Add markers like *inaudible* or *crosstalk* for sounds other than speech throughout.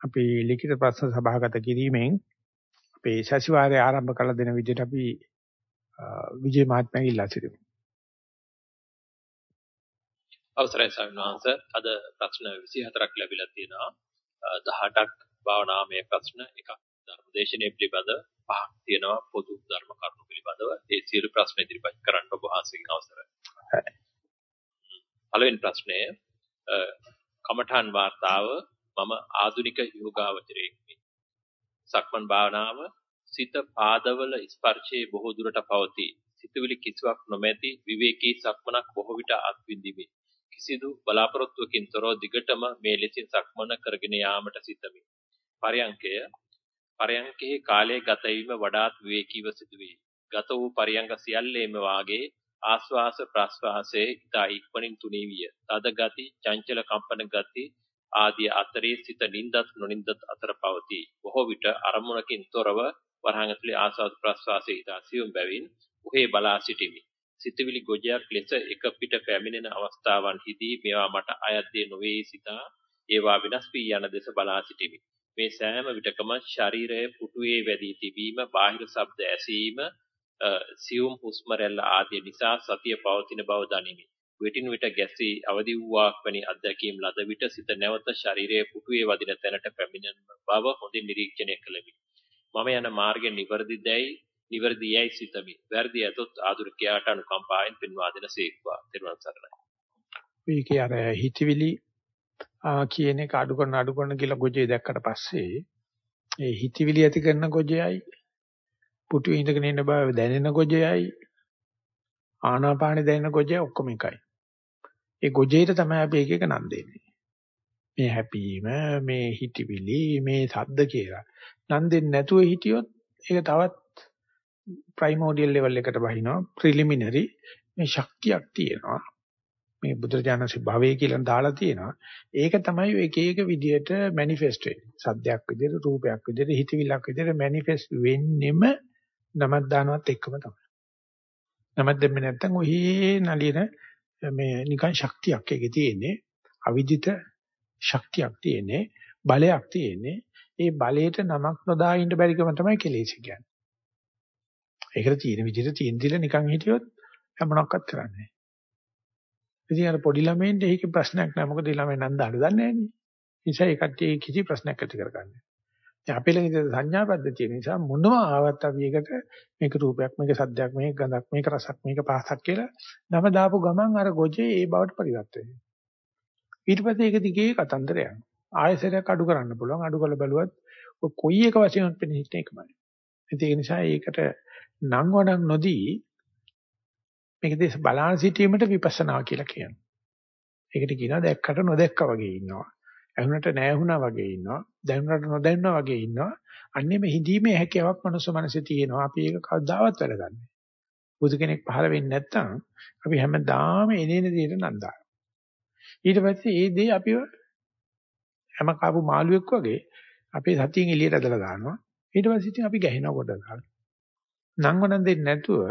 අපි ලිඛිත ප්‍රශ්න සභාගත කිරීමෙන් අපේ සතිವಾರය ආරම්භ කළ දෙන විදිහට අපි විජේ මහත්මයා ඉල්ලා සිටිමු. අවසරයි සවිනාංශ අද ප්‍රශ්න 24ක් ලැබිලා තියෙනවා. 18ක් භාවනාමය ප්‍රශ්න එකක්. ධර්මදේශනයේ පිළිබඳ පහක් තියෙනවා. පොදු ධර්ම කරුණු පිළිබඳව. ඒ සියලු ප්‍රශ්න ඉදිරිපත් කරන්න ඔබ වහන්සේගෙන් අවසරයි. පළවෙනි ප්‍රශ්නය කමඨාන් වාර්තාව මම ආදුනික යෝගාවචරයෙක්මි. සක්මන් භාවනාව සිත පාදවල ස්පර්ශයේ බොහෝ දුරට පවතී. සිතුවිලි කිසිවක් නොමැති විවේකී සක්මනක් බොහෝ විට අත්විඳිමි. කිසිදු බලාපොරොත්තුවකින් තොරව දිගටම මේ ලෙසින් සක්මන කරගෙන යාමට සිතමි. පරයන්කය පරයන්කේ කාලයේ ගත වීම වඩාත් විවේකීව සිදුවේ. ගත වූ පරයන්ක සියල්ලේම වාගේ ආස්වාස ප්‍රස්වාසයේ ඉතා ඉක්මනින් තුනී විය. තද ගති, චංචල කම්පන ගති ආදී අතරේ සිත නින්දත් නොනින්දත් අතර පවතී. බොහෝ විට අරමුණකින් තොරව වරහන් ඇතුලේ ආස්වාද ප්‍රස්වාසයේ ඉතා සියුම් බැවින් උහේ බලා සිටිමි. සිතවිලි ගොජයක් ලෙස එක පිට පැමිණෙන අවස්ථාවන්හිදී මේවා මට අයත් දේ නොවේ සිතා ඒවා විනාශ වී යන දෙස බලා සිටිමි. මේ සෑම විටකම ශරීරයේ පුටුවේ වැදී තිබීම, බාහිර ශබ්ද ඇසීම, සියුම් හුස්ම රැල්ල ආදී නිසා සතිය පවතින බව දනිමි. විටින් විට ගැසී අවදි වූවක් වැනි අත්දැකීම් ලද විට සිත නැවත ශරීරයේ පුටුවේ වදින තැනට පැමිණෙන බව හොඳින් නිරීක්ෂණය කළෙමි. මම යන මාර්ගය නිවැරදිදැයි නිවැරදියයි සිතමි. වැරදි ඇතොත් ආදුරිකයාට අනුකම්පාවෙන් පෙන්වා දෙන සේක්වා. ත්වන් සරණයි. මේකේ අර හිතවිලි කියන එක අඩු කරන අඩු කරන කියලා ගොජේ දැක්කට පස්සේ ඒ හිතවිලි ඇති කරන ගොජයයි පුටුවේ ඉඳගෙන ඉන්න බව දැනෙන ගොජයයි ආනාපානෙ දැනෙන ගොජය ඔක්කොම එකයි. ඒ ගොජේට තමයි අපි එක එක නම් දෙන්නේ. මේ හැපීම, මේ හිතවිලි, මේ සද්ද කියලා. නම් දෙන්නේ නැතුව හිටියොත් ඒක තවත් ප්‍රයිමෝඩියල් ලෙවල් එකට බහිනවා. ප්‍රිලිමිනරි මේ ශක්තියක් තියෙනවා. මේ බුදුරජාණන්සේ භවය කියලා දාලා තියෙනවා. ඒක තමයි එක එක විදියට මැනිෆෙස්ට් වෙන්නේ. සද්දයක් විදියට, රූපයක් විදියට, හිතවිල්ලක් විදියට මැනිෆෙස්ට් වෙන්නෙම නමක් දානවත් එක්කම තමයි. නමක් දෙන්නේ නැත්නම් ඔහි නලියන මේ නිකන් ශක්තියක් එකේ තියෙන්නේ. අවිජිත ශක්තියක් තියෙන්නේ. බලයක් තියෙන්නේ. ඒ බලයට නමක් නොදා ඉන්න බැරිකම තමයි කෙලෙස් කියන්නේ. ඒකට තියෙන විදිහට තියෙන දිල නිකන් හිටියොත් මොනවක්වත් කරන්නේ නැහැ. ඉතින් අර පොඩි ළමයින්ට ඒකේ ප්‍රශ්නයක් නැහැ. මොකද ළමයි නන්දාට දන්නේ නැහැ නේ. නිසා ඒ කට්ටිය කිසි ප්‍රශ්නයක් ඇති කරගන්නේ. දැන් අපේ ළඟ ඉඳලා සංඥා පද්ධතිය නිසා මොනවා ආවත් අපි එකට මේක රූපයක්, මේක සද්දයක්, මේක ගඳක්, මේක රසක්, මේක පහසක් කියලා නම දාපු ගමන් අර ගොජේ ඒ බවට පරිවර්ත වෙනවා. ඊට පස්සේ ඒක දිගේ කතන්දරයක්. ආයසරයක් අඩු කරන්න පුළුවන්. අඩු කරලා බලුවත් කොයි එක වශයෙන් පෙනෙන්නේ එකමයි. ඒක නිසා ඒකට නම් වඩන් නොදී මේක දිහා බලාන සිටීමට විපස්සනා කියලා කියනවා. ඒකට කියනවා දැක්කට නොදැක්කා වගේ ඉන්නවා. ඇහුනට නැහුණා වගේ ඉන්නවා. දැනුණට නොදැන්නා වගේ ඉන්නවා. අන්නේ මේ හිඳීමේ හැකියාවක් මනුස්ස මනසේ තියෙනවා. අපි ඒක කවදාවත් වැඩගන්නේ. බුදු කෙනෙක් පහළ වෙන්නේ නැත්නම් අපි හැමදාම එනේන දේට නන්දා. ඊට පස්සේ ඒ දේ අපිව හැම කාපු මාළුවෙක් වගේ අපේ සතියෙන් එළියට ඇදලා දානවා. ඊට පස්සේ ඉතින් අපි ගැහෙනවා කොට දානවා. නංවනන් දෙන්නේ නැතුව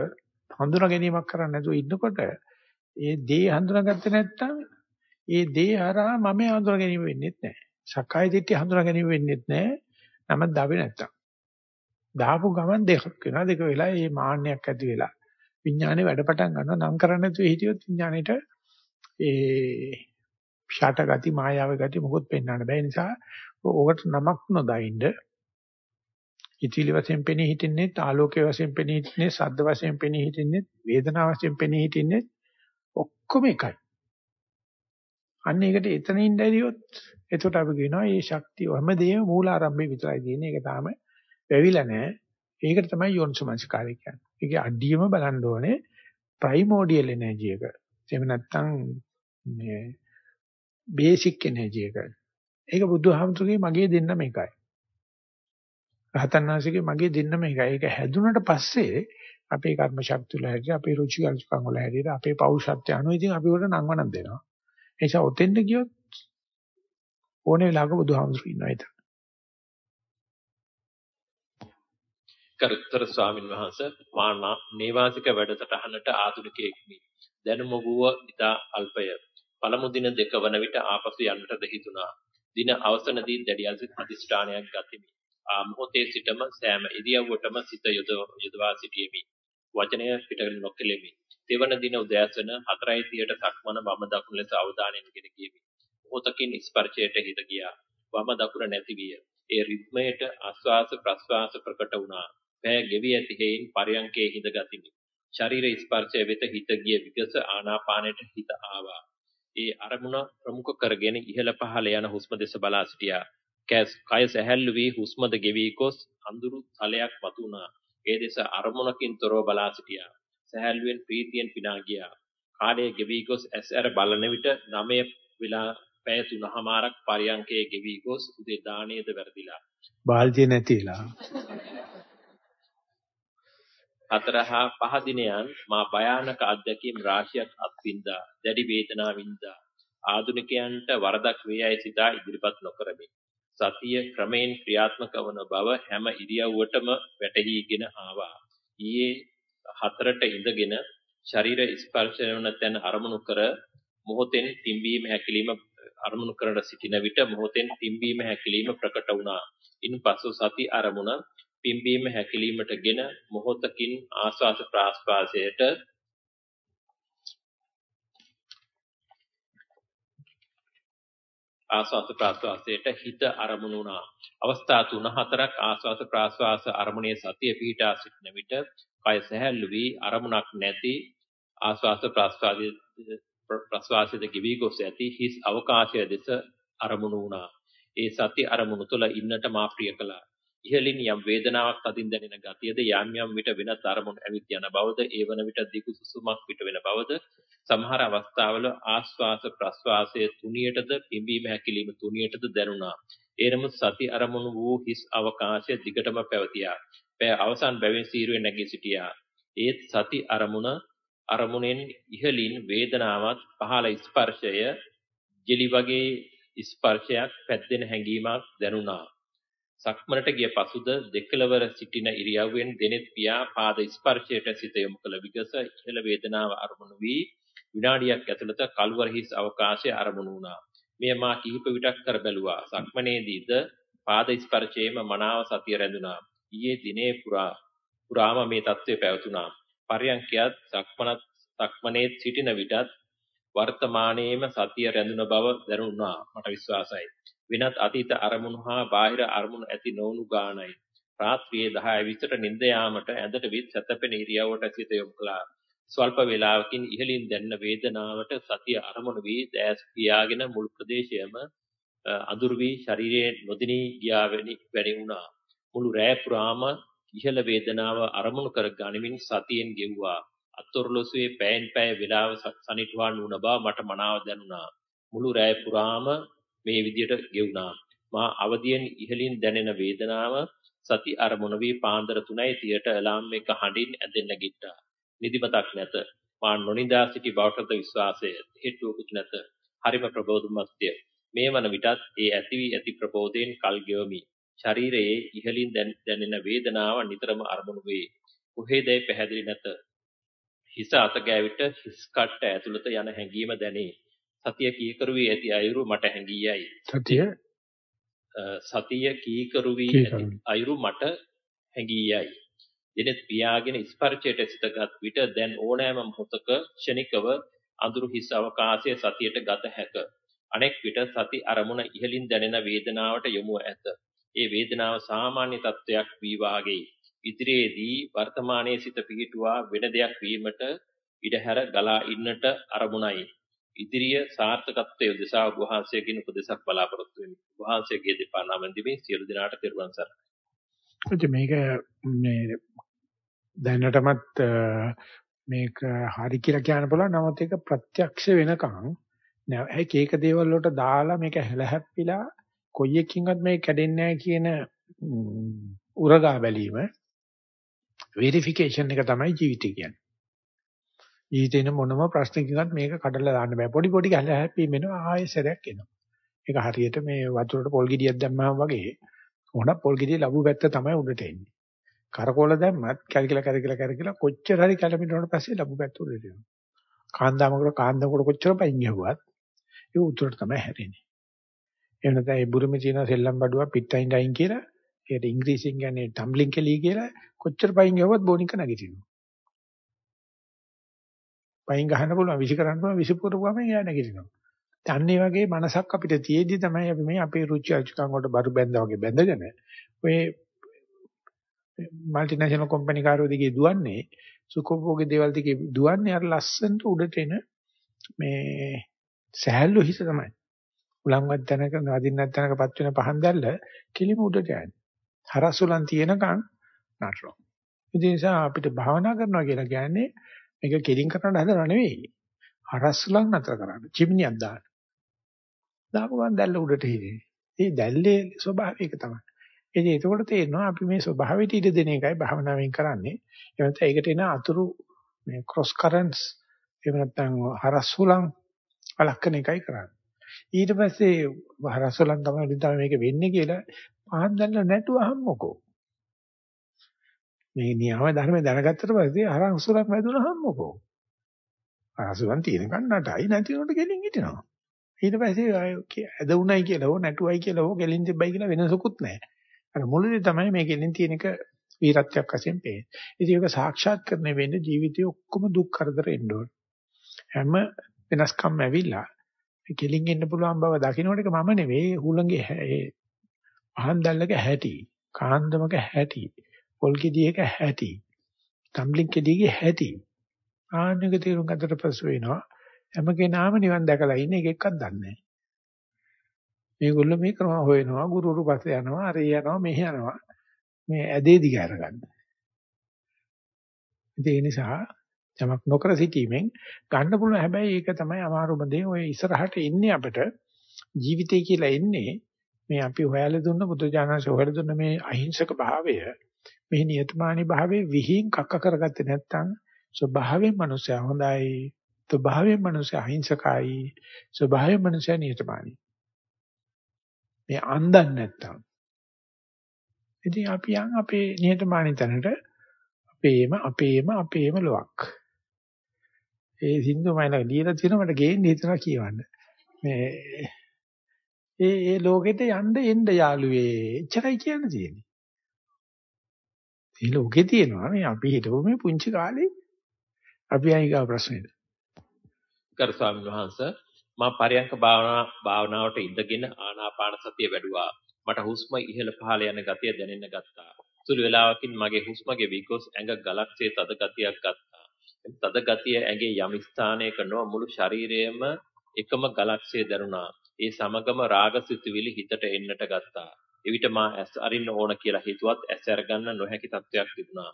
හඳුනා ගැනීමක් කරන්නේ නැතුව ඉන්නකොට ඒ දේ හඳුනාගත්තේ නැත්නම් ඒ දේ හරහා මම හඳුනා ගැනීම වෙන්නේ නැහැ. සක්කාය දිට්ඨිය හඳුනා ගැනීම වෙන්නේ නැහැ. නම දාවේ නැත්තම්. දාපු ගමන් දෙකක් වෙනවා. දෙක වෙලා මේ මාන්නයක් ඇති වෙලා විඥානේ වැඩ පටන් ගන්නවා. නම් කරන්නේ නැතුව හිටියොත් විඥානෙට ඒ ෂාට ගති මායාව ගති මොකොත් පෙන්වන්න බෑ. නිසා ඕකට නමක් නොදයින්ද ඉතිලි වශයෙන් පෙනී හිටින්නේ ආලෝකයේ වශයෙන් පෙනී හිටින්නේ ශබ්ද වශයෙන් පෙනී හිටින්නේ වේදනා වශයෙන් පෙනී හිටින්නේ ඔක්කොම එකයි. අන්න ඒකට එතනින් දැරියොත් එතකොට අපි කියනවා මේ ශක්තිය හැමදේම මූල ආරම්භයේ විතරයි තියෙන්නේ. ඒක තාම වැවිලා නැහැ. ඒකට තමයි යෝනිසමංසකාරය කියන්නේ. ඒකේ අඩියම බලන්න ඕනේ ප්‍රයිමෝඩියල් එනර්ජි එක. එහෙම නැත්නම් මේ බේසික් එනර්ජි එක. ඒක බුදුහාමුදුරගේ මගේ දෙන්නම එකයි. රහතන් වහන්සේගේ මගේ දෙන්නම එකයි. ඒක හැදුනට පස්සේ අපේ කර්ම ශක්තිය වල හැටියට අපේ රුචි අරුචිකම් වල හැටියට අපේ පෞරුෂත්වය අනුව ඉතින් අපි උඩ නංවනක් දෙනවා. ඒ නිසා ඔතෙන්ද ගියොත් ඕනේ වෙලාවක බුදුහාමුදුරු ඉන්නවා ඒක. කරුත්තර ස්වාමින් වහන්සේ මානා නේවාසික වැඩසටහනට ආධුනිකයෙක්නි. දැනුම වූ ඉතා අල්පය. පළමු දින දෙක වන විට ආපසු යන්නට දෙහිතුණා. දින අවසනදී දැඩි අධිෂ්ඨානයක් ගතිමි. ආ මොහොතේ සිටම සෑම ඉරියව්වටම සිත යොදවා සිටියෙමි. වචනය පිට නොකෙලෙමි. දෙවන දින උදෑසන 4:30ට සක්මන වම දකුණ ලෙස අවධානයෙන් ගෙන ගියෙමි. මොහොතකින් ස්පර්ශයට හිත ගියා. වම දකුණ නැති විය. ඒ රිද්මයට ආස්වාස ප්‍රස්වාස ප්‍රකට වුණා. පෑ ගෙවි ඇති හේයින් පරයන්කේ හිඳ ගතිමි. ශරීර ස්පර්ශය වෙත හිත ගිය විගස ආනාපානයට හිත ආවා. ඒ අරමුණ ප්‍රමුඛ කරගෙන ඉහළ පහළ යන හුස්ම දෙස බලා සිටියා. කය සැහැල්ලු වී හුස්මද ගෙවි ගොස් අඳුරු තලයක් වතුණා. ඒ දෙස අරමුණකින් තොරව බලා සිටියා. සැහැල්ලුවෙන් ප්‍රීතියෙන් පිනා ගියා. කාලය ගෙවි ගොස් ඇස් ඇර බලන විට 9 වෙලා පැය 3මාරක් පරියන්කේ ගෙවි ගොස් උදේ දාණයද වැඩිලා. බාල්දිය නැතිලා. හතර හා පහ දිනයන් මා භයානක අත්දැකීම් රාශියක් අත්විඳා දැඩි වේදනාවින්දා ආදුනිකයන්ට වරදක් වේයයි සිතා ඉදිරිපත් නොකරමි. සතිය ක්‍රමෙන් ක්‍රියාත්මක වන බව හැම ඉරියව්වටම වැටහිගෙන ආවා. ඊයේ හතරට ඉඳගෙන ශරීර ස්පර්ශ වන තැන අරමුණු කර මොහොතෙන් තිම්බීම හැකිලිම අරමුණු කරන සිටින විට මොහොතෙන් තිම්බීම හැකිලිම ප්‍රකට වුණා. ඉන්පසු සති අරමුණ පිම්බීම හැකිලීමටගෙන මොහොතකින් ආස්වාස ප්‍රාස්වාසයට ආස්වාස ප්‍රාස්වාසයට හිත අරමුණු වුණා. අවස්ථා තුන හතරක් ආස්වාස ප්‍රාස්වාස අරමුණේ සතිය පිහිටා සිටින විට කය සැහැල්ලු වී අරමුණක් නැති ආස්වාස ප්‍රාස්වාසයේ ප්‍රස්වාසයේ කිවි ගොස් ඇති හිස් අවකාශය දෙස අරමුණු වුණා. ඒ සති අරමුණු තුළ ඉන්නට මා ප්‍රිය කළා. ඉහළින් යම් වේදනාවක් අදින් දැනෙන ගතියද යම් යම් විට වෙනත් අරමුණු ඇවිත් යන බවද ඒ වන විට දිගු සුසුමක් පිට වෙන බවද සමහර අවස්ථාවල ආස්වාස ප්‍රස්වාසයේ තුනියටද පිම්බීම හැකිලිම තුනියටද දැනුණා. ඒ නමුත් සති අරමුණු වූ හිස් අවකාශය දිගටම පැවතියා. පෑ අවසන් බැවින් සීරුවේ නැගී සිටියා. ඒත් සති අරමුණ අරමුණෙන් ඉහළින් වේදනාවක් පහළ ස්පර්ශය ජෙලි වගේ ස්පර්ශයක් පැද්දෙන හැඟීමක් දැනුණා. සක්මනට ගිය පසුද දෙකලවර සිටින ඉරියව්වෙන් දෙනෙත් පියා පාද ස්පර්ශයට සිත යොමු කළ විගස ඉහළ වේදනාව අරමුණු වී විනාඩියක් ඇතුළත කල්වර හිස් අවකාශය අරමුණු වුණා. මෙය මා කිහිප විටක් කර බැලුවා. සක්මනේදීද පාද ස්පර්ශයේම මනාව සතිය රැඳුණා. ඊයේ දිනේ පුරා පුරාම මේ தત્ත්වය පැවතුණා. පරයන්කයත් සක්මනත් සක්මනේ සිටින විටත් වර්තමානයේම සතිය රැඳුන බව දැනුණා. මට විශ්වාසයි. වෙනත් අතීත අරමුණු හා බාහිර අරමුණු ඇති නොවුණු ගානයි. රාත්‍රියේ 10 විතර නිින්ද යාමට ඇඳට විත් සැතපෙන ඉරියව්වට සිත යොමු කළා. ස්වල්ප වේලාවකින් ඉහළින් දැනෙන වේදනාවට සතිය අරමුණු වී දැස් පියාගෙන මුළු ප්‍රදේශයම අඳුරු වී ශරීරයේ නොදිනී ගියා වැනි වුණා. මුළු රැය පුරාම ඉහළ වේදනාව අරමුණු කර ගනිමින් සතියෙන් ගෙව්වා. අතොරලොසුවේ පෑන් පෑය වේලාව සනිටුහන් වුණ බව මට මනාව දැනුණා. මුළු රැය පුරාම මේ විදියට ගෙවුණා. මා අවදියෙන් ඉහළින් දැනෙන වේදනාව සති අරමුණ වී පාන්දර 3:30ට අලාම් එක හඬින් ඇදෙන්න ගිට්ටා. නිදිමතක් නැත. මා නොනිදා සිටි බවටද විශ්වාසය හේතුවකුත් නැත. හරිම ප්‍රබෝධමත්ය. මේ වන විටත් ඒ ඇති වී ඇති ප්‍රබෝධයෙන් කල් ගෙවමි. ශරීරයේ ඉහළින් දැනෙන වේදනාව නිතරම අරමුණු වේ. කොහේදයි පැහැදිලි නැත. හිස අත ගෑවිට හිස් කට්ට ඇතුළත යන හැඟීම දැනේ. සතිය කීකරු වී ඇති අයුරු මට හැඟී යයි. සතිය සතිය කීකරු වී ඇති අයුරු මට හැඟී යයි. දිනෙත් පියාගෙන ස්පර්ශයට සිතගත් විට දැන් ඕනෑම මොහොතක ක්ෂණිකව අඳුරු හිස් අවකාශයේ සතියට ගත හැක. අනෙක් විට සති අරමුණ ඉහළින් දැනෙන වේදනාවට යොමු ඇත. ඒ වේදනාව සාමාන්‍ය තත්වයක් වී වාගේ. ඉදිරියේදී වර්තමානයේ සිත පිහිටුවා වෙන දෙයක් වීමට ඉඩහැර ගලා ඉන්නට අරමුණයි. ඉදිරිය සාර්ථකත්වයේ උදෙසා ඔබ වහන්සේගෙන් උපදෙසක් බලාපොරොත්තු වෙමි. වහන්සේගේ දෙපා නමෙන් දිමේ සියලු දෙනාට තෙරුවන් සරණයි. මේක මේ දැනටමත් මේක හරි කියලා කියන්න පුළුවන්. නමුත් ඒක ප්‍රත්‍යක්ෂ වෙනකන් නෑ ඒක දේවල් වලට දාලා මේක හැලහැප්පිලා කොයි එකකින්වත් මේක කැඩෙන්නේ නැහැ කියන උරගා බැලීම වෙරිෆිකේෂන් එක තමයි ජීවිතය කියන්නේ. ජීවිතේන මොනම ප්‍රශ්නකින්වත් මේක කඩලා දාන්න බෑ. පොඩි පොඩි ගහලා හැප්පීම වෙනවා ආයෙ සැරයක් එනවා. ඒක හරියට මේ වතුරට පොල් ගෙඩියක් දැම්මම වගේ මොන පොල් ගෙඩිය ලැබු පැත්ත තමයි උඩට එන්නේ. කරකෝල දැම්මත් කැරකිලා කැරකිලා කැරකිලා කොච්චර හරි කැලමිටුනට පස්සේ ලැබු පැත්ත උඩට එනවා. කාන්දාමකට කාන්දමකට කොච්චර පයින් ගියුවත් ඒ උතුරට තමයි හැරෙන්නේ. එහෙම නැත්නම් ඒ බුරුමේ තියෙන සෙල්ලම් බඩුව පිට්ටයින් ඩයින් කියලා ඒකට ඉංග්‍රීසියෙන් කියන්නේ ටම්බ්ලින් කෙලී කියලා කොච්චර පයින් ගියවත් බෝනික නැගිටිනවා. පයින් ගහන්න පුළුවන් විසි කරන්න පුළුවන් විසි පුරපුවම එයා නැගිටිනවා. අන්න ඒ වගේ මනසක් අපිට තියෙද්දි තමයි අපි මේ අපේ රුචි අරුචිකම් වලට බරු බැඳා වගේ බැඳගෙන ඔය මල්ටිනේෂනල් කම්පැනි කාරෝ දිගේ දුවන්නේ සුඛෝභෝගී දේවල් දිගේ දුවන්නේ අර ලස්සනට උඩට එන මේ සහැල්ලු හිස තමයි. උලංගවත් තැනක නදින්නත් තැනකපත් වෙන පහන් දැල්ල කිලිම උඩට යන්නේ. හරසුලන් තියෙනකන් නටනවා. ඒ නිසා අපිට භාවනා කරනවා කියලා කියන්නේ මේක කෙලින් කරන්න හදනව නෙවෙයි. හරස්සලක් නතර කරන්න. චිමිනියක් දාන්න. දාපු ගමන් දැල්ල උඩට හිරේ. ඒ දැල්ලේ ස්වභාවය ඒක තමයි. ඉතින් ඒකෝට තේරෙනවා අපි මේ ස්වභාවයට ඉඩ දෙන එකයි භාවනාවෙන් කරන්නේ. ඒ නැත්නම් ඒකට එන අතුරු මේ ක්‍රොස් කරන්ට්ස් එහෙම නැත්නම් හරස්සුලන් වළක්වන එකයි කරන්නේ. ඊට පස්සේ හරස්සුලන් තමයි තමයි මේක වෙන්නේ කියලා පහන් දැල්ල නැතුවහම මොකෝ. මේ නියම ධර්ම දැනගත්තට පස්සේ හරස්සුලන් වැදුනහම මොකෝ. හරස්සුලන් තියෙනකන් නටයි නැතිනොට ගෙලින් හිටිනවා. ඊට පස්සේ ඇදුණයි කියලා හෝ නැටුවයි කියලා හෝ ගෙලින් තිබ්බයි කියලා වෙනසකුත් නැහැ. අර මුලදී තමයි මේ ගෙලින් තියෙන එක වීරත්වයක් වශයෙන් පේන්නේ. ඉතින් ඒක සාක්ෂාත් කරන්න වෙන්නේ ජීවිතේ ඔක්කොම දුක් කරදර එන්න ඕන. හැම වෙනස්කම් ඇවිල්ලා ගෙලින් එන්න පුළුවන් බව දකින්නකොට ඒක මම නෙවෙයි හුලඟේ ඒ පහන් දැල්ලක හැටි, කාන්දමක හැටි, පොල් කෙඩියක හැටි, තම්බ්ලින් කෙඩියගේ හැටි. ආන්නක තීරුම් ගන්නට පසු වෙනවා. හැම කෙනාම නිවන් දැකලා ඉන්නේ එක එකක් දන්නේ නැහැ. මේගොල්ලෝ මේ ක්‍රම හොයනවා ගුරුරු පස්සේ යනවා අර යනවා මෙහෙ යනවා මේ ඇදේ දිග අරගන්න. ඒ නිසා යමක් නොකර සිටීමෙන් ගන්න පුළුවන් හැබැයි ඒක තමයි අමාරුම දේ. ඔය ඉස්සරහට ඉන්නේ අපිට ජීවිතය කියලා එන්නේ මේ අපි හොයලා දුන්න බුදුජානක හොයලා දුන්න මේ අහිංසක භාවය මේ නියතමානී භාවයේ විහිං කක්ක කරගත්තේ නැත්නම් ස්වභාවයෙන් මනුස්සයා හොඳයි ස්වභාවයෙන් මනුස්සයා අහිංසකයි ස්වභාවයෙන් මනුස්සයා නියතමානී මේ අන්දන් නැත්තම්. ඉතින් අපි යන් අපේ නිහතමානී තැනට අපේම අපේම අපේම ලොක්. ඒ සින්දු මයිල ලියලා තියෙන මට ගේන්න හිතනවා කියවන්න. මේ ඒ ඒ ලෝකෙට යන්න එන්න යාළුවේ. එච්චරයි කියන්න තියෙන්නේ. මේ ලෝකේ තියෙනවා මේ අපි හිටපු මේ පුංචි කාලේ අපි අයිගා ප්‍රශ්නෙද. කරු ස්වාමීන් වහන්සේ මම පරයන්ක භාවනා භාවනාවට ඉඳගෙන ආනාපාන සතිය වැඩුවා. මට හුස්ම ඉහළ පහළ යන ගතිය දැනෙන්න ගත්තා. සුළු වේලාවකින් මගේ හුස්ම ගෙවි ගොස් ඇඟ ගලක්සේ තද ගතියක් ගත්තා. තද ගතිය ඇඟේ යම් ස්ථානයක නො මුළු ශරීරයේම එකම ගලක්සේ දැනුණා. ඒ සමගම රාගසිතුවිලි හිතට එන්නට ගත්තා. එවිට මා ඇස් අරින්න ඕන කියලා හිතුවත් ඇස් අරගන්න නොහැකි තත්වයක් තිබුණා.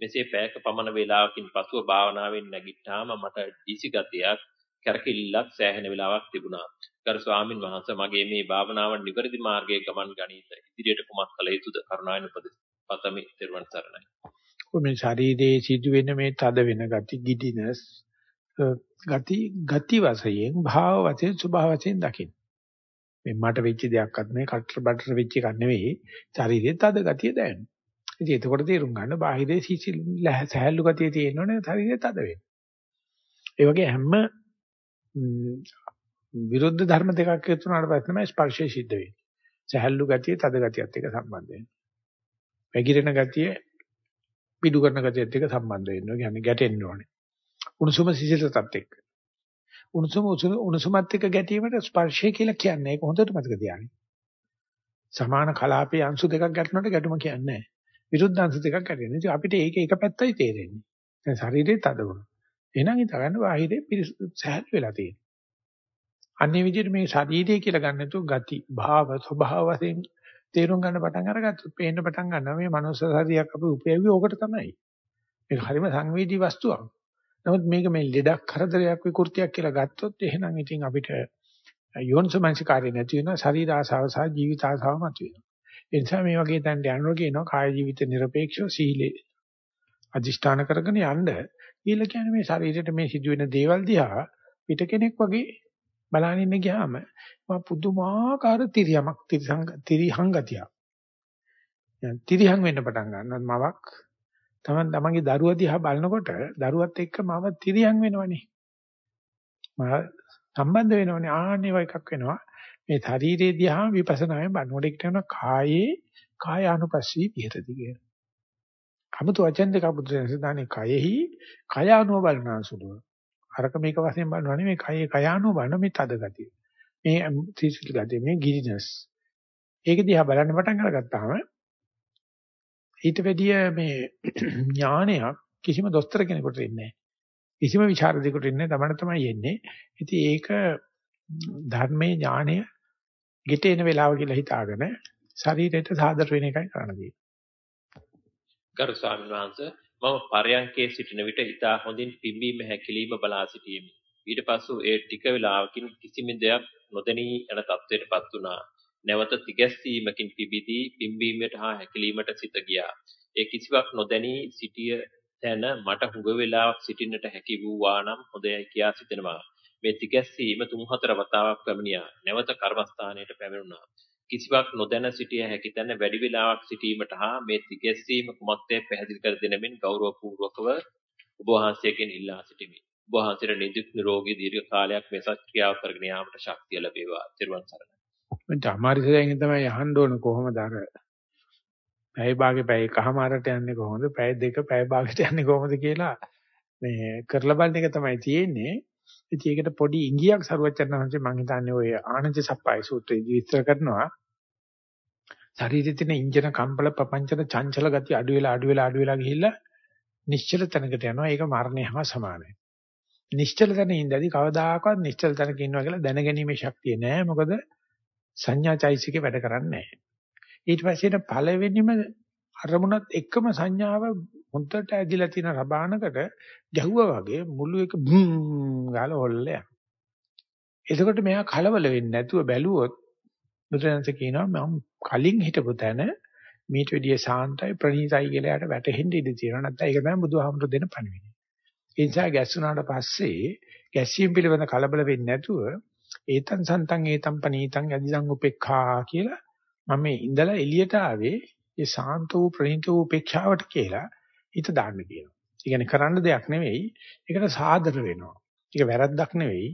මෙසේ පැයක පමණ වේලාවකින් පසුව භාවනාවෙන් නැගිට්ටාම මට දීසි ගතියක් කැරකිල්ලක් සෑහෙන වෙලාවක් තිබුණා. ගරු ස්වාමින් වහන්සේ මගේ මේ භාවනාව නිවැරදි මාර්ගයේ ගමන් ගනිත ඉදිරියට කුමක් කළ යුතුද කරුණාවෙන් උපදෙස් පතමි තෙරුවන් සරණයි. මේ ශරීරයේ සිදුවෙන මේ තද වෙන ගති ගිඩිනස් ගති ගති වශයෙන් භාව වශයෙන් ස්වභාව වශයෙන් දකින්න. මේ මට වෙච්ච දෙයක්වත් මේ කටර බටර වෙච්ච එකක් නෙවෙයි ශරීරයේ තද ගතිය දැනෙනවා. ඉතින් එතකොට තේරුම් ගන්න බාහිරේ සිසිල් සහැල්ලු ගතිය තියෙනවනේ ශරීරය තද වෙනවා. ඒ වගේ හැම විරුද්ධ ධර්ම දෙකක් එකතු වුණාට පස්සේ තමයි ස්පර්ශය සිද්ධ වෙන්නේ. සහැල්ලු ගතිය, තද ගතියත් එක්ක සම්බන්ධ වෙනවා. වැగిරෙන ගතිය, පිඩු කරන ගතියත් එක්ක සම්බන්ධ වෙනවා. කියන්නේ ගැටෙන්න ඕනේ. උණුසුම සිසිලතත් එක්ක. උණුසුම උණුසුමත් එක්ක ගැටීමට ස්පර්ශය කියලා කියන්නේ. ඒක හොඳට මතක තියාගන්න. සමාන කලාපයේ අංශු දෙකක් ගැටුණාට ගැටුම කියන්නේ නැහැ. විරුද්ධ අංශු දෙකක් ගැටෙනවා. ඉතින් අපිට ඒක එක පැත්තයි තේරෙන්නේ. දැන් ශරීරේ තද වුණා. එහෙනම් හිතගන්න බාහිරේ සහැල් වෙලා තියෙනවා. අන්නේ විදිහට මේ ශරීරය කියලා ගන්න නැතුව ගති, භාව, ස්වභාව වශයෙන් තේරුම් ගන්න පටන් අරගත්තොත් පේන්න පටන් ගන්නවා මේ මනුස්ස ශරීරයක් අපි උපයවි ඕකට තමයි. මේක හරිම සංවේදී වස්තුවක්. නමුත් මේක මේ ලෙඩක් කරදරයක් විකෘතියක් කියලා ගත්තොත් එහෙනම් ඉතින් අපිට යෝනිසමනසිකාරය නැති වෙනවා ශරීර ආසාව සහ ජීවිත ආසාව මතුවෙනවා. ඒ නිසා මේ වගේ තැන්ට යනකොට කියනවා කාය ජීවිත নিরপেক্ষව සීලේ අදිෂ්ඨාන කරගෙන යන්න. ඊළ කියන්නේ මේ ශරීරයට මේ සිදුවෙන දේවල් දිහා පිට කෙනෙක් වගේ බලන් ඉන්න ගියාම මා පුදුමාකාර තිරියමක් තිරිහං තිරිහං ගතියක්. තිරිහං වෙන්න පටන් ගන්නවා මවක් තමන් තමන්ගේ දරුවා දිහා බලනකොට දරුවත් එක්ක මම තිරියන් වෙනවනේ. මම සම්බන්ධ වෙනවනේ ආන්නේ වගේ එකක් වෙනවා. මේ ශරීරයේ දිහා විපස්සනායෙන් බලනකොට ඒක කියනවා කායේ කායානුපස්සී විහෙරති කියන. 아무තු වචන දෙක බුදුරජාණන් දානේ කයෙහි කයානුව බලනාසුලුව. අරක මේක වශයෙන් බලනවා නෙමෙයි කයේ කයානුව බලන මේ තද ගතිය. මේ ත්‍රිශිල් ගතිය මේ ගිරිනස්. ඒක දිහා බලන්න පටන් අරගත්තාම ඊට වැඩිය මේ *clears throat* ඥානයක් කිසිම දොස්තර කෙනෙකුට ඉන්නේ නැහැ. කිසිම විචාරදයකට ඉන්නේ තමයි තමයි එන්නේ. ඉතින් ඒක ධර්මයේ ඥානය ගෙට එන වෙලාව කියලා හිතාගෙන ශරීරයට සාදර වෙන එකයි කරන්න තියෙන්නේ. ගරු ස්වාමීන් වහන්සේ මම පරයන්කේ සිටින විට හිතා හොඳින් පිම්බීම හැකිලිම බලා සිටියෙමි. ඊට පසු ඒ ටික වේලාවකින් කිසිම දෙයක් නොදැනී යන තත්ත්වයටපත් වුණා. නැවත තිගැස්සීමකින් පිබිදී පිම්බීමට හා හැකිලීමට සිත ගියා. ඒ කිසිවක් නොදැනී සිටිය තැන මට හුඟ වේලාවක් සිටින්නට හැකි වූවා නම් හොඳයි කියා සිතනවා. මේ තිගැස්සීම තුන් හතර වතාවක් පැමිණියා. නැවත කර්මස්ථානයට පැමිණුණා. කිසිවක් නොදැන සිටිය හැකි තැන වැඩි වේලාවක් සිටීමට හා මේ තිගැස්සීම කුමක්දේ පැහැදිලි කර දෙනමින් ගෞරවපූර්වකව ඔබ වහන්සේගෙන් ඉල්ලා සිටිමි. ඔබ වහන්සේට නිදුක් නිරෝගී දීර්ඝ කාලයක් මේ සත්‍ක්‍රියාව කරගෙන යාමට ශක්තිය ලැබේවා. ත්වන් සරණයි. මට අමාරුසයෙන් තමයි අහන්න ඕන කොහොමද අර පැය භාගේ පැය එකමාරට යන්නේ කොහොමද? පැය දෙක පැය භාගයට යන්නේ කොහොමද කියලා මේ කරලා බලන එක තමයි තියෙන්නේ. ඉතින් ඒකට පොඩි ඉඟියක් සරුවචන වහන්සේ මම හිතන්නේ ඔය ආනන්ද සප්පයි සූත්‍රයේදී විස්තර කරනවා. ශරීරයේ තියෙන ඉන්ජන කම්පල ප්‍රපංචන චංචල ගති අඩු වෙලා අඩු වෙලා අඩු වෙලා ගිහිල්ලා නිශ්චල තැනකට යනවා. ඒක මරණය හා සමානයි. නිශ්චල තැන ඉඳදී කවදාකවත් නිශ්චල තැනක ඉන්නවා කියලා දැනගැනීමේ ශක්තිය නැහැ. මොකද සංඥාචෛසිකේ වැඩ කරන්නේ නැහැ. ඊට පස්සේ පළවෙනිම අරමුණත් එක්කම සංඥාව හොන්දට ඇදිලා තියෙන රබානකට ගැහුවා වගේ මුළු එක බුම් ගාලා හොල්ලයක්. එතකොට මෙයා කලබල වෙන්නේ නැතුව බැලුවොත් බුදුරජාණන්ස කියනවා මම කලින් හිටපු තැන මීට වැඩිය සාන්තයි ප්‍රණීතයි කියලා යට වැටෙන්න ඉඩ තියෙනවා නැත්නම් ඒක තමයි බුදුහාමුදුරු දෙන පණිවිඩය. ඒ නිසා ගැස්සුනාට පස්සේ ගැස්සීම් පිළිබඳ කලබල වෙන්නේ නැතුව ඒතන් සන්තන් ඒතම් පනීතං යදිදං උපේක්ඛා කියලා මම ඉඳලා එළියට ආවේ ඒ සාන්ත වූ ප්‍රණීත වූ උපේක්ෂාවට කියලා හිත දාන්න කියනවා. ඒ කියන්නේ කරන්න දෙයක් නෙවෙයි. ඒකට සාදර වෙනවා. ඒක වැරද්දක් නෙවෙයි.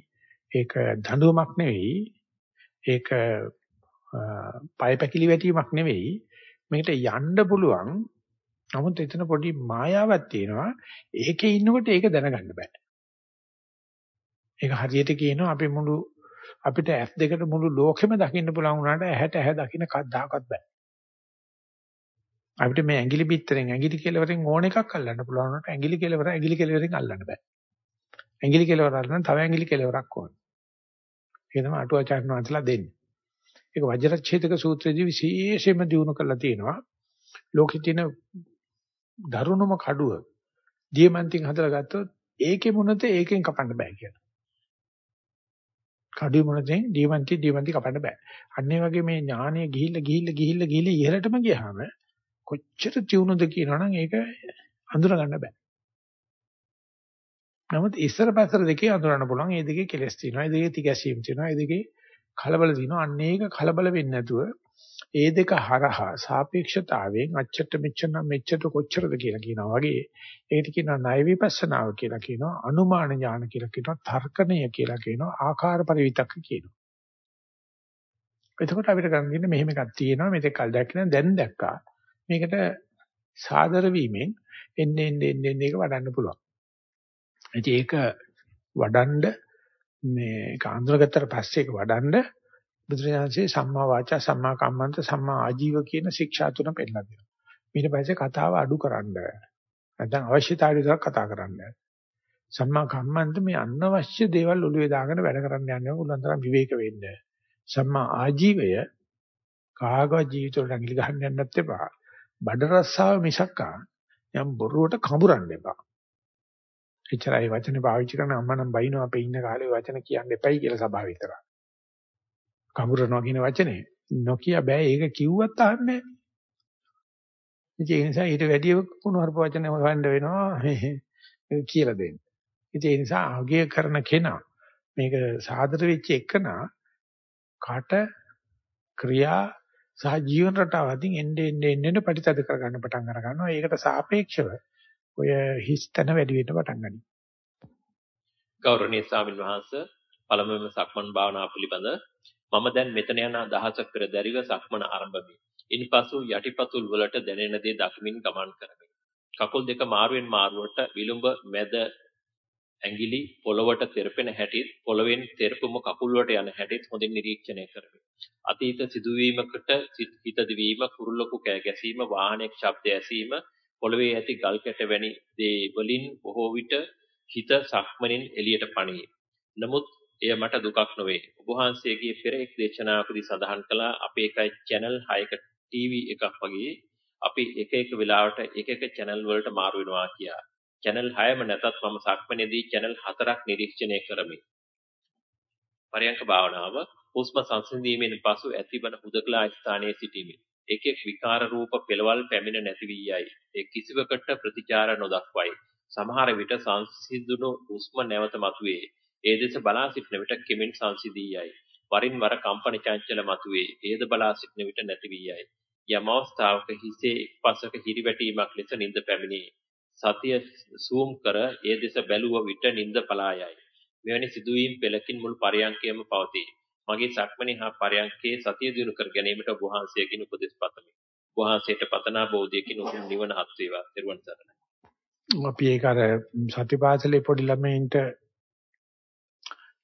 ඒක දඬුවමක් නෙවෙයි. ඒක පය පැකිලි වැටීමක් නෙවෙයි. මේකට යන්න පුළුවන්. නමුත් එතන පොඩි මායාවක් තියෙනවා. ඒකේ ඉන්නකොට ඒක දැනගන්න බෑ. ඒක හරියට කියනවා අපි මුළු අපිට ඇස් දෙකට මුළු ලෝකෙම දකින්න පුළුවන් වුණාට ඇහැට ඇහැ දකින්න කද්දාකවත් බෑ. අපිට මේ ඇඟිලි පිටරෙන් ඇඟිලි කෙලවරෙන් ඕන එකක් අල්ලන්න පුළුවන් වුණාට ඇඟිලි කෙලවර ඇඟිලි කෙලවරෙන් අල්ලන්න බෑ. ඇඟිලි කෙලවර අල්ලන්න තව ඇඟිලි කෙලවරක් ඕන. ඒක තමයි අටුවාචාර්ය වහන්සේලා දෙන්නේ. ඒක වජ්‍රච්ඡේදක සූත්‍රයේදී විශේෂයෙන්ම දිනු කරලා තියෙනවා. ලෝකෙ තියෙන දරුණුම කඩුව දියමන්තින් හදලා ගත්තොත් ඒකේ මොනද ඒකෙන් කපන්න බෑ කියලා. කඩුවේ මොනදෙන් දියමන්ති දියමන්ති කපන්න බෑ. අන්න ඒ වගේ මේ ඥානය ගිහිල්ලා ගිහිල්ලා ගිහිල්ලා ගිහිල්ලා ඉහළටම ගියාම කොච්චර තියුණුද කියනවනම් ඒක අඳුර ගන්න බෑ. නමුත් ඉස්සර පැත්තට දෙකේ අඳුරන්න පුළුවන්. ඒ දෙකේ කෙලස් තියෙනවා. ඒ දෙකේ තිගැසීම් තියෙනවා. ඒ දෙකේ කලබල තියෙනවා. අන්න ඒක කලබල වෙන්නේ නැතුව ඒ දෙක හරහා සාපේක්ෂතාවයෙන් අච්චට මෙච්චර මෙච්චර කොච්චරද කියලා කියනවා වගේ ඒකට කියනවා ණය විපස්සනාව කියලා කියනවා අනුමාන ඥාන කියලා කියනවා තර්කණය කියලා කියනවා ආකාර පරිවිතක්ක කියනවා. එතකොට අපිට ගන්න දෙන්නේ මෙහෙම එකක් තියෙනවා මෙතෙක් කල් දැක්කන දැන් දැක්කා. මේකට සාදර වීමෙන් එන්නේ එන්නේ එන්නේ එක වඩන්න පුළුවන්. ඉතින් ඒක වඩන්ඩ මේ ඒක අඳුරගත්තට පස්සේ ඒක වඩන්ඩ බුදුරජාණන්සේ සම්මා වාචා සම්මා කම්මන්ත සම්මා ආජීව කියන ශික්ෂා තුන පෙන්නලා දෙනවා. ඊට පස්සේ කතාව අඩු කරන්න. නැත්නම් අවශ්‍යතාවය විතර කතා කරන්න. සම්මා කම්මන්ත මේ අනවශ්‍ය දේවල් ඔළුවේ දාගෙන වැඩ කරන්න යන්නේ උලන් තරම් විවේක වෙන්න. සම්මා ආජීවය කාගවත් ජීවිතවල ඇඟිලි ගහන්න යන්නත් එපා. බඩ රස්සාව මිසක්කා යම් බොරුවට කඹරන්න එපා. එච්චරයි වචනේ පාවිච්චි කරන අම්මා නම් බයිනෝ අපේ ඉන්න කාලේ වචන කියන්න එපයි කියලා සභාව විතරයි. කඹරනවා කියන වචනේ නොකිය බෑ ඒක කිව්වත් අහන්නේ නැහැ. ඒ නිසා ඊට වැඩි කුණුහරුප වචන හොයන්න වෙනවා *laughs* කියලා දෙන්න. ඒ නිසා අගය කරන කෙනා මේක සාදර වෙච්ච එකනා කට ක්‍රියා සහ ජීවන රටාව අතින් එන්නේ එන්නේ එන්නේ ප්‍රතිතද කරගන්න පටන් අර ගන්නවා. ඒකට සාපේක්ෂව ඔය හිස්තන වැඩි වෙන්න පටන් ගන්නවා. ගෞරවනීය ස්වාමීන් වහන්සේ පළමුවෙන්ම සක්මන් භාවනාව පිළිබඳ මම දැන් මෙතන යන අදහස පෙරදැරිව සක්මන ආරම්භමි. ඉන්පසු යටිපතුල් වලට දැනෙන දේ දක්මින් ගමන් කරමි. කකුල් දෙක මාරුවෙන් මාරුවට විලුඹ මැද ඇඟිලි පොළවට තෙරපෙන හැටිත් පොළවෙන් තෙරපුම කකුල් වලට යන හැටිත් හොඳින් නිරීක්ෂණය කරමි. අතීත සිදුවීමකට හිත දිවීම කුරුල්ලකු කෑ ගැසීම වාහනයක ශබ්ද ඇසීම පොළවේ ඇති ගල් කැට වැනි දේ වලින් බොහෝ විට හිත සක්මනින් එළියට පණී. නමුත් එය මට දුකක් නොවේ. ඔබ වහන්සේගේ පෙර එක් දේශනාවකදී සඳහන් කළා අපේ එකයි channel 6ක ටීවී එකක් වගේ අපි එක එක වෙලාවට එක එක channel වලට මාරු වෙනවා කියා. channel 6ම නැතත් මම සක්මනේදී channel 4ක් නිරීක්ෂණය කරමි. පරයන්ක භාවනාව හුස්ම සංසිඳීමෙන් පසු ඇතිවන හුදකලා ස්ථානයේ සිටීමේ එක් එක් විකාර රූප පෙළවල් පැමිණ නැති වී යයි. ඒ කිසිවකට ප්‍රතිචාර නොදක්වයි. සමහර විට සංසිඳුණු හුස්ම නැවත මතුවේ. ඒ දෙස බලා සිටන විට කෙමෙන් සංසිඳී යයි. වරින් වර කම්පන චංචල මතුවේ. ඒද බලා සිටන විට නැති වී යයි. යම් අවස්ථාවක හිසේ එක්පසක හිරිවැටීමක් ලෙස නිින්ද පැමිණේ. සතිය සූම් කර ඒ දෙස බැලුව විට නිින්ද පලා යයි. මෙවැනි සිදුවීම් පෙළකින් මුළු පරයන්කයම පවතී. මගේ සක්මණේ හා පරයන්කේ සතිය දිනු කර ගැනීමට ඔබ වහන්සේගෙන් උපදෙස් පතමි. ඔබ වහන්සේට පතනා බෝධියකින් උතුම් නිවන හත් වේවා. ත්වන් සරණයි. අපි ඒක අර සතිපාසලේ පොඩි ළමයින්ට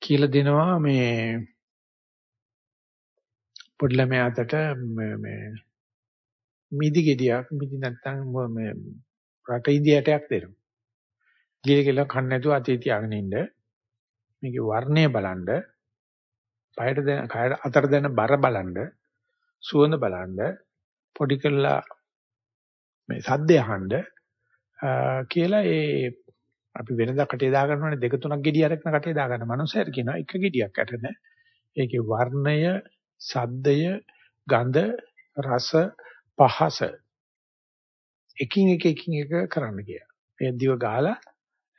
කියලා දෙනවා මේ පොඩි ළමයා අතට මේ මිදි ගෙඩියක් මිදි නැත්තම් මේ රට ඉන්දියටයක් දෙනවා. ගිල ගිල කන්න නැතුව අතේ තියාගෙන ඉන්න. මේකේ වර්ණය බලන්න, පයට දැන කයට අතර දැන බර බලන්න, සුවඳ බලන්න, පොඩි කළා මේ සද්දය අහන්න කියලා ඒ අපි වෙනදා කටේ දා ගන්නවනේ දෙක තුනක් ගෙඩිය අරගෙන කටේ දා ගන්න මනුස්සයර කියනවා එක ගෙඩියක් අට නෑ. ඒකේ වර්ණය, සද්දය, ගඳ, රස, පහස එකින් එක එකින් එක කරන්න කියලා. මේ දිව ගාලා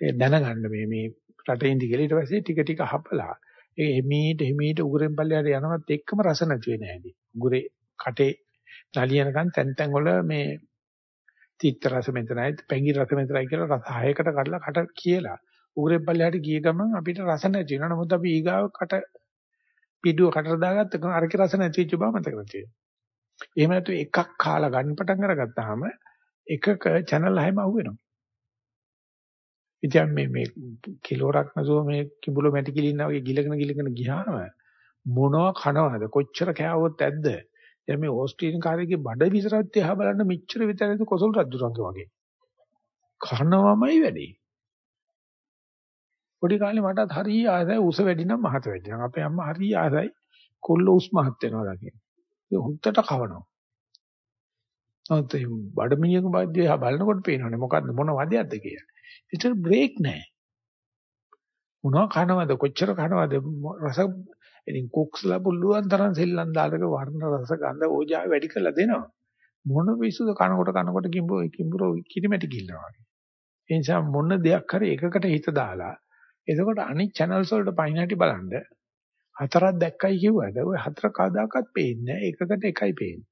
ඒ දැනගන්න මේ මේ රටේ ඉඳි කියලා ඊට පස්සේ ටික ටික හපලා ඒ හිමීට හිමීට උගුරෙන් පල්ලයට යනවත් එක්කම රස නැති වෙන්නේ නැහැදී. උගුරේ කටේ නලියනකන් තැන් තැන් වල මේ තිත්ත රස මෙතනයි පැංගි රස මෙතනයි කියලා රස හයකට කඩලා කට කියලා උගුරෙන් පල්ලයට ගිය ගමන් අපිට රස නැති වෙනවා. නමුත් අපි ඊගාව කට පිටුව කටට දාගත්ත ගමන් අරකේ රස නැති වෙච්ච බව මතක තියෙනවා. එහෙම නැතු එකක් කාලා ගන්න පටන් අරගත්තාම එකක channel 6ම අහුවෙනවා. ඉතින් මේ මේ කිලෝරක් නැතුව මේ කිඹුල මැටි කිලින්නා වගේ ගිලගෙන ගිලගෙන ගියාම මොනවා කනවද කොච්චර කෑවොත් ඇද්ද? දැන් මේ ඕස්ට්‍රේලියානු කාර්යයේ බඩ විතරක් තියා බලන්න මෙච්චර විතරද කොසල් රජුරන්ගේ වගේ. කනවමයි වැඩි. පොඩි කාලේ මටත් හරිය ආසයි උස වැඩි නම් මහත වැඩි නම් අපේ අම්මා හරිය ආසයි කොල්ල උස් මහත් වෙනවා දකින්න. ඒ හුත්තට කවනවා. නමුත් මේ බඩමිනියක බද්දේ බලනකොට පේනවනේ මොකද්ද මොන වදයක්ද කියලා. ඒතර බ්‍රේක් නැහැ. මොනවා කනවද කොච්චර කනවද රස ඉතින් කුක්ස්ලා පුළුවන් තරම් සෙල්ලම් දාලක වර්ණ රස ගඳ ඕජා වැඩි කරලා දෙනවා. මොන පිස්සුද කනකොට කනකොට කිඹුර කිඹුර කිරිමැටි කිල්ලනවා වගේ. ඒ නිසා මොන දෙයක් හරි එකකට හිත දාලා එතකොට අනිත් channels වලට පයින් හැටි බලන්න හතරක් දැක්කයි කිව්වට ওই හතර කවදාකවත් පේන්නේ නැහැ. එකකට එකයි පේන්නේ.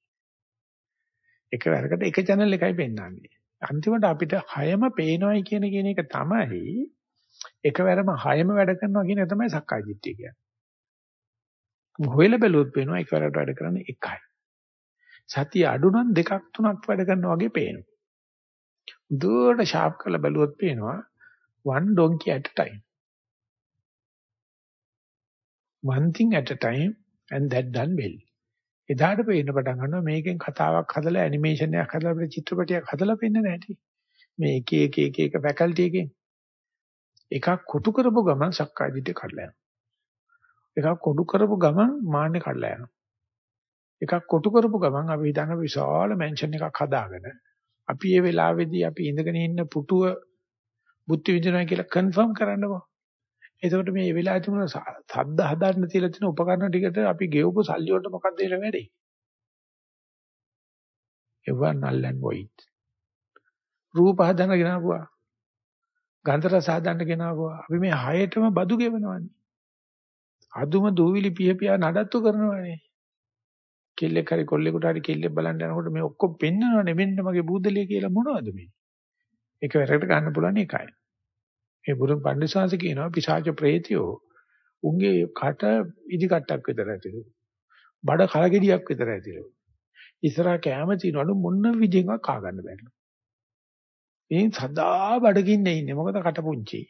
එකවරකට එක channel එකයි පෙන්වන්නේ. අන්තිමට අපිට හයම පේනවයි කියන කියන එක තමයි එකවරම හයම වැඩ කරනවා කියන එක තමයි සක්කාය දිට්ඨිය කියන්නේ. හොයලා බැලුවොත් පේනවා එකවරට වැඩ කරන්නේ එකයි. සතිය අඩු නම් දෙකක් තුනක් වැඩ කරනවා වගේ පේනවා. දුරට ෂාප් කරලා බැලුවොත් පේනවා one donkey at a time. one thing at a time and that done well. එදාට පේන්න පටන් ගන්නවා මේකෙන් කතාවක් හදලා ඇනිමේෂන් එකක් හදලා අපිට චිත්‍රපටයක් හදලා පෙන්නන හැටි. මේ එක එක එක එක ෆැකල්ටි එකෙන් එකක් කොටු කරපු ගමන් සක්කාය දිට්ඨිය කඩලා යනවා. එකක් කොටු කරපු ගමන් මාන්නේ කඩලා යනවා. එකක් කොටු කරපු ගමන් අපි හිතන විශාල මැන්ෂන් එකක් හදාගෙන අපි මේ වෙලාවේදී අපි ඉඳගෙන ඉන්න පුටුව බුද්ධ විඳිනවා කියලා කන්ෆර්ම් කරන්නකෝ. එතකොට මේ වෙලාවේ තිබුණ සද්ද හදාන්න තියලා තියෙන උපකරණ ටිකට අපි ගෙවපු සල්ලි වලට මොකක්ද ඒලා වැඩේ? එවන් null and void. රූප හදන්න ගෙනාවුවා. ගන්ධ රස හදන්න ගෙනාවුවා. අපි මේ හයටම බදු ගෙවනවානේ. අදුම දූවිලි පිය පියා නඩත්තු කරනවානේ. කෙල්ලෙක් හරි කොල්ලෙකුට හරි කෙල්ලෙක් බලන්න යනකොට මේ ඔක්කොම පෙන්නනවනේ මෙන්න මගේ බූදලිය කියලා මොනවද මේ? එකවරකට ගන්න පුළුවන් එකයි. මේ බුදුන් පඬිස්සංශ කියනවා පිසාච ප්‍රේතයෝ උන්ගේ කට ඉදි කට්ටක් විතර ඇතිලු. බඩ කලගෙඩියක් විතර ඇතිලු. ඉස්සරහා කැම තියනවලු මොන විදිහෙන්වත් කා ගන්න බැරිලු. මේ සදා බඩගින්නේ ඉන්නේ මොකද කටපුංචි.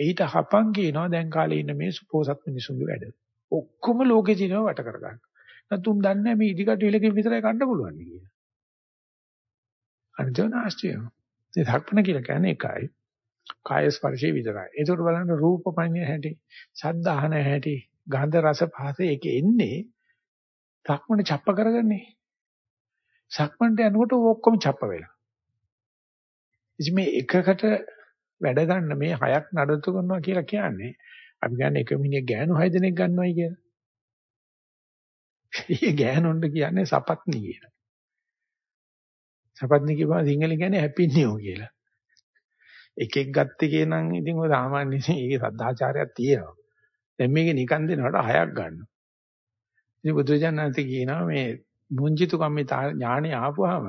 එහිට හපන් කියනවා දැන් කාලේ ඉන්න මේ සුපෝසත් මිනිසුන්ගේ වැඩ. ඔක්කොම ලෝකේ දිනව වට කරගන්න. නැතුම් දන්නේ මේ ඉදිකට විලකින් විතරයි කන්න පුළුවන් කියලා. අනිතනාස්තිය. ඒ ධක්මන කියලා කියන්නේ එකයි. කාය ස්පර්ශේ විතරයි. ඒකට බලන්න රූප පඤ්ඤය හැටි, ශබ්ද අහන හැටි, ගන්ධ රස පහස ඒකේ එන්නේ ධක්මන ڇප්ප කරගන්නේ. සක්මන්ට යනකොට ඔක්කොම ڇප්ප වෙලා. ඉතින් මේ එකකට වැඩ ගන්න මේ හයක් නඩත්තු කරනවා කියලා කියන්නේ අපි කියන්නේ එක මිනිහ ගෑනු හය දෙනෙක් ගන්නවයි කියලා. ඒ ගෑනුන්ට කියන්නේ සපත්නි කියලා. සපත්නි කියපුවා සිංහලෙන් කියන්නේ හැපිනියෝ කියලා. එකෙක් ගත්තේ කියනනම් ඉතින් ඔය සාමාන්‍ය ඒකේ සද්ධාචාරයක් තියෙනවා. දැන් මේක නිකන් දෙනකොට හයක් ගන්නවා. ඉතින් බුදුජානනාති කියනවා මේ මුංජිතු කම්මේ ඥානෙ ආපුවාම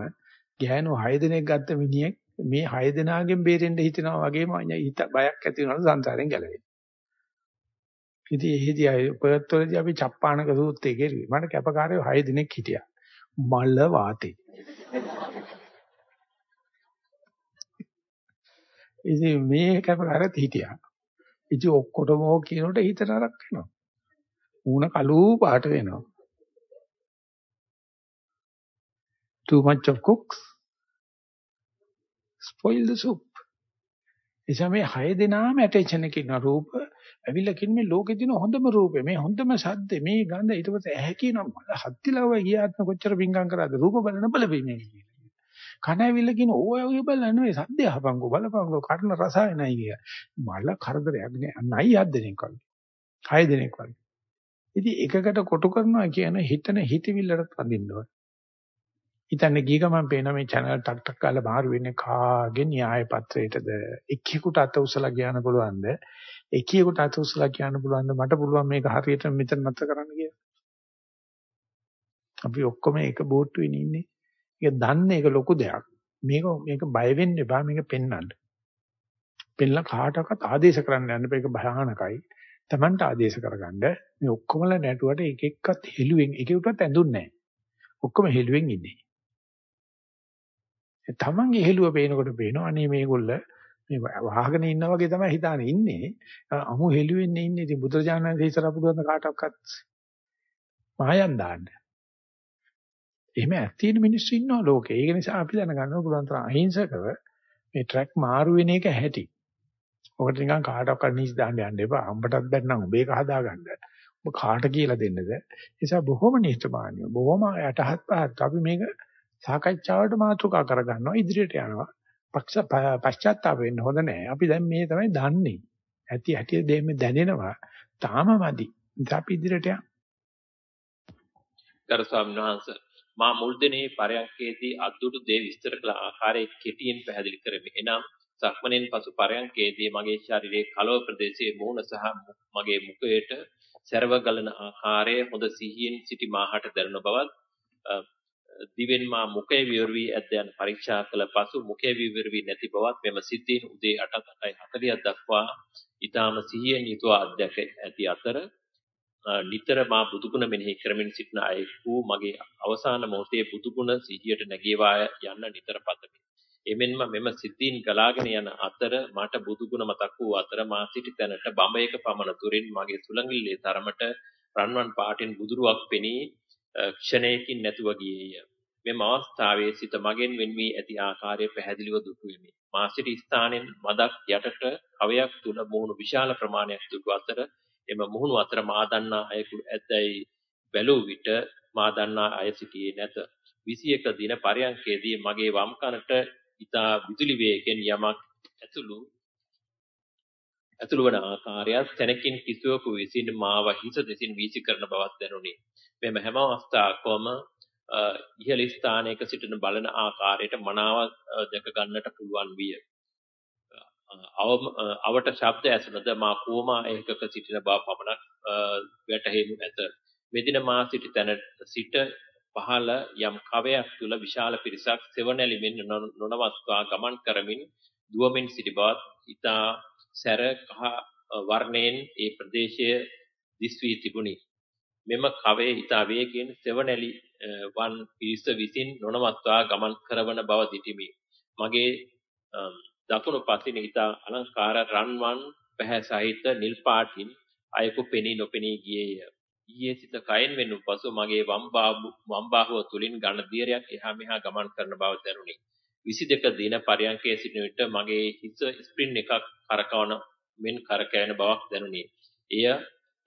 ගෑනු 6 දෙනෙක් ගත්ත මිනිහෙක් මේ 6 දෙනාගෙන් බේරෙන්න හිතනවා වගේම හිත බයක් ඇති වෙනවා සංසාරයෙන් ගැලවෙන්න. ඉතින් එහෙදී අය පොයත්වලදී අපි චප්පාණක සූත්‍රය කෙරුවේ. මට කැපකාරයෝ 6 දිනක් හිටියා. මල්ල වාතේ. ඉතින් මේ කැපකාරයත් හිටියා. ඉතින් ඔක්කොටම ඕක කියනකොට හිත නරක වෙනවා. ඌණ කළු පාට වෙනවා. too much of cooks spoil the soup. එනිසා මේ හය දෙනාම ඇටෙන්ෂන් එකේ ඉන්න රූප ඇවිල්ලා කියන මේ ලෝකෙ දින හොඳම රූපේ මේ හොඳම සද්දේ මේ ගඳ ඊට පස්සේ ඇහැ කියනවා මල හත්තිලව ගියාත්ම කොච්චර පිංගම් කරාද රූප බලන බලපෙන්නේ කන ඇවිල්ලා කියන ඕය ඔය බලන නෙවෙයි සද්දේ අහපංගෝ බලපංගෝ කර්ණ රසායනයි කිය. මල කරදරයක් නෑ නයි හත් දෙනෙක් වගේ. හය දෙනෙක් වගේ. ඉතින් එකකට කොටු කරනවා කියන හිතන හිතවිල්ලට පදින්න ඕනේ. හිතන්නේ ගිය ගමන් පේන මේ channel ටක් ටක් ගාලා බාහිර වෙන්නේ කාගේ න්‍යාය පත්‍රයටද? එක්කෙකුට අත උසලා කියන්න පුළුවන්ද? එක්කෙකුට අත උසලා කියන්න පුළුවන්ද? මට පුළුවන් මේක හරියට මෙතන නැතර කරන්න කියලා. අපි ඔක්කොම එක බෝට්ටුවේ ඉන්නේ. ඒක දන්නේ ඒක ලොකු දෙයක්. මේක මේක බය වෙන්න එපා. මේක පෙන්වන්න පෙන්නලා කාටවත් ආදේශ කරන්න යන්න මේක භයානකයි. Tamanට ආදේශ කරගන්න. මේ ඔක්කොමලා නැටුවට එක එක්කත් හෙළුවෙන් එකෙකුටත් ඇඳුන්නේ නැහැ. ඔක්කොම හෙළුවෙන් ඉන්නේ. තමන්ගේ හෙළුව පේනකොට පේනවා අනේ මේගොල්ල මේ වහගෙන ඉන්නා වගේ තමයි හිතානේ ඉන්නේ. අමු හෙළුවෙන්නේ ඉන්නේ. ඉතින් බුදුරජාණන් වහන්සේ ඉස්සර පුදුන්න කාටවත් මායම් දාන්න. එහෙම ඇත්තින මිනිස්සු ඉන්නවා ලෝකේ. ඒක නිසා අපි දැනගන්න පුළුවන් තරම් අහිංසකව මේ ට්‍රැක් මාරු වෙන එක ඇහැටි. ඔකට නිකන් කාටවත් නිස් දාන්න යන්න එපා. අම්බටත් බැන්නම් උඹ ඒක හදාගන්න. ඔබ කාට කියලා දෙන්නද? ඒ නිසා බොහොම නිහතමානීව බොහොම යටහත් පහත් අපි මේක සාකච්ඡාවට මාතෘකා කරගන්නවා ඉදිරියට යනවා. පක්ෂ පශ්චාත්තාප වෙන්න හොඳ නැහැ. අපි දැන් මේ තමයි දන්නේ. ඇති හැටි දෙන්න දැනෙනවා. තාම මදි. අපි ඉදිරියට යමු. ගරු ස්වාමීන් වහන්සේ මා මුල් දිනේ පරයන්කේදී අද්දුටු දේ විස්තර කළ ආකාරයේ කෙටියෙන් පැහැදිලි කරමි. එනම් සක්මණෙන් පසු පරයන්කේදී මගේ ශරීරයේ කලව ප්‍රදේශයේ මූණ සහ මගේ මුඛයට සර්ව ගලන ආකාරය හොඳ සිහියෙන් සිටි මාහට දැනුන බවත් දිවෙන් මා මුඛය විවර වී ඇද්ද යන පරීක්ෂා කළ පසු මුඛය විවර වී නැති බවත් මෙම සිද්ධීන් උදේ 8:40ක් දක්වා ඊටාම සිහියෙන් යුතුව අධ්‍යක් ඇති අතර නිතර මා බුදුගුණ මෙනෙහි කරමින් සිටින අයෙකු මගේ අවසාන මොහොතේ බුදුගුණ සිහියට නැගීවා යන්න නිතර පතමි. එමෙන්ම මෙම සිද්ධීන් ගලාගෙන යන අතර මට බුදුගුණ මතක් වූ අතර මා සිටි තැනට බඹයක පමණ දුරින් මගේ සුළඟිල්ලේ තරමට රන්වන් පාටින් බුදුරුවක් පෙනී ක්ෂණයකින් නැතුව ගියේය. මෙම අවස්ථාවේ සිත මගෙන් වෙන් වී ඇති ආකාරය පැහැදිලිව දුටු වෙමි. මා සිටි ස්ථානෙන් මදක් යටට කවයක් තුල මුහුණු විශාල ප්‍රමාණයක් දුටු අතර එම මුහුණු අතර මා දන්නා අයෙකු ඇතැයි බැලූ විට මා දන්නා අය සිටියේ නැත. 21 දින පරයන්කේදී මගේ වම් කනට ඊතා විදුලි වේගයෙන් යමක් ඇතුළු ඇතුළු වන ආකාරයත් තැනකින් කිසිවකු විසින් මාව හිස දෙසින් වීසි කරන බවක් දැනුනි. මෙම හැම අවස්ථාවකම ඉහළ ස්ථානයක සිටින බලන ආකාරයට මනාව දැක ගන්නට පුළුවන් විය. අවට ශබ්ද ඇසුනද මා කෝමා ඒකක සිටින බව පමණක් වැටහෙනු ඇත. මෙදින මා සිටි තැන සිට පහළ යම් කවයක් තුල විශාල පිරිසක් සෙවණැලිමින් නොනවත්වා ගමන් කරමින් දුවමින් සිටි බවත් ඊතා සැර කහ වර්ණයෙන් ඒ ප්‍රදේශය දිස් වී තිබුණි. මෙම කවයේ ඊතා වේගයෙන් සෙවණැලි වන් පිරිස විසින් නොනවත්වා ගමන් කරවන බව දිටිමි. මගේ දකුණු පසින ඊතා අලංකාර රන්වන් පැහැ සහිත නිල් පාටින් අයකු පෙනී නොපෙනී ගියේය. ඊයේ සිට කයින් වෙනු පසු මගේ වම් බාහුව තුලින් ඝන දියරයක් එහා මෙහා ගමන් කරන බව දැනුනි. 22 දින පරයන්කයේ සිටින විට මගේ හිස ස්ප්‍රින් එකක් කරකවන මෙන් කරකැවෙන බවක් දැනුනි. එය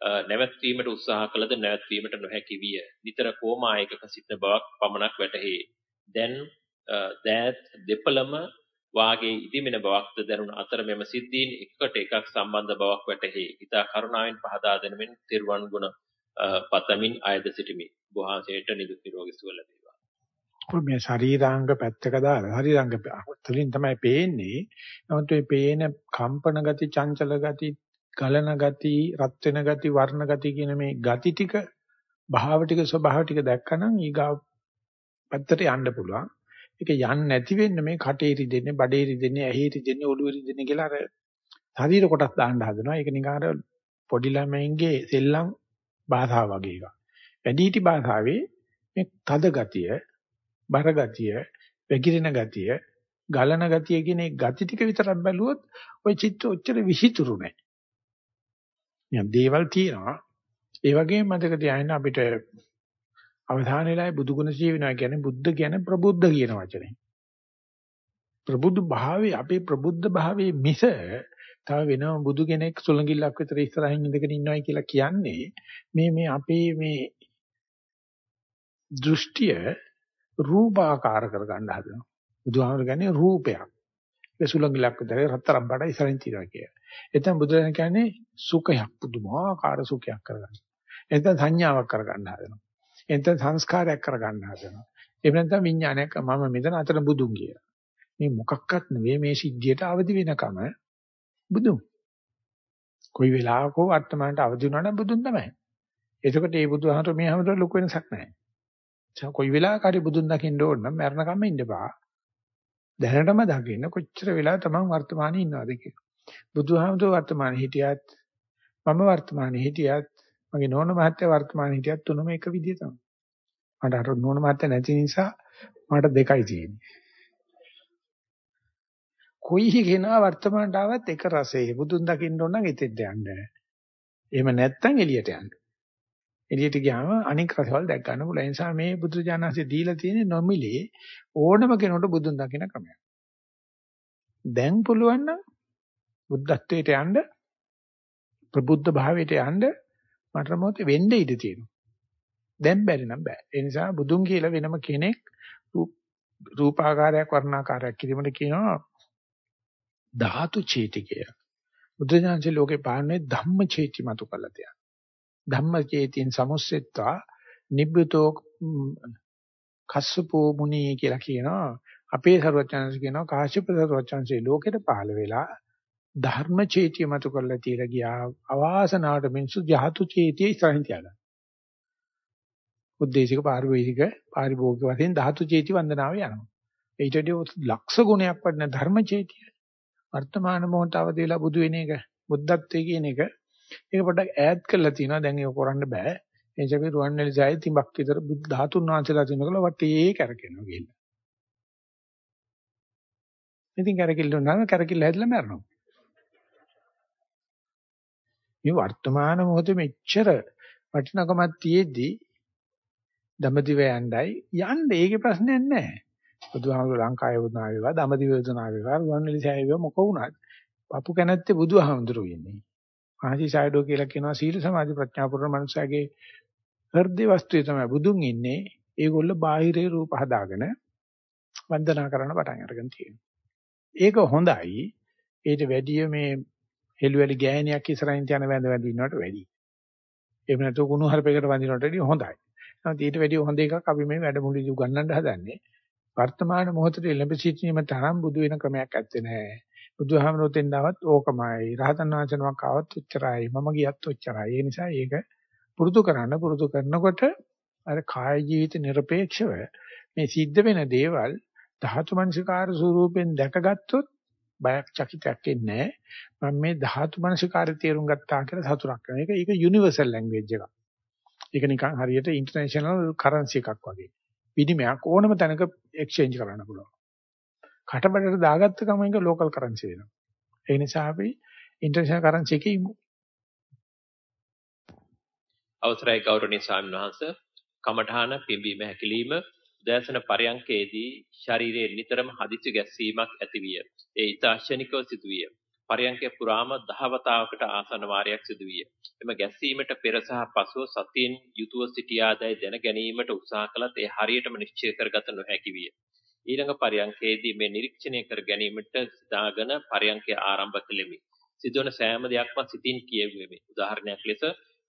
නැවැත්වීමට උත්සාහ කළද නැවැත්වීමට නොහැකි විය. නිතර කෝමායකක සිටින බවක් පමණක් වැටහි. දැන් දෑත් දෙපළම වාගේ ඉදිමෙන බවක්ද දැනුන අතර මෙම සිද්ධීන් එකට එකක් සම්බන්ධ බවක් වැටහි. ඊතා කරුණාවෙන් පහදා දෙනමින් තිරුවන් ගුණ පතමින් ආයද සිටිමි. වහන්සේට නිදුක් නිරෝගී සුව ලැබේවා. ඔය මේ ශරීරාංග පැත්තක දාලා ශරීරාංග තුලින් තමයි පේන්නේ. නමුත් මේ පේන කම්පන ගති, චංචල ගති, ගලන ගති, රත් වෙන ගති, වර්ණ ගති කියන මේ ගති ටික භාව ටික ස්වභාව ටික දැක්කනම් ඊගා පැත්තට යන්න පුළුවන්. ඒක යන්නේ නැති වෙන්න මේ කටේ රිදෙන්නේ, බඩේ රිදෙන්නේ, ඇහි රිදෙන්නේ, ඔළුවේ රිදෙන්නේ කියලා අර ශරීර කොටස් දාන්න හදනවා. ඒක නිකන් අර පොඩි ළමයින්ගේ සෙල්ලම් භාෂාව වගේ එකක්. වැඩිහිටි භාෂාවේ මේ තද ගතිය, බර ගතිය, වැగిරෙන ගතිය, ගලන ගතිය කියන ඒ ගති ටික විතරක් බැලුවොත් ওই චිත්ත ඔච්චර විහිතුරු නැහැ. නිකන් දේවල් තියෙනවා. ඒ වගේම මතක තියාගන්න අපිට අවධාන වෙලාවේ බුදු ගුණ ජීවිනවා කියන්නේ බුද්ධ කියන්නේ ප්‍රබුද්ධ කියන වචනේ. ප්‍රබුද්ධ භාවයේ අපේ ප්‍රබුද්ධ භාවයේ මිස තව වෙනම බුදු කෙනෙක් සුළඟිල්ලක් විතර ඉස්සරහින් ඉඳගෙන ඉන්නවයි කියලා කියන්නේ මේ මේ අපේ මේ දෘෂ්ටිය රූපාකාර කරගන්න හදනවා. බුදුහාමර කියන්නේ රූපයක්. ඒ සුළඟිල්ලක් විතර රත්තරන් බඩ ඉස්සරහින් තියනවා කිය. එතන බුදුරජාණන් කියන්නේ සුඛයක් පුදුමාකාර සුඛයක් කරගන්න. එතන සංඥාවක් කරගන්න හදනවා. එතන සංස්කාරයක් කරගන්න හදනවා. එහෙම නැත්නම් විඥානයක් මම මෙතන අතන බුදුන් කියලා. මේ මොකක්වත් නෙවෙයි මේ සිද්ධියට අවදි වෙනකම බුදුන්. කොයි වෙලාවක වර්තමානට අවදි වුණා නම් බුදුන් තමයි. එතකොට මේ බුදුහමර මේ හැමදේම ලොකු වෙනසක් නැහැ. කොයි වෙලාවක හරි බුදුන් දකින්න ඕන නම් මරණකම්ම ඉන්නපා. දැනටම දකින්න කොච්චර වෙලා තමන් වර්තමානයේ ඉන්නවද කියලා. බුදුහාමුදුර වර්තමානයේ හිටියත් මම වර්තමානයේ හිටියත් මගේ නෝන මහත්තයා වර්තමානයේ හිටියත් තුනම එක විදිය තමයි. මට අර නෝන මහත්තයා නැති නිසා මට දෙකයි තියෙන්නේ. කොයි කෙනා වර්තමානට ආවත් එක රසයේ බුදුන් දකින්න ඕන නම් එතෙන්ට යන්න. එහෙම නැත්නම් එළියට යන්න. එළියට ගියාම අනික් රසවල් දැක් ගන්න පුළුවන්. ඒ නිසා මේ බුදුජානනාංශය දීලා තියෙන නොමිලේ ඕනම කෙනෙකුට බුදුන් දකින්න ක්‍රමයක්. දැන් පුළුවන් නම් බුද්ධත්වයට යන්න ප්‍රබුද්ධ භාවයට යන්න මට මොකද වෙන්න ඉඩ තියෙනවා. දැන් බැරි නම් බෑ. ඒ නිසා බුදුන් කියලා වෙනම කෙනෙක් රූපාකාරයක් වර්ණාකාරයක් කිරීමට කියනවා ධාතු චේතිකය. බුදුජානක ලෝකේ පාන්නේ ධම්ම චේති මතු කළ දෙයක්. ධම්ම චේතින් සමුස්සෙත්වා නිබ්බතෝ කස්සපෝ මුනි කියලා කියනවා. අපේ සර්වචනස් කියනවා කාශ්‍යප සර්වචනසේ ලෝකෙට පහළ වෙලා ධර්ම චේතිය මතු කරලා තියලා ගියා. අවාසනාවට මිනිසු ධාතු චේතිය ඉස්සරහින් තියාගන්න. උද්දේශික පාරිභෝගික පාරිභෝගික වශයෙන් ධාතු චේති වන්දනාව යනවා. ඊට වඩා ලක්ෂ ගුණයක් වටින ධර්ම චේතිය වර්තමාන මොහොත අවදි වෙලා බුදු වෙන එක බුද්ධත්වයේ කියන එක ඒක පොඩ්ඩක් ඈඩ් කරලා තිනවා දැන් ඒක කරන්න බෑ එනිසා අපි රුවන්වැලිසෑය තිබක් විතර බුද්ධ ධාතුන් වහන්සේලා තිනකල වටේ කරකිනවා කියලා. ඉතින් කරකිල්ල නම් කරකිල්ල හැදලා මරනවා. මේ වර්තමාන මොහොතේ මෙච්චර වටිනකමක් තියෙද්දි දඹදිව යණ්ඩයි යන්න ඒකේ ප්‍රශ්නයක් නැහැ. බුදුහාමුදුර ලංකාවේ වුණා වේවා, දඹදිව වුණා වේවා, රුවන්වැලි සෑයේවා මොක වුණත් පපු කැනැත්තේ බුදුහාමුදුර වෙන්නේ. මහසි සායඩෝ කියලා කියනවා සීල සමාධි ප්‍රඥා පුරන මනුස්සයගේ හෘදේ වස්තුවේ තමයි බුදුන් ඉන්නේ. ඒගොල්ල බාහිරේ රූප හදාගෙන වන්දනා කරන පටන් අරගෙන තියෙනවා. ඒක හොඳයි. ඊට වැඩිය මේ හෙළු වැඩි ගෑණියක් ඉස්සරහින් තියන වැඳ වැඳ ඉන්නවට වැඩි. එහෙම නැතු කුණු හරපයකට වඳිනවට වැඩිය හොඳයි. නමුත් ඊට වැඩිය හොඳ එකක් අපි මේ වැඩමුළුවේදී උගන්වන්න හදන්නේ. වර්තමාන මොහොතේ එළඹ සිටීම තරම් බුදු වෙන ක්‍රමයක් ඇත්තේ නැහැ. බුදුහාමරොත් එන්නවත් ඕකමයි. රහතන් වහන්සේනමක් ආවත් උච්චරයි. මම ගියත් උච්චරයි. ඒ නිසා ඒක පුරුදු කරන්න පුරුදු කරනකොට අර කාය ජීවිත নিরপেক্ষව මේ සිද්ධ වෙන දේවල් ධාතු මනසිකාර ස්වරූපෙන් දැකගත්තොත් බයක් චකිතයක් එන්නේ මම මේ ධාතු මනසිකාරය තේරුම් ගත්තා කියලා සතුටක් වෙනවා. ඒක ඒක යුනිවර්සල් ලැන්ග්වේජ් එකක්. ඒක නිකන් හරියට ඉන්ටර්නැෂනල් කරන්සි එකක් වගේ. විනිමයක් ඕනම තැනක එක්ස්චේන්ජ් කරන්න පුළුවන්. කටබඩට දාගත්ත ගමන් ඒක ලෝකල් කරන්සි වෙනවා. ඒ නිසා අපි ඉන්ටර්නැෂනල් කරන්සි එකේ ඉමු. අවසරයි ගෞරවනීය ස්වාමීන් වහන්සේ කමඨාන පිඹීම හැකිලිම උදෑසන පරයන්කේදී ශරීරයේ නිතරම හදිසි ගැස්සීමක් ඇතිවිය. ඒ ඊතාශනිකව සිදුවිය. පරයන්කේ පුරාම දහවතාවකට ආසන්න වාරයක් සිදුවිය. එම ගැස්සීමට පෙර සහ පසුව සතියෙන් යුතුව සිටියාදයි දැන ගැනීමට උත්සාහ කළත් ඒ හරියටම නිශ්චය කරගත නොහැකි විය. ඊළඟ පරයන්කේදී මේ නිරීක්ෂණය කර ගැනීමට සිතාගෙන පරයන්කේ ආරම්භ කෙලිමි. සිදුවන සෑම දෙයක්ම සිතින් කියවෙමි. උදාහරණයක් ලෙස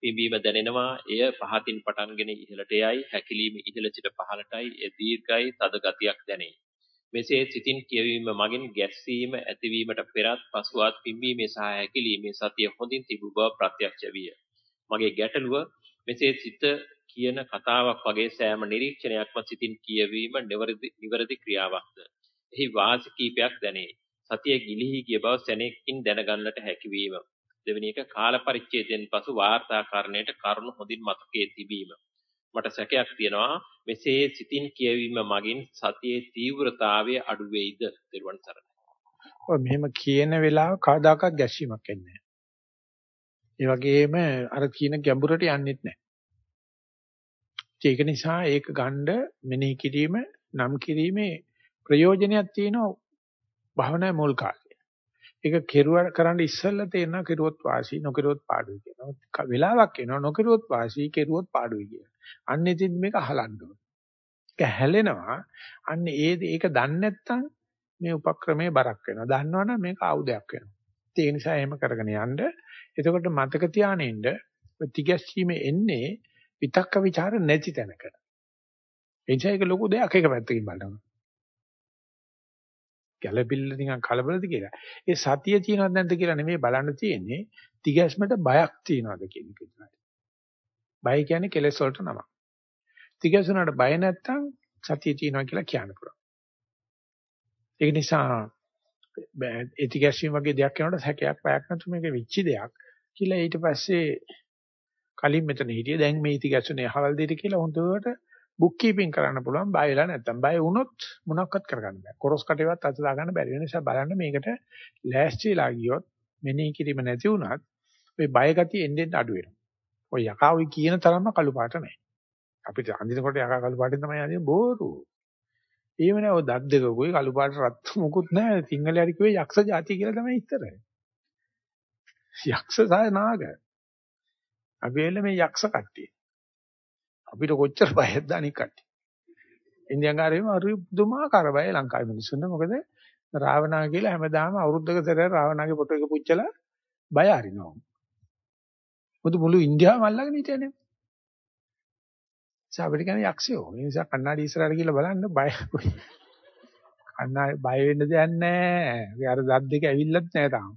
පිඹීම දැනෙනවා එය පහතින් පටන්ගෙන ඉහළට යයි හැකිලිම ඉහළ සිට පහළටයි ඒ දීර්ඝයි තද ගතියක් දැනේ මෙසේ සිතින් කියවීම මගින් ගැස්සීම ඇතිවීමට පෙරත් පසුවත් පිම්බීමේ සහ හැකිලීමේ සතිය හොඳින් තිබු බව ප්‍රත්‍යක්ෂ විය. මගේ ගැටලුව මෙසේ සිත කියන කතාවක් වගේ සෑම නිරීක්ෂණයක්ම සිතින් කියවීම නිවැරදි ක්‍රියාවක්ද. එහි වාසි කීපයක් දැනේ. සතිය ගිලිහි ගිය බව සැනෙකින් දැනගන්නට හැකියවීම. දෙවෙනි එක කාල පරිච්ඡේදයෙන් පසු වාර්තාකරණයට කරුණු හොඳින් මතකයේ තිබීම. මට සැකයක් තියෙනවා මෙසේ සිතින් කියවීම මගින් සතියේ තීව්‍රතාවය අඩු වෙයිද? ත්වන් සරණයි. ඔය මෙහෙම කියන වෙලාව කවදාකවත් ගැස්සීමක් එන්නේ නැහැ. ඒ වගේම අර කියන ගැඹුරට යන්නෙත් නැහැ. ඒක නිසා ඒක ගන්න මෙනෙහි කිරීම නම් කිරීමේ ප්‍රයෝජනයක් තියෙනවා භවනා මුල් කාලේ. ඒක කෙරුවා කරන්න ඉස්සෙල්ලා තේරෙනවා කෙරුවොත් වාසි නොකෙරුවොත් පාඩුයි කියනවා. වෙලාවක් එනවා නොකෙරුවොත් වාසි කෙරුවොත් පාඩුයි කියනවා. අන්න ඉතින් මේක අහලන්න ඕන. ඒක හැලෙනවා. අන්න ඒ ඒක දන්නේ නැත්නම් මේ උපක්‍රමයේ බරක් වෙනවා. දන්නවනම් මේක ආයුධයක් වෙනවා. ඒ නිසා එහෙම කරගෙන යන්න. එතකොට මතක තියාගෙන ඉන්න ප්‍රතිගැස්සීමේ එන්නේ විතක්ක ਵਿਚාර නැති තැනක. ඒ නිසා ඒක ලොකු දෙයක් එක පැත්තකින් බලනවා. ගැළපිල්ල නිකන් කලබලද කියලා. ඒ සතිය තියෙනවද නැද්ද කියලා නෙමෙයි බලන්න තියෙන්නේ. තිගැස්මට බයක් තියෙනවද කියන එක විතරයි. බය කියන්නේ කෙලෙස් වලට නම. තිගැසුනට බය නැත්තම් සතිය තියෙනවා කියලා කියන්න පුළුවන්. ඒක නිසා ඒතිගැසීම් වගේ දෙයක් කරනකොට හැකයක් බයක් නැතු මේක විච්චි දෙයක් කියලා ඊට පස්සේ කලින් මෙතන හිටියේ දැන් මේ ඉතිගැසුනේ අහවල් දෙයට කියලා හොඳට බුක් කීපින් කරන්න පුළුවන් බය වෙලා නැත්තම් බය වුණොත් මොනක්වත් කරගන්න බෑ කොරස් කටේවත් අත දාගන්න බැරි වෙන නිසා බලන්න මේකට ලෑස්තිලා ගියොත් මෙනෙහි කිරීම නැති වුණත් මේ බය ගතිය එන්නේ අඩු වෙනවා ඔය යකා ඔය කියන තරම්ම කළු පාට නැහැ. අපිට අඳිනකොට යකා කළු පාටින් තමයි අඳින්නේ බෝරු. එහෙම නෑ ඔය දත් දෙකකුයි කළු පාට රත් මොකුත් නැහැ. සිංහලයට කිව්වේ යක්ෂ జాතිය කියලා තමයි ඉතර. යක්ෂ සාය නාග. අපි එල්ල මේ යක්ෂ කට්ටිය. අපිට කොච්චර බයද අනික් කට්ටිය. ඉන්දියානු අර දුමාකාර බය ලංකාවේ මිනිස්සුන්ට මොකද රාවණා කියලා හැමදාම අවුරුද්දක සැරයක් රාවණාගේ ෆොටෝ එක පුච්චලා බය අරිනවා. මොකද මුළු ඉන්දියාවම අල්ලගෙන හිටියනේ. අපිට කියන්නේ යක්ෂයෝ. ඒ නිසා කන්නාඩි ඉස්සරහට ගිහලා බලන්න බය. කන්නාඩි බය වෙන්න දෙයක් නැහැ. අර දත් දෙක ඇවිල්ලත් නැහැ තාම.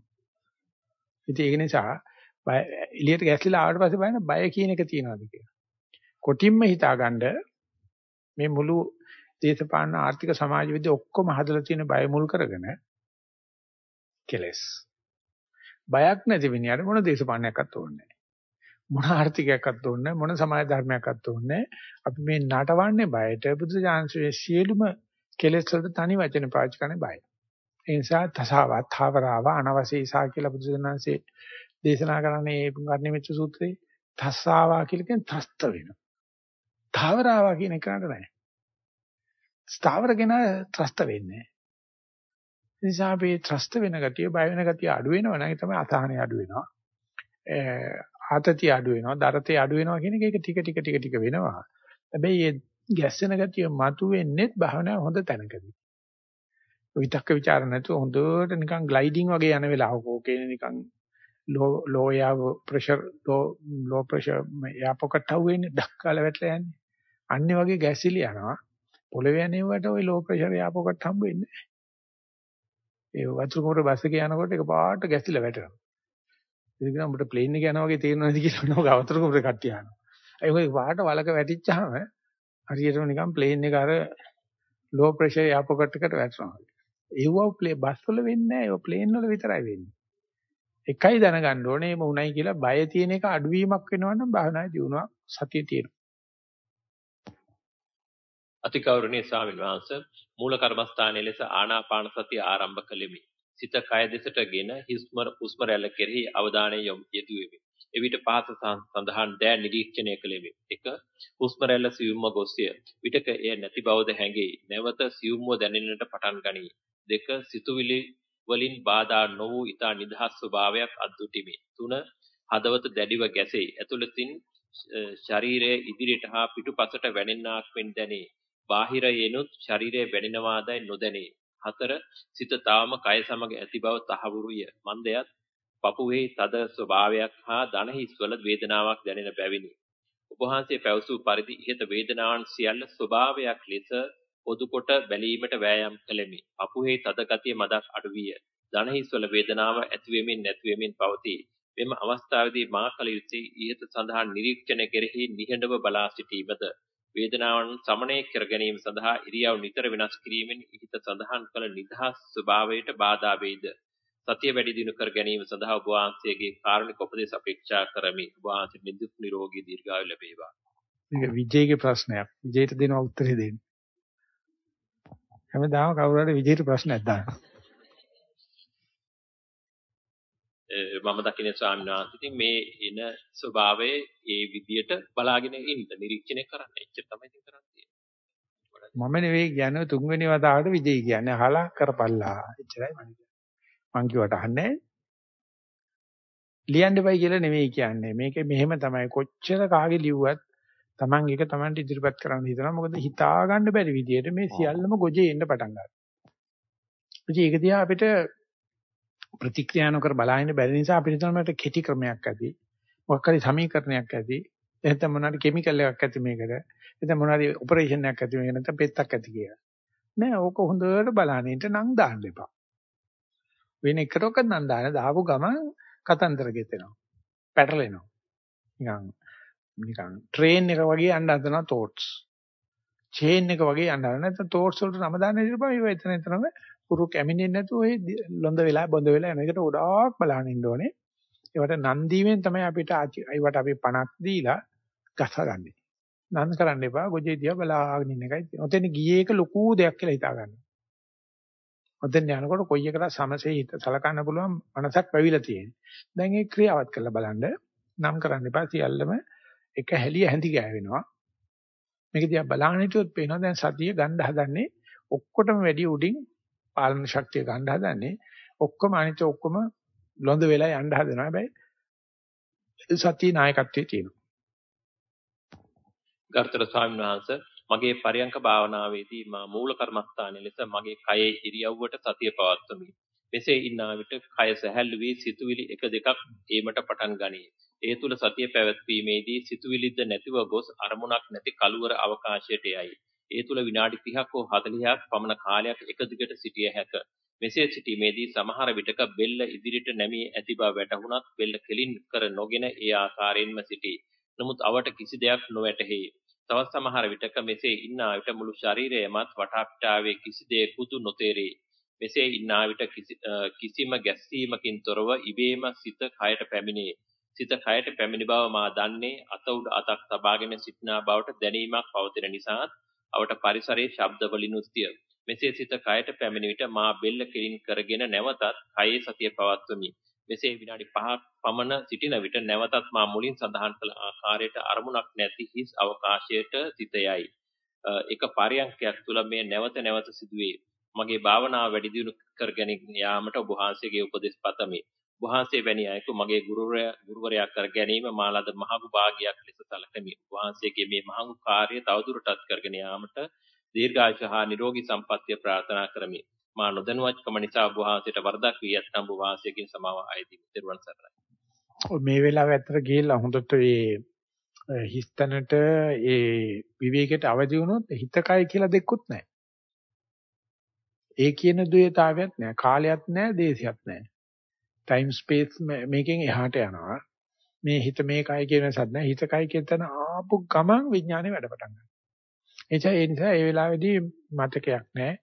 ඉතින් ඒක නිසා බය එළියට ගැස්ලිලා ආවට පස්සේ බලන්න බය කියන එක තියනවාද කියලා. කොටින්ම හිතාගන්න මේ මුළු දේශපාලන ආර්ථික සමාජ විද්‍ය ඔක්කොම හදලා තියෙන බය මුල් කරගෙන කෙලස්. බයක් නැති විනියට මොන දේශපාලනයක්වත් ඕනේ නැහැ. මොන ආර්ථිකයක්වත් ඕනේ මොන සමාජ ධර්මයක්වත් ඕනේ අපි මේ නටවන්නේ බයට බුදු දානසේ සියලුම කෙලෙස් වලට තනි වචන පාවිච්චි කරන්නේ බය. ඒ නිසා තසාවත් ථාවරාව අනවශ්‍ය ඉසා කියලා බුදු දානසේ දේශනා කරන්නේ මේ ගර්ණිමිච්ච සූත්‍රයේ තස්සාවා කියලා කියන්නේ තස්ත වෙනවා. ථාවරාවා කියන එක නට නැහැ. ස්ථාවරගෙන ත්‍රස්ත වෙන්නේ නැහැ. නිසා අපි ත්‍රස්ත වෙන ගතිය බය වෙන ගතිය අඩු වෙනවා නම් ඒ තමයි අසහනය අඩු වෙනවා. ආතතිය අඩු වෙනවා, දරතේ අඩු වෙනවා කියන එක ඒක ටික ටික ටික ටික වෙනවා. හැබැයි මේ ගැස්සෙන ගතිය මතුවෙන්නේ භාවනාව හොඳ තැනකදී. විතක්ක ਵਿਚාර නැතුව හොඳට නිකන් ග්ලයිඩින් වගේ යන වෙලාවක ඕකේ නිකන් ලෝ ලෝ යාව ප්‍රෙෂර් ලෝ ලෝ ප්‍රෙෂර් යා පොකට් හවුවෙන්නේ ඩක්කාල වැටලා යන්නේ. අන්නේ වගේ ගැසිලි යනවා. පොළවේ යනේවට ওই ලෝ ප්‍රෙෂර් යා පොකට් හම්බ වෙන්නේ නැහැ. ඒ වතුර කොට බස් එක යනකොට ඒක පාට ගැසිලා වැටෙනවා. ඉතින් කියන උඹට ප්ලේන් එක යනවා වගේ තේරෙනවද කියලා නෝ ගවතර කුඹර කට්ටිය අහනවා. ඒ මොකද වාට වලක වැටිච්චාම හරියටම නිකන් ප්ලේන් එක අර ලෝ ප්‍රෙෂර් එයාපෝකට් එකට වැටෙනවා. ඒව ප්ලේ බස් වල වෙන්නේ නැහැ. ඒව ප්ලේන් වල විතරයි වෙන්නේ. එකයි දැනගන්න ඕනේ මේ උණයි කියලා බය තියෙන එක අඩුවීමක් වෙනවනම් භාවනායේ දියුණුවක් සතිය තියෙනවා. අතිකෞරණීය ස්වාමීන් වහන්සේ මූල කර්මස්ථානයේ ලෙස ආනාපාන සතිය ආරම්භ කළෙමි. සිත කය දෙසටගෙන හුස්ම රැල්ල කෙරෙහි අවධානය යොමු යෙදුවෙමි. එවිට පහත සඳහන් දෑ නිරීක්ෂණය කළෙමි. 1. හුස්ම රැල්ල සියුම්ව ගොස්ය. විටක එය නැති බවද හැඟෙයි. නැවත සියුම්ව දැනෙන්නට පටන් ගනී. 2. සිතුවිලි වලින් බාධා නො වූ ඊතා නිදහස් ස්වභාවයක් අද්දුටිමි. 3. හදවත දැඩිව ගැසෙයි. ඇතුළතින් ශරීරයේ ඉදිරියට හා පිටුපසට වැනෙන්නාක් මෙන් දැනේ. බාහිරයෙන්ුත් ශරීරයේ වැනෙනවාදයි නොදැනේ. 4. සිත තාම කය සමග ඇති බව තහවුරුය. මන්දයත් පපුවේ තද ස්වභාවයක් හා දන හිස්වල වේදනාවක් දැනෙන බැවිනි. ඔබ වහන්සේ පැවසූ පරිදි ඉහත වේදනාවන් සියල්ල ස්වභාවයක් ලෙස පොදු කොට බැලීමට වෑයම් කළෙමි. පපුවේ තද ගතිය මදක් අඩු විය. දන හිස්වල වේදනාව ඇති වෙමින් නැති වෙමින් පවතී. මෙම අවස්ථාවේදී මා කල යුත්තේ ඉහත සඳහන් නිරීක්ෂණය කෙරෙහි නිහඬව බලා සිටීමද වේදනාවන් සමනය කර ගැනීම සඳහා ඉරියව් නිතර වෙනස් කිරීමෙන් ඉහිත සඳහන් කළ නිදහස් ස්වභාවයට බාධා වේද සතිය වැඩි දියුණු කර ගැනීම සඳහා ඔබ වහන්සේගේ කාරුණික උපදෙස් අපේක්ෂා කරමි. ඔබ වහන්සේ නිදුක් නිරෝගී දීර්ඝායු ලැබේවා. මේක විජේගේ ප්‍රශ්නයක්. විජේට දෙන උත්තරේ දෙන්න. හැමදාම කවුරු හරි විජේට ප්‍රශ්නයක් දානවා. මම දකින්නේ ස්වාමීන් වහන්සේ ඉතින් මේ එන ස්වභාවයේ ඒ විදියට බලාගෙන ඉන්න නිරීක්ෂණය කරන්න. එච්චර තමයි ඉතින් කරන්නේ. මම නෙවෙයි කියන්නේ තුන්වෙනි වතාවට විජේ කියන්නේ අහලා කරපල්ලා. එච්චරයි මම කියන්නේ. මං කිව්වට අහන්නේ ලියන්න එපයි කියලා නෙවෙයි කියන්නේ. මේකේ මෙහෙම තමයි කොච්චර කාගේ ලිව්වත් Taman එක Tamanට ඉදිරිපත් කරන්න හිතනවා. මොකද හිතා ගන්න බැරි විදියට මේ සියල්ලම ගොජේ එන්න පටන් ගන්නවා. ඉතින් ඒක දිහා අපිට ප්‍රතික්‍රියා නොකර බලහින්න බැරි නිසා අපිට තමයි කෙටි ක්‍රමයක් ඇති. මොකක් හරි සමීකරණයක් ඇති. එහෙනම් මොනවාරි කිමිකල් එකක් ඇති මේකට. එහෙනම් මොනවාරි ඔපරේෂන් එකක් ඇති මේකට නැත්නම් පෙත්තක් ඇති කියලා. නෑ ඕක හොඳට බලන්න ඉන්න නම් දාන්න එපා. වෙන එකටවත් නම් දාන දාපු ගමන් කතන්දර ගෙතෙනවා. පැටලෙනවා. නිකන් නිකන් ට්‍රේන් එක වගේ යන්න හදනවා thoughts. චේන් එක වගේ යන්න හදන නැත්නම් thoughts වලට නම දාන්න ඉඳපුවා ඒව එතන එතනම පුරු කැමිනෙන්නේ නැතුව ඔය ලොඳ වෙලා බොඳ වෙලා යන එකට ගොඩාක් බලන්න ඉන්න ඕනේ. ඒවට නන් දීමෙන් තමයි අපිට ඒවට අපි පණක් දීලා ගසගන්නේ. නන් කරන්න එපා ගොජේ දිහා බලාගෙන ඉන්න එකයි. ඔතෙන් ගියේ එක ලොකු දෙයක් කියලා හිතා ගන්න. ඔතෙන් යනකොට කොයි එකට සමසේ හිත සලකන්න පුළුවන් මනසක් පැවිලා තියෙන්නේ. දැන් ඒ ක්‍රියාවත් කරලා බලන්න නම් කරන්න එපා සියල්ලම එක හැලිය හැඳි ගෑවෙනවා. මේක දිහා බලන්න හිටියොත් පේනවා දැන් සතිය ගන්න හදන්නේ ඔක්කොටම වැඩි උඩින් පාලන ශක්තිය ගන්න හදන්නේ ඔක්කොම අනිත් ඔක්කොම ලොඳ වෙලා යන්න හදනවා. හැබැයි සතිය නායකත්වයේ තියෙනවා. ගර්ථර ස්වාමීන් වහන්සේ මගේ පරියංක භාවනාවේදී මා මූල කර්මස්ථානයේ ලෙස මගේ කයේ ඉරියව්වට සතිය පවත්වමි. මෙසේ ඉන්නා විට කය සැහැල්ලු වී සිතුවිලි එක දෙකක් ඒමට පටන් ගනී. ඒ තුල සතිය පැවැත්වීමේදී සිතුවිලිද නැතිව ගොස් අරමුණක් නැති කලවර අවකාශයට යයි. ඒ තුල විනාඩි 30ක් හෝ 40ක් පමණ කාලයක් එක දිගට සිටිය හැක. මෙසේ සිටීමේදී සමහර විටක බෙල්ල ඉදිරියට නැමී ඇති බව වැටහුණත් බෙල්ල කෙලින් කර නොගෙන ඒ ආකාරයෙන්ම සිටී. නමුත් අවට කිසි දෙයක් නොවැටහි. තවත් සමහර විටක මෙසේ ඉන්නා විට මුළු ශරීරයමත් වටාපිටාවේ කිසි දෙයකුදු නොතේරේ. මෙසේ ඉන්නා විට කිසිම ගැස්සීමකින් තොරව ඉබේම සිත කයට පැමිණේ. සිත කයට පැමිණි බව මා දන්නේ අත උඩ අතක් තබාගෙන සිටනා බවට දැනීමක් පවතින නිසාත් අවට පරිසරයේ ශබ්ද වලිනුත්ය. මෙසේ සිත කයට පැමිණි විට මා බෙල්ල කිරින් කරගෙන නැවතත් කයේ සතිය පවත්වමි. මෙසේ විනාඩි 5ක් පමණ සිටින විට නැවතත් මා මුලින් සඳහන් කළ ආකාරයට අරමුණක් නැති හිස් අවකාශයට සිත යයි. එක පරයන්කයක් තුල මේ නැවත නැවත සිදුවේ. මගේ භාවනාව වැඩි දියුණු කර ගැනීම යාමට ඔබ වහන්සේගේ උපදෙස් පතමි. ඔබ වහන්සේ වැනි අයෙකු මගේ ගුරුවරයා ගුරුවරයා කර ගැනීම මාලද මහඟු භාගයක් ලෙස සැලකමි. ඔබ වහන්සේගේ මේ මහඟු කාර්යය තවදුරටත් කරගෙන යාමට දීර්ඝායුෂ හා නිරෝගී සම්පන්නිය ප්‍රාර්ථනා කරමි. මා නොදැනුවත්කම නිසා ඔබ වහන්සේට වරදක් වී ඇතනම් ඔබ වහන්සේගෙන් සමාව ආයදී තිරුවන් සරණයි. මේ වෙලාව ඇත්තට ගිහිල්ලා හොඳට ඒ හිස්තැනට ඒ විවේකයට අවදි වුණොත් හිතකය කියලා දෙකුත් නැහැ. ඒ කියන ද්වේතාවයක් නැහැ. කාලයක් නැහැ, දේශයක් නැහැ. ටයිම් ස්පේස් මේකෙන් එහාට යනවා. මේ හිත මේකයි කියන සද්ද නැහැ. හිතකයි කියන තැන ආපු ගමන් විඥානේ වැඩ පටන් ගන්නවා. ඒ නිසා ඒ වෙලාවේදී මතකයක් නැහැ.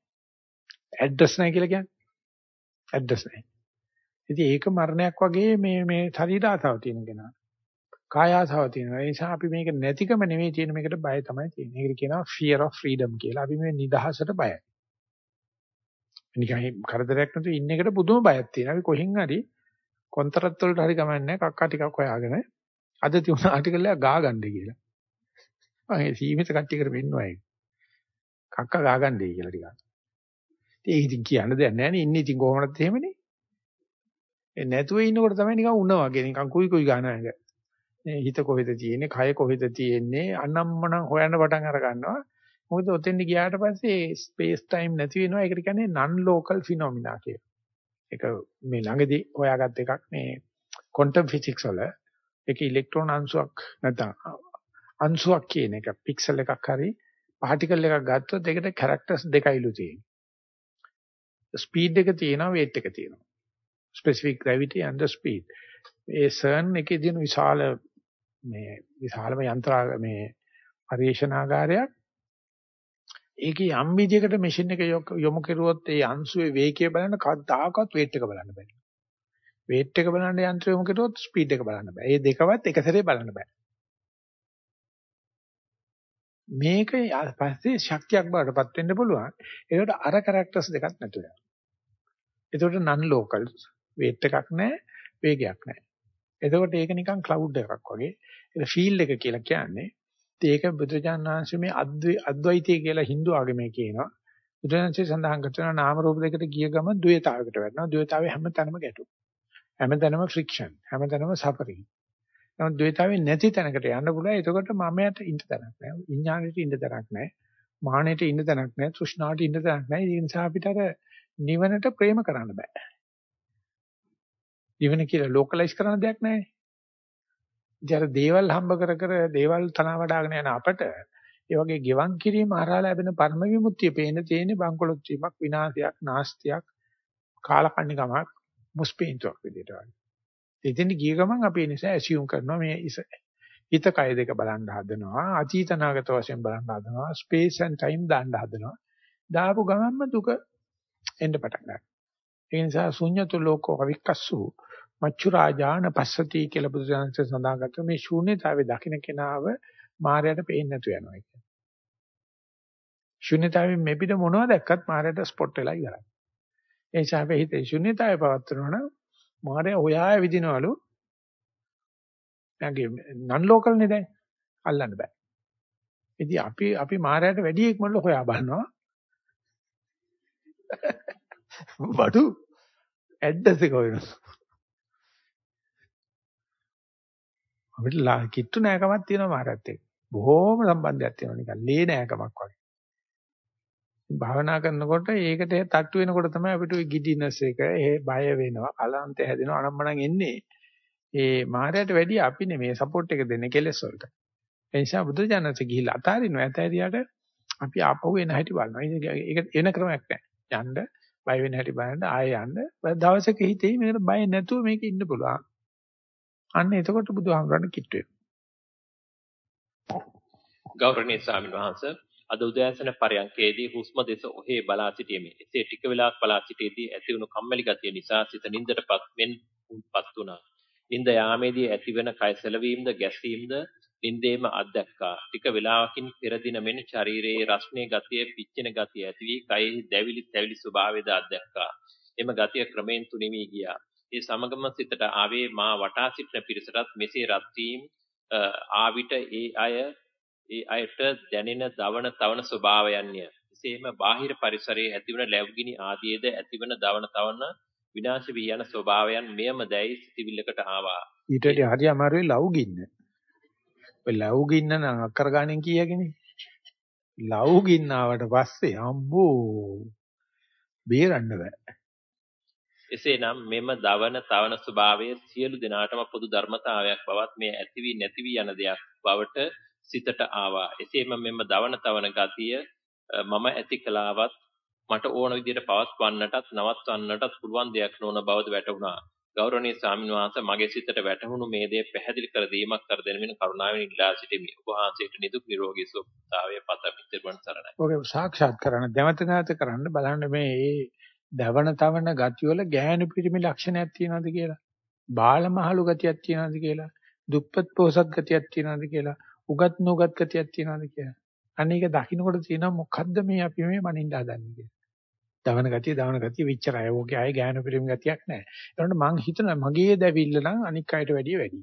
ඇඩ්‍රස් නැහැ කියලා කියන්නේ. ඇඩ්‍රස් නැහැ. ඉතින් ඒක මරණයක් වගේ මේ මේ ශරීර ආසාව තියෙන කෙනා. කාය ආසාව තියෙනවා. ඒ නිසා අපි මේක නැතිකම නෙමෙයි තියෙන මේකට බය තමයි තියෙන්නේ. ඒකට කියනවා fear of freedom කියලා. අපි මේ නිදහසට බයයි. නිකන් කරදරයක් නැතුව ඉන්න එකට පුදුම බයක් තියෙනවා. අපි කොහෙන් හරි කොන්තරත් වලට හරි ගමන්නේ කක්කා ටිකක් හොයාගෙන අද තියුණ ආටිකල් එක ගා ගන්නයි කියලා. මම ඒ සීමිත කට්ටියකට වෙන්නවා ඒක. කක්කා ගා ගන්නයි කියලා ටිකක්. ඒක ඉතින් කියන්න දෙයක් නැහැ නේ. ඉන්නේ ඉතින් කොහොමද එහෙමනේ? ඒ නැතුව ඉන්නකොට තමයි නිකන් උණ වගේ නිකන් කුයි කුයි ගන්න එක. හිත කොහෙද තියෙන්නේ, කය කොහෙද තියෙන්නේ, අනම්මනම් හොයන්න පටන් අර ගන්නවා. මොකද ඔතෙන්ද ගියාට පස්සේ ස්පේස් ටයිම් නැති වෙනවා. ඒකට කියන්නේ non local phenomena කියලා. ඒක මේ ළඟදී හොයාගත් එකක් මේ quantum physics වල ඒක ඉලෙක්ට්‍රෝන අංශුවක් නැත්නම් අංශුවක් කියන එක පික්සල් එකක් හරි පාටිකල් එකක් ගත්තොත් ඒකට කැරක්ටර්ස් දෙකයිලු තියෙනවා. ස්පීඩ් එක තියෙනවා, වේට් එක තියෙනවා. specific gravity and the speed. A CERN එකේ තියෙන විශාල මේ විශාලම යන්ත්‍රා මේ පරිශනාගාරයක් ඒකේ යම් විදියකට මැෂින් එක යොමු කරුවොත් ඒ අංශුවේ වේගය බලන්න කවදාකවත් වේට් එක බලන්න බෑ. වේට් එක බලන්න යන්ත්‍රය යොමු කරුවොත් ස්පීඩ් එක බලන්න බෑ. මේ දෙකවත් එක සැරේ බලන්න බෑ. මේක පස්සේ ශක්තියක් බවටපත් වෙන්න පුළුවන්. ඒකට අර කැරක්ටර්ස් දෙකක් නැතුව යනවා. ඒකට නන් ලෝකල් වේට් එකක් නැහැ, වේගයක් නැහැ. එතකොට ඒක නිකන් ක්ලවුඩ් එකක් වගේ. ඒක ෆීල්ඩ් එක කියලා කියන්නේ. ඒක බුදුජානක වහන්සේ මේ අද්වෛතය කියලා Hindu ආගමේ කියනවා. බුදුරජාණන්සේ සඳහන් කරනවා නාම රූප දෙකට ගිය ගම ද්වේතාවයකට වැටෙනවා. ද්වේතාවේ හැමතැනම ගැටුම්. හැමතැනම ෆ්‍රික්ෂන්. හැමතැනම සෆරින්. නමුත් ද්වේතාවේ නැති තැනකට යන්න පුළුවන්. එතකොට මමයට ඉන්න තැනක් නැහැ. විඥාණයට ඉන්න තැනක් නැහැ. මානෙට ඉන්න තැනක් නැහැ. තෘෂ්ණාවට ඉන්න තැනක් නැහැ. ඒ නිසා අපිට අර නිවනට ප්‍රේම කරන්න බෑ. නිවන කියලා ලෝකලයිස් කරන දෙයක් නැහැ. ඉතින් දේවල් හම්බ කර කර දේවල් තනවා වඩාගෙන යන අපට ඒ වගේ ගෙවන් කිරීම හරහා ලැබෙන පරම විමුක්තිය පේන තියෙන්නේ බංකොලොත් වීමක් විනාශයක් නාස්තියක් කාලකන්නිකමක් මුස්පීන්තුවක් විදියට වගේ. ඉතින් ගිය ගමන් අපි ඒ නිසා ඇසියුම් කරනවා මේ හිත කය දෙක බලන්න හදනවා අතීත නාගත වශයෙන් බලන්න හදනවා ස්පේස් ඇන්ඩ් ටයිම් දාන්න හදනවා. දාපු ගමන්ම දුක එන්න පටන් ගන්නවා. ඒ නිසා ශුන්‍යතු ලෝකෝ අවික්කස්සු මච්චු රාජාන පස්සති කියලා බුදුසසුන සඳහන් කරා මේ ශූන්‍යතාවේ දකින්න කෙනාව මායයට පේන්නේ නැතු යනවා කියන්නේ. ශූන්‍යතාවේ මෙපිට මොනවද දැක්කත් මායයට ස්පොට් වෙලා ඉවරයි. ඒ නිසා අපි හිතේ ශූන්‍යතාවේ පවත්වනවා නම් මායය හොයාය විදිනවලු. නැගේ නන් ලෝකල්නේ දැන් අල්ලන්න බෑ. ඉතින් අපි අපි මායයට වැඩි ඉක්මනට හොයා බලනවා. *laughs* බඩු ඇඩ්ඩස් එක වෙනවා. අපිට කිට්ටු නෑකමක් තියෙනවා මාරත් එක්ක. බොහෝම සම්බන්ධයක් තියෙනවා නිකන් ලේ නෑකමක් වගේ. භාවනා කරනකොට ඒකට තට්ටු වෙනකොට තමයි අපිට ওই ගිඩිනස් එක, ඒ බය වෙනවා, කලන්තය හැදෙනවා, අනම්මනම් එන්නේ. ඒ මාරයට වැඩිය අපි නෙමේ සපෝට් එක දෙන්නේ කෙලස් වලට. ඒ නිසා බුදුජානක ගිහිල්ලා අතාරිනවා. ඇතෑරියට අපි ආපහු එන හැටි බලනවා. ඒක එන ක්‍රමයක් නෑ. යන්න බය වෙන හැටි බලන්න ආයෙ යන්න. දවසක හිතේ මේකට බය නැතුව මේක ඉන්න පුළුවන්. අන්න එතකොට බුදුහාමරණ කිට්ටු ගෞරවනීය ස්වාමීන් වහන්සේ අද උදෑසන පරයන්කේදී හුස්ම දෙස ඔහේ බලා සිටීමේ එසේ ටික වෙලාවක් බලා සිටීදී ඇතිවුණු කම්මැලි ගතිය නිසා සිත නින්දටපත් මෙන් උන්පත් වුණා. නින්ද යාමේදී ඇතිවන කය සැලවීමද ගැසීමද නින්දේම අත්දැක්කා. ටික වෙලාවකින් පෙර දින මෙන් ශරීරයේ රස්නේ ගතිය පිච්චෙන ගතිය ඇති වී කයෙහි දැවිලි තැවිලි ස්වභාවයද අත්දැක්කා. එම ගතිය ක්‍රමෙන් තුනිවි ගියා. ඒ සමගම සිතට ආවේ මා වටා සිටින පිරිසටත් මෙසේ රත් වීම ආවිත ඒ අය ඒ අයට දැනෙන දවන තවන ස්වභාවයන්ය. එසේම බාහිර පරිසරයේ ඇතිවන ලැබගිනි ආදීද ඇතිවන දවන තවන විනාශ වී යන ස්වභාවයන් මෙයම දැයි සිතිවිල්ලකට ආවා. ඊට වඩා හරි අමාරුයි ලව් ගින්න. ඔය ලව් ගින්න නම් අක්කර ගානෙන් කීයකනේ. ලව් ගින්න ආවට පස්සේ අම්බෝ බේරන්න බෑ. එසේනම් මෙම දවන තවන ස්වභාවය සියලු දෙනාටම පොදු ධර්මතාවයක් බවත් මේ ඇති වී නැති වී යන දෙයක් බවට සිතට ආවා. එසේම මෙම දවන තවන ගතිය මම ඇති කලාවත් මට ඕන විදිහට පවත්වන්නටත් නවත්වන්නටත් පුළුවන් දෙයක් නොවන බවද වැටහුණා. ගෞරවනීය ස්වාමීන් වහන්සේ මගේ සිතට වැටහුණු මේ දේ පැහැදිලි කර දීමක් කර දෙන මෙන්න කරුණාවෙන් ඉල්ලා සිටිමි. ඔබ වහන්සේට නිදුක් නිරෝගී සුවතාවය පතමි. ත්වන් සරණයි. ඔගේ සාක්ෂාත් කරන්න, දැවත නැවත කරන්න බලන්න මේ දවන තවන ගති වල ගෑනු පිරිමි ලක්ෂණයක් තියෙනවද කියලා. බාලමහලු ගතියක් තියෙනවද කියලා. දුප්පත් පොහසත් ගතියක් තියෙනවද කියලා. උගත් නුගත් ගතියක් තියෙනවද කියලා. අනේක දකින්නකොට තියෙනවා මොකද්ද මේ අපි මේ මනින්න හදන්නේ කියලා. දවන ගතිය දවන ගතිය විචරය. ඕකේ ආයේ ගෑනු පිරිමි ගතියක් නැහැ. ඒනොට මං හිතනවා මගේ දැවිල්ල නම් අනික් අයට වැඩිය වැඩි.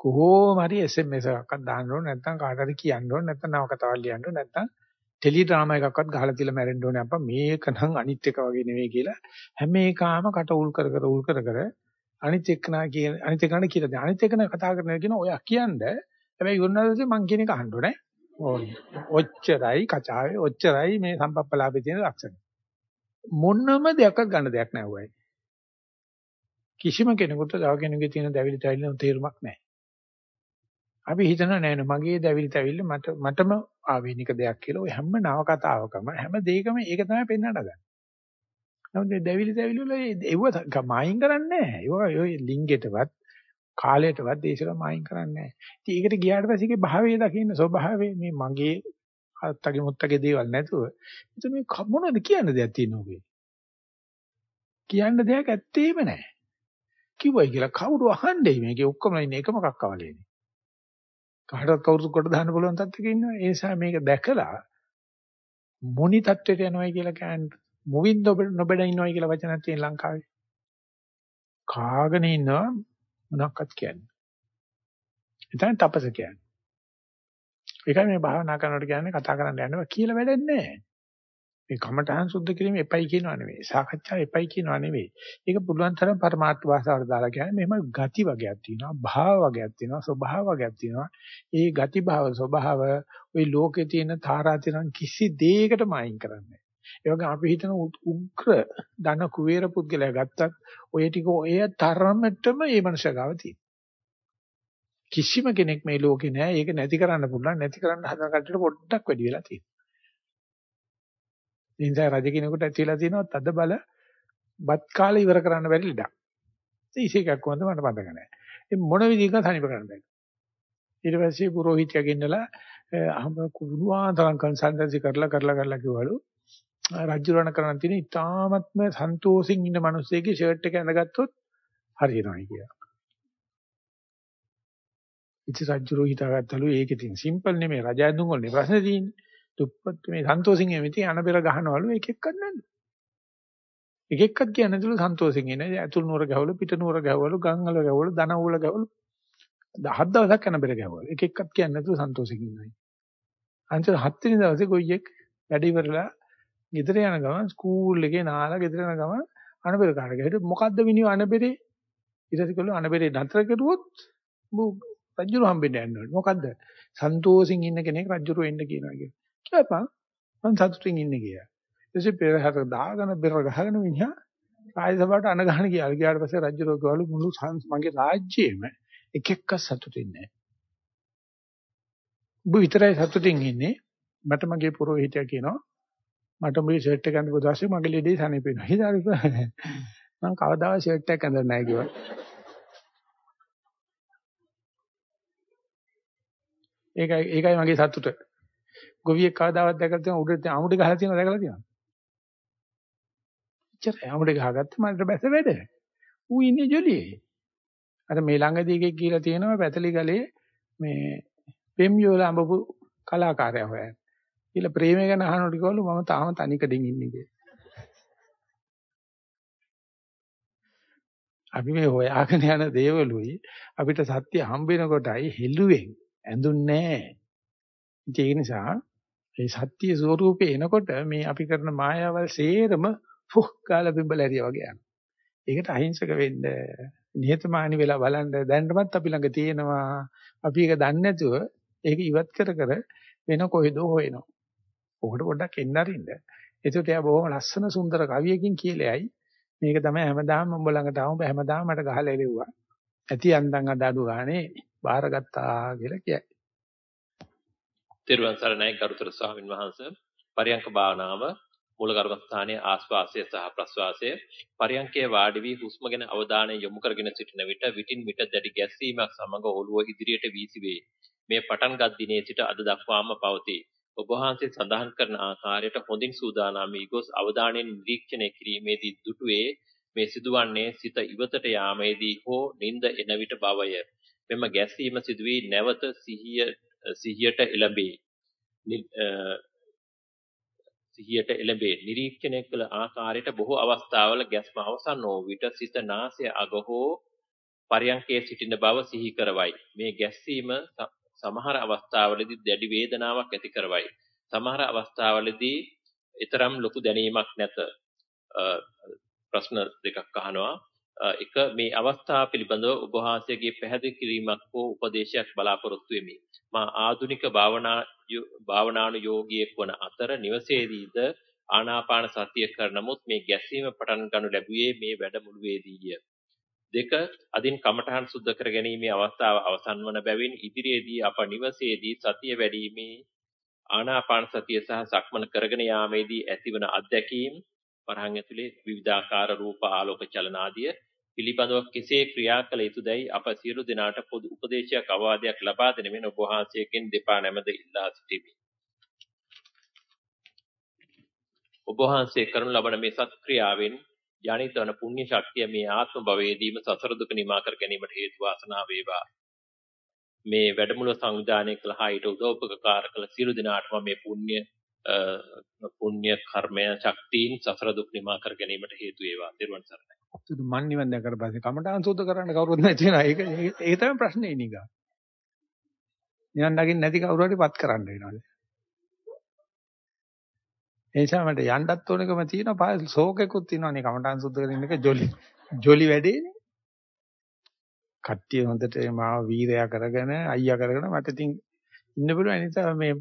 කොහොම හරි SMS එකක්වත් දාන්න ඕන නැත්නම් කාට හරි කියන්න ඕන නැත්නම් නව කතාවක් ලියන්න ඕන නැත්නම් ටෙලි ඩ්‍රාමා එකක්වත් ගහලා තියලා මැරෙන්න ඕනේ අප්පා. මේක නම් අනිත් එක වගේ නෙවෙයි කියලා හැම එකම කට උල් කර කර උල් කර කර අනිත් එක්කනා කියන අනිත් එක්කනට කියලා දෙන අනිත් එක්කන කතා කරනවා කියන ඔය කියන්නේ. හැබැයි ගොන්නාදසේ මං කියන එක අහන්න ඕනේ. ඔච්චරයි කචාවේ ඔච්චරයි මේ සම්පප්පලාපේ තියෙන ලක්ෂණ. මොනම දෙයක් ගන්න දෙයක් නැහැ කිසිම කෙනෙකුට තව කෙනෙකුගේ තියෙන දැවිලි තැවිලි තේරුමක් නැහැ. අපි හිතනවා නෑ නෑ මගේ දැවිලි තැවිල්ල මට මටම ආවේනික දෙයක් කියලා ඔය හැම නව කතාවකම හැම දෙයකම ඒක තමයි පෙන්වන්න ගන්න. නමුත් මේ දැවිලි තැවිලි වල ඒව මායින් කරන්නේ නෑ. ඒව ඔය ලිංගෙටවත් කාලයටවත් දේශක මායින් කරන්නේ නෑ. ඉතින් ඒකට ගියාට පස්සේ ඒකේ භාවය දකින්න ස්වභාවය මේ මගේ අත්තගේ මුත්තගේ දේවල් නැතුව ඉතින් මේ මොනවද කියන්න දෙයක් තියෙනවද කියන්න දෙයක් ඇත්තේම නැහැ. කිව්වයි කියලා කවුරු අහන්නේ මේකේ ඔක්කොම ඉන්නේ එකම කක්කවලේනේ. කාටවත් කවුරුත් කොට දාන්න පුළුවන් තත්ත්වයක ඉන්නවා. ඒ නිසා මේක දැකලා මොනි තත්ත්වයට යනවයි කියලා කියන්නේ මුවින් නොබෙඩ ඉන්නවයි කියලා වචනක් තියෙන ලංකාවේ. කාගෙන ඉන්නවා මොනක්වත් කියන්නේ. එතන තපස කියන්නේ. ඒකයි මේ භාවනා කරනකොට කියන්නේ කතා කරන්න යනවා කියලා වැඩක් නැහැ. මේ කමඨහං සුද්ධ කිරීම එපයි කියනවා නෙවෙයි. සාකච්ඡාව එපයි කියනවා නෙවෙයි. ඒක පුළුවන් තරම් පරමාර්ථ භාෂාවට දාලා කියන්නේ මෙහෙම ගති වගේක් තියෙනවා, භාව වගේක් තියෙනවා, ස්වභාව වගේක් තියෙනවා. ඒ ගති භාව ස්වභාව ওই ලෝකේ තියෙන තාරාතිරම් කිසි දෙයකටම අයින් කරන්නේ ඒ වගේ අපි හිතන උග්‍ර ධන කුවේර පුද්ගලයා ගත්තත් ඔය ටික ඔය තරමටම මේ මනුෂ්‍ය ගාව තියෙනවා. කිසිම කෙනෙක් මේ ලෝකේ නැහැ. ඒක නැති කරන්න පුළුවන්. නැති කරන්න හදන කටට පොඩ්ඩක් වැඩි වෙලා තියෙනවා. ඒ නිසා රජ කෙනෙකුට ඇතිලා තියෙනවා තද බල බත් කාලේ ඉවර කරන්න බැරි ලඩක්. ඒ ඉසේකක් වන්ද මට මතක නැහැ. ඒ මොන විදිහකට තනිප කරන්න බැහැ. ඊට පස්සේ පුරোহিতය ගෙන්නලා අහම කුණුවාතරම් කන්සල්ටන්සි කරලා කරලා කරලා කිව්වලු රජුරණ කරන්න තියෙන ඉතාමත්ම සන්තෝෂින් ඉන්න මිනිස්සෙගේ ෂර්ට් එක ඇඳගත්තොත් හරියනවායි කියලා. ඉතින් රජුරෝ හිතාගත්තලු ඒක ඉතින් සිම්පල් නෙමෙයි රජ ඇඳුම් වලනේ ප්‍රශ්නේ තියෙන්නේ. දුප්පත් මේ සන්තෝෂින් එමිති අනබෙර ගහනවලු එක එකක් නෑ. එක එකක් කියන්නේ තුල සන්තෝෂින් එන ඇතුල් නුවර ගහවලු පිට නුවර ගහවලු ගංගල ගහවලු දන උල ගහවලු දහස් දවසක් අනබෙර ගහවලු එක එකක් කියන්නේ තුල සන්තෝෂින් ඉන්නයි. අන්තිම හත් වෙනි දවසේ ගොයියෙක් වැඩ ඉවරලා ගෙදර යන ගමන් ස්කූල් එකේ නාලා ගෙදර යන ගමන් අනබෙර කාට ගහට මොකද්ද මිනිහ අනබෙරේ ඊට පස්සේ කළා අනබෙරේ නතර කරුවොත් රජුරු හම්බෙන්න යන්න ඕනේ. මොකද්ද? සන්තෝෂින් ඉන්න කෙනෙක් රජුරු වෙන්න කියනවා කියන්නේ. කියපන් මං සතුටින් ඉන්නේ කියලා. ඊටසේ පෙරහැර දාගෙන බෙර ගහගෙන මිනිහා රාජසභාවට අණ ගහන කියලා. ගියාට පස්සේ රජු රෝගවලු මුළු මගේ රාජ්‍යයේම එක එක්ක සතුටින් නැහැ. ඔබ විතරයි සතුටින් ඉන්නේ. මට මගේ පුරোহিতයා කියනවා මට මේ ෂර්ට් එක අඳපු දවසේ මගේ ලෙඩේ සනීපෙනවා. හිතාරිප මම කවදාවත් ෂර්ට් එකක් අඳලා නැහැ කිව්වා. ඒකයි ඒකයි මගේ සතුට. ගොවියෙක් කවදාවත් දැකලා තියෙන උඩට අමුඩ ගහලා තියෙනවද දැකලා තියෙනවද? එච්චරයි අමුඩ ගහගත්ත මට බැස වැඩ. ඌ ඉන්නේ ජොලියේ. අර මේ ළඟදී එකෙක් කියලා තියෙනවා පැතලි ගලේ මේ පෙම් යෝල අඹපු කලාකාරයා හොයන්නේ. කියලා ප්‍රේමය ගැන අහනකොට කිව්වලු මම තාම තනිකඩින් ඉන්නේ කියලා. අපි මේ හොයාගෙන යන දේවලුයි අපිට සත්‍ය හම්බ වෙනකොටයි හෙළුවෙන් ඇඳුන්නේ නැහැ. ඒ නිසා ඒ සත්‍ය ස්වરૂපේ එනකොට මේ අපි කරන මායාවල් සේරම ෆුක් කාලා බිම්බල ඇරියා වගේ යනවා. ඒකට අහිංසක වෙන්න නිහතමානී වෙලා බලන්න දැනටමත් අපි ළඟ තියෙනවා. අපි ඒක දන්නේ නැතුව ඒක ඉවත් කර කර වෙන කොහෙදෝ හොයනවා. ඔකට පොඩ්ඩක් එන්න අරින්න. ඒකට එයා බොහොම ලස්සන සුන්දර කවියකින් කියලයි මේක තමයි හැමදාම උඹ ළඟට ආවම හැමදාම මට ගහලා එලෙව්වා. ඇති අන්දන් අඩ අඩු ගානේ බාරගත්තා කියලා කියයි. තෙරුවන් සරණයි ගරුතර ස්වාමින් වහන්සේ පරියංක භාවනාව මූල කර්මස්ථානයේ ආස්වාසය සහ ප්‍රස්වාසය පරියංකයේ වාඩි වී හුස්ම ගැන අවධානය යොමු කරගෙන සිටින විට විටින් විට දැඩි ගැස්සීමක් සමග ඔළුව ඉදිරියට වීසි වේ. මේ පටන් ගත් දිනේ සිට අද දක්වාම පවතී. ඔබ වහන්සේ සඳහන් කරන ආකාරයට හොඳින් සූදානම් වී ගොස් අවධානයෙන් නිරීක්ෂණය කිරීමේදී දුටුවේ මේ සිදුවන්නේ සිත ඉවතට යාමේදී හෝ නිින්ද එන විට බවය. මෙම ගැස්සීම සිදුවී නැවත සිහිය සිහියට එළඹේ. සිහියට එළඹේ. නිරීක්ෂණය කළ ආකාරයට බොහෝ අවස්ථාවල ගැස්ම අවසන් වූ විට සිත නාසය අග හෝ පරයන්කේ සිටින බව සිහි කරවයි. මේ ගැස්සීම සමහර අවස්ථාවලදී දැඩි වේදනාවක් ඇති කරවයි. සමහර අවස්ථාවලදී ඊතරම් ලොකු දැනීමක් නැත. ප්‍රශ්න දෙකක් අහනවා. එක මේ අවස්ථාව පිළිබඳව ඔබ වහන්සේගේ පැහැදිලි කිරීමක් හෝ උපදේශයක් බලාපොරොත්තු වෙමි. මා ආධුනික භාවනා භාවනානුයෝගියෙක් වන අතර නිවසේදීද ආනාපාන සතිය කරනමුත් මේ ගැස්සීම පටන් ගනු ලැබුවේ මේ වැඩමුළුවේදීය. දෙක අදින් කමඨහන් සුද්ධ කර ගැනීමේ අවස්ථාව අවසන් වන බැවින් ඉදිරියේදී අප නිවසේදී සතිය වැඩිීමේ ආනාපාන සතිය සහ සක්මන කරගෙන යාමේදී ඇතිවන අත්දැකීම් වරහන් ඇතුලේ විවිධාකාර රූප ආලෝක චලන ආදිය පිළිබඳව කෙසේ ක්‍රියා කළ යුතුදයි අප සියලු දෙනාට පොදු උපදේශයක් අවවාදයක් ලබා දෙන මෙන් ඔබ වහන්සේගෙන් දෙපා නැමද ඉල්ලා සිටිමි. ඔබ වහන්සේ කරනු ලබන මේ සත්ක්‍රියාවෙන් ජනිත වන පුණ්‍ය ශක්තිය මේ ආත්ම භවයේදීම සසර දුක නිමා කර ගැනීමට හේතු වාසනා වේවා. මේ වැඩමුළුව සංවිධානය කළ හා ඊට උදව්පකාර කළ සියලු දෙනාටම මේ පුණ්‍ය පුණ්‍ය කර්මය ශක්තියින් සසර දුක් නිමා කර ගැනීමට හේතු වේවා. ත්වන් සරණයි. සුදු මන් නිවන් දැකලා පස්සේ කමඨාන් සුද්ධ කරන්න කවුරුත් නැති වෙනවා. ඒක ඒක තමයි ප්‍රශ්නේ ඉනිකා. නිවන් දකින්න නැති කවුරු හරි පත් කරන්න වෙනවා. ඒ නිසා මට යන්නත් ඕනකම තියෙනවා පාල් ශෝකෙකුත් තියෙනවානේ කමඨාන් සුද්ධ කරන එක ජොලි ජොලි වැඩේනේ කට්ටිය හොඳට මාව වීරයා කරගෙන අයියා කරගෙන මට ඉතින් ඉන්න පුළුවන් නිසා මේ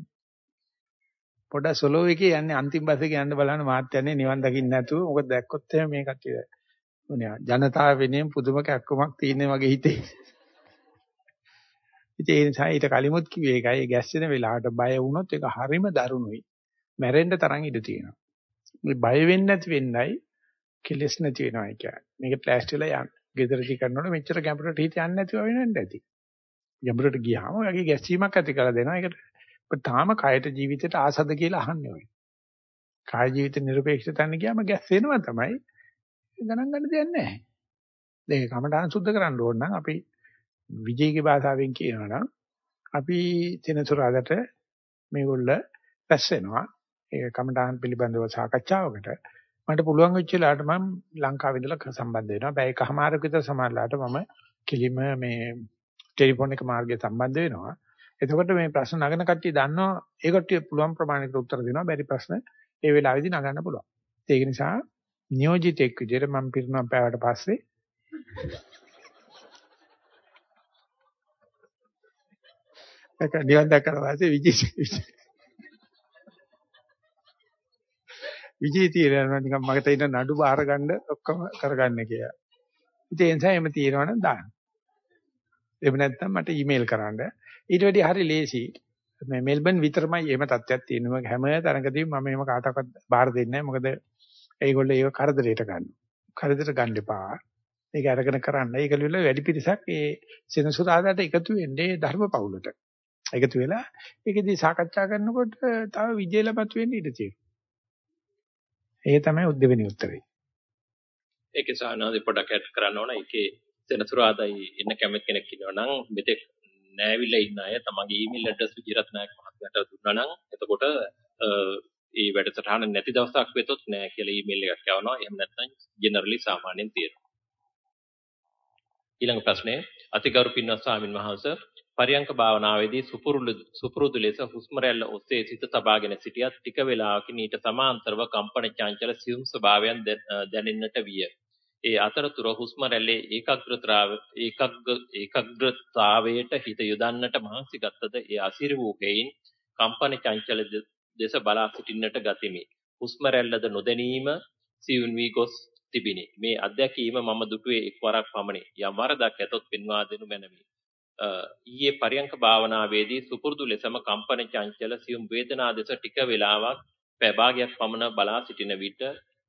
පොඩ සොලෝ එකේ යන්නේ අන්තිම බස් එකේ යන්න බලන්න මාත් යන්නේ නිවන් දකින්න නැතුව මොකද දැක්කොත් එහෙම මේ කට්ටිය මොනිය ජනතාව වෙනුවෙන් පුදුම කැක්කමක් තියෙන වගේ හිතේ ඉතින් ඒ නිසා ඊට කලිමුත් කිව්වේ ඒකයි ගැස්සෙන වෙලාවට බය වුණොත් ඒක හරිම දරුණුයි මැරෙන්න තරම් ඉඩ තියෙනවා. මේ බය වෙන්නේ නැති වෙන්නයි කෙලස් නැති වෙනවා කියන්නේ. මේක ප්ලාස්ටිලා යන්න. ගෙදරදී කරනකොට මෙච්චර ගැඹුරට හිත යන්නේ නැතිව වෙනවද ඇති. ගැඹුරට ගියාම ඔයගේ ගැස්සීමක් ඇති කරලා දෙනවා. ඒකට තාම කයට ජීවිතයට ආසද කියලා අහන්නේ ඔය. කාය ජීවිත නිර්පේක්ෂ තැන ගියාම ගැස්සෙනවා තමයි. ගණන් ගන්න දෙයක් නැහැ. දැන් කමඨාන් සුද්ධ කරන්න ඕන නම් අපි විජේගේ භාෂාවෙන් කියනවා නම් අපි තෙනසුරාදට මේගොල්ල පැස් වෙනවා. ඒ කමඨාන් පිළිබඳව සාකච්ඡාවකට මට පුළුවන් වෙච්ච වෙලාවට මම ලංකාවේ ඉඳලා සම්බන්ධ වෙනවා. බෑ එකමාරක විතර සමාජලාට මම කිලිම මේ ටෙලිෆෝන් එක මාර්ගයේ සම්බන්ධ වෙනවා. එතකොට මේ ප්‍රශ්න නගන කට්ටිය දන්නවා ඒ කට්ටිය පුළුවන් ප්‍රමාණයකට උත්තර දෙනවා. බැරි ප්‍රශ්න ඒ වෙලාවේදී නගන්න පුළුවන්. ඒක නිසා නියෝජිතෙක් විදිහට මම පිරුණම් පෑවට පස්සේ ඒක නිවන් දැක්කට පස්සේ විජේ විජේ తీරනවා නිකන් මගට ඉන්න නඩු බාර ගන්න ඔක්කොම කරගන්න කියලා. ඉතින් ඒ නිසා එහෙම తీරනවනම් දාන්න. එහෙම නැත්නම් මට ඊමේල් කරන්න. ඊට වැඩි හරි ලේසි. මේ මෙල්බන් විතරමයි එහෙම තත්ත්වයක් තියෙනවා. හැම තැනකදීම මම එහෙම කාටවත් බාර දෙන්නේ නැහැ. මොකද ඒගොල්ලෝ ඒක කරදරයට ගන්නවා. කරදරයට ගන්න එපා. ඒක අරගෙන කරන්න. ඒක වල වැඩි පිරිසක් ඒ සෙනසුරාදාට එකතු වෙන්නේ ධර්ම පවුලට. එකතු වෙලා ඒකෙදී සාකච්ඡා කරනකොට තව විජේලපත් වෙන්න ඉඩ තියෙනවා. ඒ තමයි උද්දෙවෙනි උත්තරේ. ඒකේ සාහනාදී පොඩක් ඇඩ් කරන්න ඕන. ඒකේ සෙනසුරාදායි එන්න කැමති කෙනෙක් ඉන්නවා නම් මෙතෙක් නෑවිලා ඉන්න අය තමන්ගේ ඊමේල් ඇඩ්‍රස් විජිරත් නායක මහත්මයාට දුන්නා නම් එතකොට ඒ වැඩසටහන නැති දවසක් වෙතොත් නෑ කියලා ඊමේල් එකක් යවනවා. එහෙම නැත්නම් ජෙනරලි සාමාන්‍යයෙන් තියෙනවා. ඊළඟ ප්‍රශ්නේ අතිගරු පින්වත් ස්වාමින් වහන්සේ පරියංක භාවනාවේදී සුපුරුදු සුපුරුදු ලෙස හුස්ම රැල්ල ඔස්සේ සිත තබාගෙන සිටියත් ටික වේලාවකින් ඊට සමාන්තරව කම්පන චංචල සියුම් ස්වභාවයන් දැනෙන්නට විය. ඒ අතරතුර හුස්ම රැල්ලේ ඒකාග්‍රතාව ඒකාග්‍රතාවයට හිත යොදන්නට මහන්සි ගත්තද ඒ අසිර වූ හේයින් කම්පන චංචල දෙස බලා සිටින්නට ගතිමි. හුස්ම රැල්ලද නොදැනීම සියුම් වී ගොස් තිබිනි. මේ අත්දැකීම මම දුටුවේ එක්වරක් පමණි. යම් වරදක් ඇතොත් පෙන්වා දෙනු මැනවි. ඊයේ පරියංක භාවනාවේදී සුපුරුදු ලෙසම කම්පන චංචල සියුම් වේදනා දෙස ටික වේලාවක් පැභාගයක් පමණ බලා සිටින විට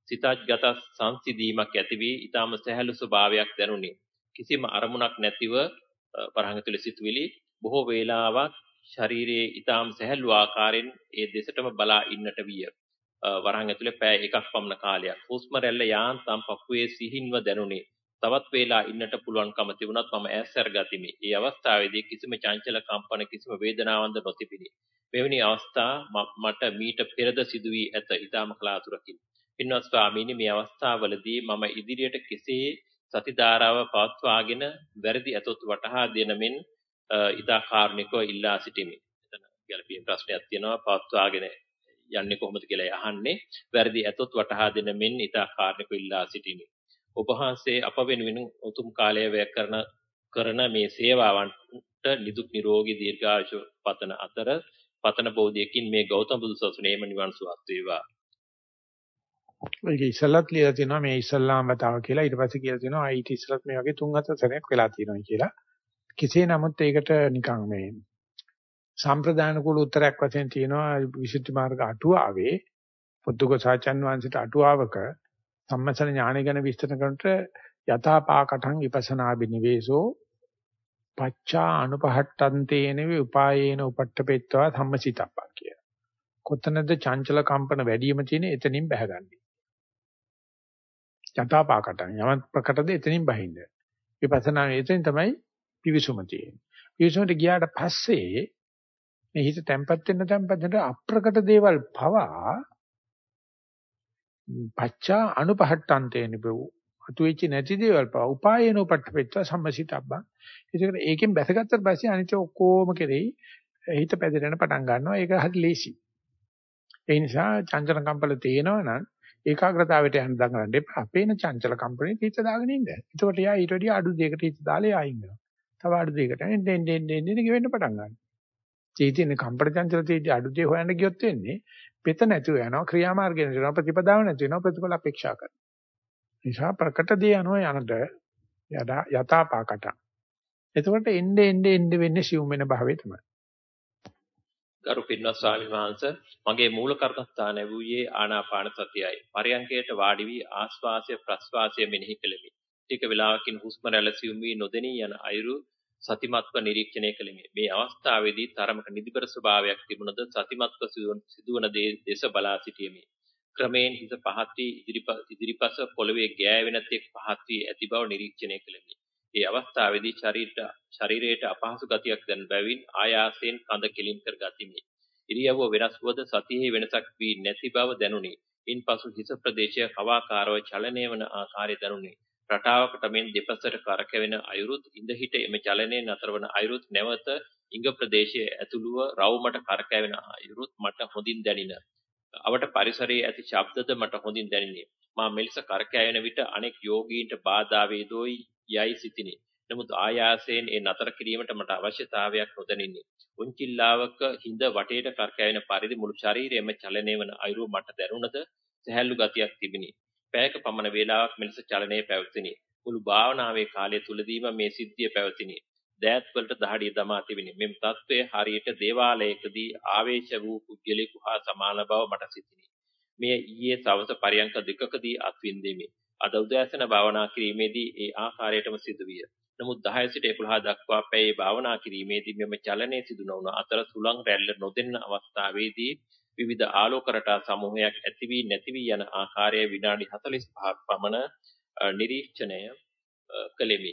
සිතජ්ගත සංසිඳීමක් ඇති වී ඊටම සැහැල්ලු ස්වභාවයක් දැනුනි. කිසිම අරමුණක් නැතිව වරහන් තුල සිටවිලි බොහෝ වේලාවක් ශරීරයේ ඊටාම් සැහැල්ලු ආකාරයෙන් ඒ දෙසටම බලා ඉන්නට විය. වරහන් ඇතුලේ පෑ එකක් පමණ කාලයක්. හුස්ම රැල්ල යාන්තම් පපුවේ සිහින්ව දැනුනේ. තවත් වේලා ඉන්නට පුළුවන්කම තිබුණත් මම ඈස් සැරගතිමි. ඒ අවස්ථාවේදී කිසිම චංචල කම්පන කිසිම වේදනාවක්ද නොතිබිනි. මෙවැනි අවස්ථා මට මීට පෙරද සිදු වී ඇත. ඊටාම කලාතුරකින්. පින්වත් ස්වාමීනි මේ අවස්ථාවවලදී මම ඉදිරියට කෙසේ සති ධාරාව පවත්වාගෙන වැරදි අතොත් වටහා දෙනමින් ඉදා කාරුණිකව ඉල්ලා සිටිමි. එතන ගැළපීම් ප්‍රශ්නයක් තියෙනවා පවත්වාගෙන යන්නේ කොහොමද කියලා අහන්නේ. වැරදි අතොත් වටහා දෙනමින් ඉදා කාරුණිකව ඉල්ලා සිටිමි. ඔබ වහන්සේ අප වෙනුවෙන් උතුම් කාලය වැය කරන කරන මේ සේවාවන්ට නිදුක් නිරෝගී දීර්ඝායුෂ පතන අතර පතන බෝධියකින් මේ ගෞතම බුදු සසුනේම නිවන් සුවත් වේවා. ඒක ඉස්සලත් ලියලා තියෙනවා මේ ඉස්ලාම් වතාව කියලා ඊට පස්සේ කියලා තියෙනවා IT ඉස්සලත් මේ වගේ තුන් හතර සැරයක් වෙලා තියෙනවා කියලා. කෙසේ නමුත් ඒකට නිකන් මේ සම්ප්‍රදාන කුල උත්තරයක් වශයෙන් තියෙනවා විසුද්ධි මාර්ග අටුවාවේ පුදුකසාචන් වංශයට අටුවාවක සම්මසන ඥානය ගැන විස්තර කරනට යථාපාකටං විපස්සනා බිනිවේසෝ පච්චා අනුපහට්ටන්තේන විපායේන උපට්ඨපෙත්වා සම්මසිතප්පා කිය. කොතනද චංචල කම්පන වැඩිම තියෙන එතනින් බහගන්නේ. යථාපාකටං යමත් ප්‍රකටද එතනින් බහින්ද. විපස්සනා එතනින් තමයි පිවිසුම තියෙන්නේ. පිවිසුමට ගියාට පස්සේ මේ හිත තැම්පත් වෙන තැම්පත් වෙන අප්‍රකට දේවල් පවා පච්චා අනුපහට්ටන්තේන බව අතුෙච්ච නැති දේවල් පවා උපායන උපට්ඨපෙත්ව සම්මසිතබ්බා. ඒකට ඒකෙන් බැසගත්තට පස්සේ අනිත් ඔක්කොම කෙරෙහි හිත පැදිරෙන පටන් ගන්නවා. ඒක හරි ලේසි ඒ නිසා චංචල කම්පල තේනවනම් ඒකාග්‍රතාවයට යන්න දඟලන්න එපා. අපේන චංචල කම්පණේ හිත දාගෙන ඉන්න. එතකොට යා ඊට වඩා අඩු දෙයකට හිත දාලා යා ඉන්නවා. තව අඩු දෙයකට එන්න එන්න එන්න එන්න ගෙවෙන්න පටන් ගන්නවා. චේතින කම්පන චංචල තේදී අඩු දෙය හොයන්න ගියොත් වෙන්නේ පෙත නැතුව යනවා ක්‍රියාමාර්ගය නැතුව යනවා ප්‍රතිපදාව නැතුව යනවා ප්‍රතිඵල අපේක්ෂා කරනවා. නිසා ප්‍රකට දේ අනුව යනද යථාපාකට. එතකොට එnde එnde එnde වෙන්නේ සිවුම් වෙන භාවය තමයි. ගරු පින්වත් ස්වාමීන් වහන්සේ මගේ මූල කර්මස්ථාන වූයේ ආනාපාන සතියයි පරයන්කයට වාඩි වී ආස්වාසය ප්‍රස්වාසය මෙනෙහි කෙලෙමි ටික වේලාවකින් හුස්ම රැල්ල සිවුම් වී නොදෙනී යන අයුරු සතිමත්ව නිරීක්ෂණය කළෙමි. මේ අවස්ථාවේදී තරමක නිදිබර ස්වභාවයක් තිබුණද සතිමත්ව සිදුවන දේ දෙස බලා සිටියෙමි. ක්‍රමයෙන් හිත පහත් වී ඉදිරිපස පොළවේ ගෑවෙන තෙක් පහත් වී ඇති බව නිරීක්ෂණය කළෙමි. ඒ අවස්ථාවේදී ශරීරයට ශරීරයට අපහසු ගතියක් දැන බැවින් ආයාසයෙන් කඳ කෙලින් කර ගතිමි. ඉරියව්ව වෙනස් වුවද සතියේ වෙනසක් වී නැති බව දැනුනි. ඉන්පසු හිස ප්‍රදේශය කවාකාරව චලනය වන ආකාරය දැනුනි. රටාවකට මෙන් දෙපසට කරකැවෙන අයුරුත් ඉඳ හිට එම චලනයේ නතරවන අයුරුත් නැවත ඉඟ ප්‍රදේශයේ ඇතුළුව රවුමට කරකැවෙන අයුරුත් මට හොඳින් දැනින. අවට පරිසරයේ ඇති ශබ්දද මට හොඳින් දැනිනේ. මා මෙලෙස කරකැවෙන විට අනෙක් යෝගීන්ට බාධා වේදෝයි යයි සිතිනි. නමුත් ආයාසයෙන් ඒ නතර කිරීමට මට අවශ්‍යතාවයක් නොදැනින්නේ. උන්චිල්ලාවක හිඳ වටේට කරකැවෙන පරිදි මුළු ශරීරයම චලනය වන අයුරු මට දැනුණද සැහැල්ලු ගතියක් තිබිනි. පැයක පමණ වේලාවක් මෙලෙස චලනයේ පැවතිනි. මුළු භාවනාවේ කාලය තුලදීම මේ සිද්ධිය පැවතිනි. දෑත් වලට දහඩිය දමා තිබිනි. මෙම தત્ත්වය හරියට දේවාලයකදී ආවේශ වූ කුජලෙකු හා සමාන බව මට සිතිනි. මෙය ඊයේ සවස පරියන්ක දෙකකදී අත්විඳෙමි. අද උදෑසන භාවනා කිරීමේදී ඒ ආකාරයටම සිදුවිය. නමුත් 10 සිට 11 දක්වා පැයේ භාවනා කිරීමේදී මෙම චලනයේ සිදු නොවන අතර සුළං රැල්ල නොදෙන්න අවස්ථාවේදී විවිධ ආලෝක රටා සමූහයක් ඇති වී නැති වී යන ආකාරය විනාඩි 45ක් පමණ නිරීක්ෂණය කළෙමි.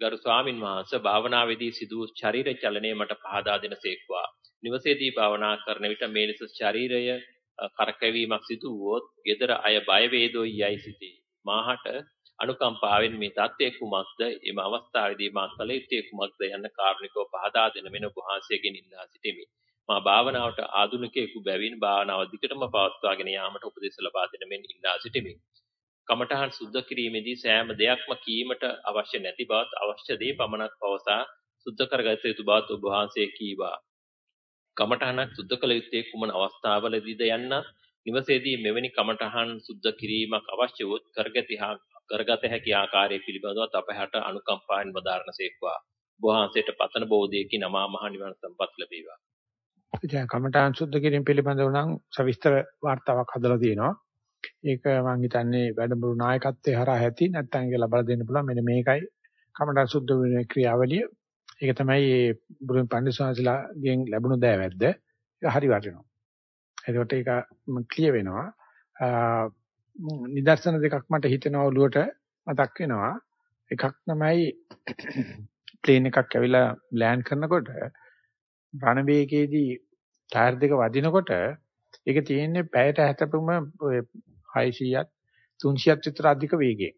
ගරු ස්වාමින් වහන්සේ භාවනාවේදී සිදු ශරීර චලනය මට පහදා දෙනසේක්වා. නිවසේදී භාවනා කරන විට මේ ලෙස ශරීරය කරකැවීමක් සිදු වුවොත් gedara අය බය වේදෝයි යයි සිටී. මාහට අනුකම්පාවෙන් මේ தත්ත්වයේ කුමක්ද එම අවස්ථාවේදී මා කල යුත්තේ කුමක්ද යන්න කාරණිකව පහදා දෙන මෙන වහන්සේගෙන් ඉල්ලා සිටිමි. මා භාවනාවට ආධුනිකයෙකු බැවින් භාවනාව දිගටම පවත්වාගෙන යාමට උපදෙස් ලබා දෙන මෙන් ඉල්ලා සිටිමි. කමඨහන් සුද්ධ කිරීමේදී සෑම දෙයක්ම කීමට අවශ්‍ය නැති බවත් අවශ්‍ය දේ පමණක් පවසා සුද්ධ කරගත යුතු බවත් ඔබ වහන්සේ කීවා. කමඨහනක් සුද්ධ කළ යුත්තේ කුමන අවස්ථාවලදීද යන්නත් නිවසේදී මෙවැනි කමඨහන් සුද්ධ කිරීමක් අවශ්‍ය වොත් කරගති හා කරගත හැකි ආකාරය පිළිබඳවත් අපහැට අනුකම්පාවෙන් වදාරනසේක්වා. වහන්සේට පතන බෝධියකින් අමා මහ නිවන සම්පත් ලැබේවා. දැන් කමඨාන් සුද්ධ කිරීම පිළිබඳව නම් සවිස්තර වார்த்தාවක් හදලා තියෙනවා. ඒක මම හිතන්නේ වැඩමුළු නායකත්වයේ හරහා ඇති නැත්නම් ඒක ලබා දෙන්න පුළුවන්. මෙන්න මේකයි කමඨාන් සුද්ධ වෙන ක්‍රියාවලිය. ඒක තමයි මේ බුදුන් පඬිස්සවාසලාගෙන් ලැබුණු දෑවැද්ද. ඒක හරි වටිනවා. එතකොට ඒක ක්ලියර් වෙනවා. නිදර්ශන දෙකක් මට හිතෙනවා ඔළුවට මතක් වෙනවා. එකක් තමයි ප්ලේන් එකක් ඇවිල්ලා ලෑන්ඩ් කරනකොට රණ වේගයේදී ටයර් දෙක වදිනකොට ඒක තියෙන්නේ පැයට හැතපෙම 600ක් 300ක් විතර අධික වේගයෙන්.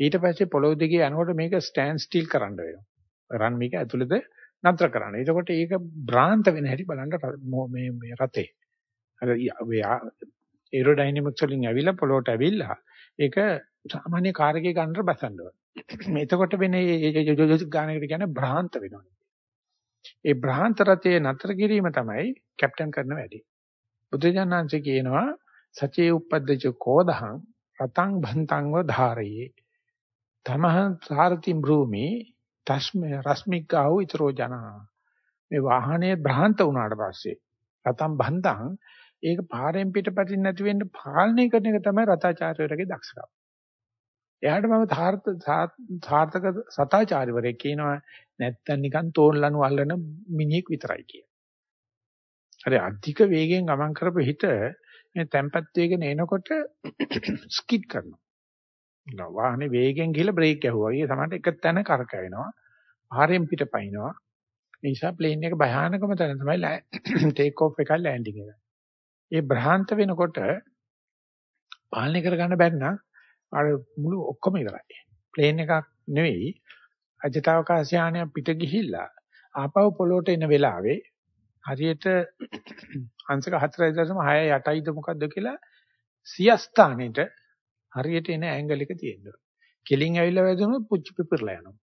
ඊට පස්සේ පොළොව දිගේ යනකොට මේක ස්ටෑන්ඩ් ස්ටිල් කරන්න වෙනවා. රන් මේක ඇතුළත නතර කරන්න. එතකොට ඒක භ්‍රාන්ත වෙන හැටි බලන්න මේ මේ රතේ. අර ඒරෝඩයිනමික්ස් වලින් ඇවිල්ලා පොළොවට ඇවිල්ලා ඒක සාමාන්‍ය කාර් එකේ ගන්නට බසන්න ඕන. එතකොට වෙන මේ ගානකට කියන්නේ භ්‍රාන්ත වෙනවා. ඒ භ්‍රාන්ත රතේ නතර කිරීම තමයි කැප්ටන් කරන වැඩේ. බුදුජානනාංශ කියනවා සචේ උපද්දච කෝදහං රතං භන්තං වධාරයේ තමහං සාරති භූමි තස්මේ රස්මිකාව ඊතරෝ ජනා මේ වාහනේ භ්‍රාන්ත වුණාට පස්සේ රතං භන්තං ඒක පාරෙන් පිටපතින් නැති වෙන්න පාලනය කරන එක තමයි රතාචාර්යවරගේ දක්ෂකම. එයාට මම සාර්ථක සතාචාර්යවරයෙක් කියනවා නැත්තම් නිකන් තෝන්ලනු අල්ලන මිනිහෙක් විතරයි කියන. හරි අධික වේගයෙන් ගමන් කරපු හිත මේ tempat වේගෙන එනකොට ස්කිඩ් කරනවා. වාහනේ වේගෙන් ගිහලා බ්‍රේක් ගැහුවා. ඒ සමහරට එක තැන කරකවෙනවා. පාරෙන් පිටපයින්නවා. ඒ නිසා ප්ලේන් එක භයානකම තැන තමයි ටේක් ඔෆ් *coughs* එකයි ලෑන්ඩින් එක. ඒ භ්‍රාන්ත වෙනකොට පාලනය කරගන්න බැරි නම් අර මුළු ඔක්කොම ඉවරයි. ප්ලේන් එකක් නෙවෙයි අජිතාවකාශ යානය පිට ගිහිල්ලා ආපහු පොළොට එන වෙලාවේ හරියට අංශක 4.6 යටයිද මොකද්ද කියලා සියස්ථානෙට හරියට එන ඇන්ගල් එක තියෙනවා. කෙලින් ඇවිල්ලා වැදුනොත් පුච්චි පිපිරලා යනවා.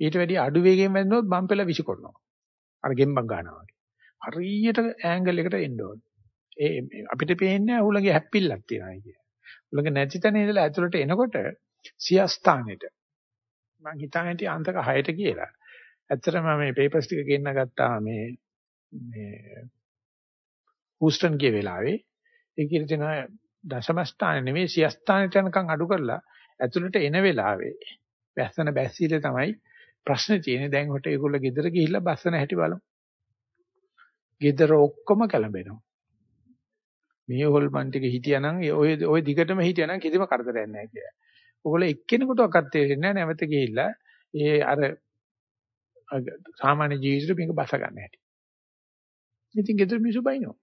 ඊට වැඩි අඩු වේගයෙන් වැදුනොත් බම්පෙල විසිකොටනවා. අර ගෙම්බක් ගන්නවා වගේ. හරියට ඇන්ගල් එකට එන්න ඕනේ. ඒ අපිට පේන්නේ උලගේ හැප්පිල්ලක් තියෙනවා කිය. උලගේ නැති තැන ඉඳලා ඇතුළට එනකොට සියස්ථානෙට මම හිතාන්නේ අන්තක 6ට කියලා. ඇත්තටම මේ පේපර්ස් ටික ගෙන්න ගත්තා මේ මේ හූස්ටන් ගිය වෙලාවේ ඒ කියලා තියෙනවා දශම ස්ථාන නෙමෙයි සියස්ථානෙට යනකම් අඩු කරලා ඇතුළට එන වෙලාවේ වැස්සන බැස්සීලේ තමයි ප්‍රශ්නේ තියෙන්නේ. දැන් හොට ඒගොල්ලෝ ගෙදර ගිහිල්ලා බස්සන හැටි බලමු. ගෙදර ඔක්කොම කැළඹෙනවා. මේ හොල්මන් ටික හිටියානම් ඔය ඔය දිගටම හිටියානම් කිසිම කරදරයක් නැහැ කියලා. ඔයගොල්ලෝ එක්කෙනෙකුටවත් තේරෙන්නේ නැහැ නැවත ගිහිල්ලා ඒ අර සාමාන්‍ය ජීවිතේ මේක බස ගන්න හැටි. ඉතින් ගෙදර මිනිස්සු බයිනවා.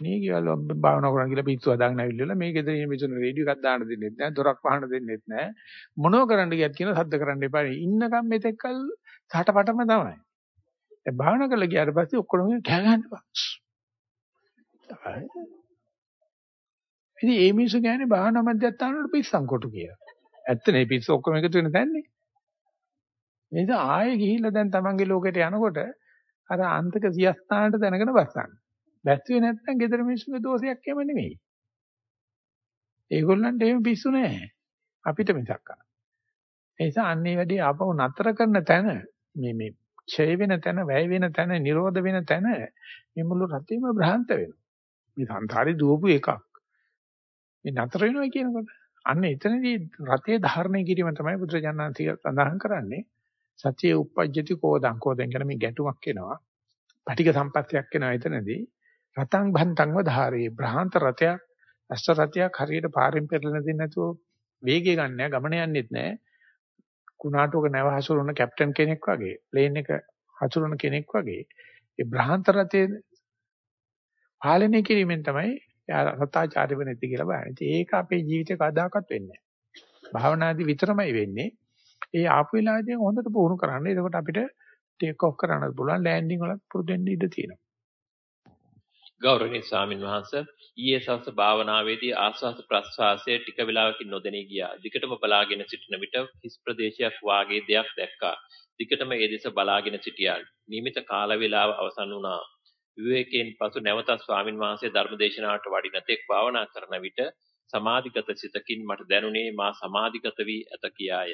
මේ කියලා භාවනා කරන කියලා පිස්සු හදාගෙන ඇවිල්ලා මේ ගෙදර ඉන්න මිනිස්සුන්ට රේඩියෝ එකක් දාන්න දෙන්නෙත් නැහැ දොරක් වහන්න දෙන්නෙත් නැහැ මොනව කරන්න ගියත් කියන සද්ද කරන්න එපා ඉන්නකම් මෙතෙක්කල් සටපටම තමයි ඒ භාවනා කරලා ගියාට පස්සේ ඔක්කොම කෑ ගන්නවා ඉතින් මේ මිනිස්සු කියන්නේ භාවනා මධ්‍යස්ථාන වල පිස්සන් කොටු කියලා ඇත්තනේ පිස්සු ඔක්කොම එකතු වෙන තැන්නේ නේද ආයේ ගිහිල්ලා දැන් තමන්ගේ ලෝකෙට යනකොට අර අන්තක සියස්ථානට දැනගෙන බස්සන්න බැස්සුවේ නැත්නම් ගෙදර මිනිස්සුගේ දෝෂයක් එහෙම නෙමෙයි. ඒගොල්ලන්ට එහෙම පිස්සු නැහැ. අපිට මිසක්. ඒ නිසා අන්නේ වැඩි ආපහු නතර කරන තැන මේ මේ ඡය වෙන තැන, වැය වෙන තැන, නිරෝධ වෙන තැන මේ මුළු රටේම භ්‍රාන්ත වෙනවා. මේ සංසාරේ දුවපු එකක්. මේ නතර වෙනවා කියනකොට අන්න එතනදී රතේ ධාරණය කිරීම තමයි බුදුරජාණන්තිය සඳහන් කරන්නේ. සතිය උපජ්ජති කෝදං කෝදෙන් කියන මේ ගැටුමක් එනවා. පටික සම්පත්තියක් එනවා එතනදී. රතං භන්තංව ධාරේ බ්‍රහාන්ත රතයක් අස්ස රතයක් හරියට පාරෙන් පෙරලෙන දෙන්නේ නැතුව වේගය ගන්න නෑ ගමන යන්නෙත් නෑ කුණාටුවක නැව හසුරන කැප්ටන් කෙනෙක් වගේ ප්ලේන් එක හසුරන කෙනෙක් වගේ ඒ බ්‍රහාන්ත රතේ පාලනය කිරීමෙන් තමයි රතාචාර්ය වෙන්නේ කියලා බලන්නේ. ඒක අපේ ජීවිතේ කවදාකවත් වෙන්නේ නෑ. භාවනාදී විතරමයි වෙන්නේ. ඒ ආපු වෙලාවදී හොඳට පුහුණු කරන්න. එතකොට අපිට ටේක් ඔෆ් කරන්නත් පුළුවන් ලෑන්ඩින් වලත් පුරුදු වෙන්න ඉඩ තියෙනවා. ගෞරවනීය ස්වාමින් වහන්සේ ඊයේ සවස භාවනාවේදී ආස්වාද ප්‍රස්වාසයේ ටික වේලාවකින් නොදැනී ගියා. දිකටම බලාගෙන සිටින විට හිස් ප්‍රදේශයක් වාගේ දෙයක් දැක්කා. දිකටම ඒ දෙස බලාගෙන සිටියා. නියමිත කාල වේලාව අවසන් වුණා. විවේකයෙන් පසු නැවත ස්වාමින් වහන්සේ ධර්මදේශනාවට වඩින තෙක් භාවනා කරන විට සමාධිගත සිතකින් මට දැනුනේ මා සමාධිගත වී ඇත කියාය.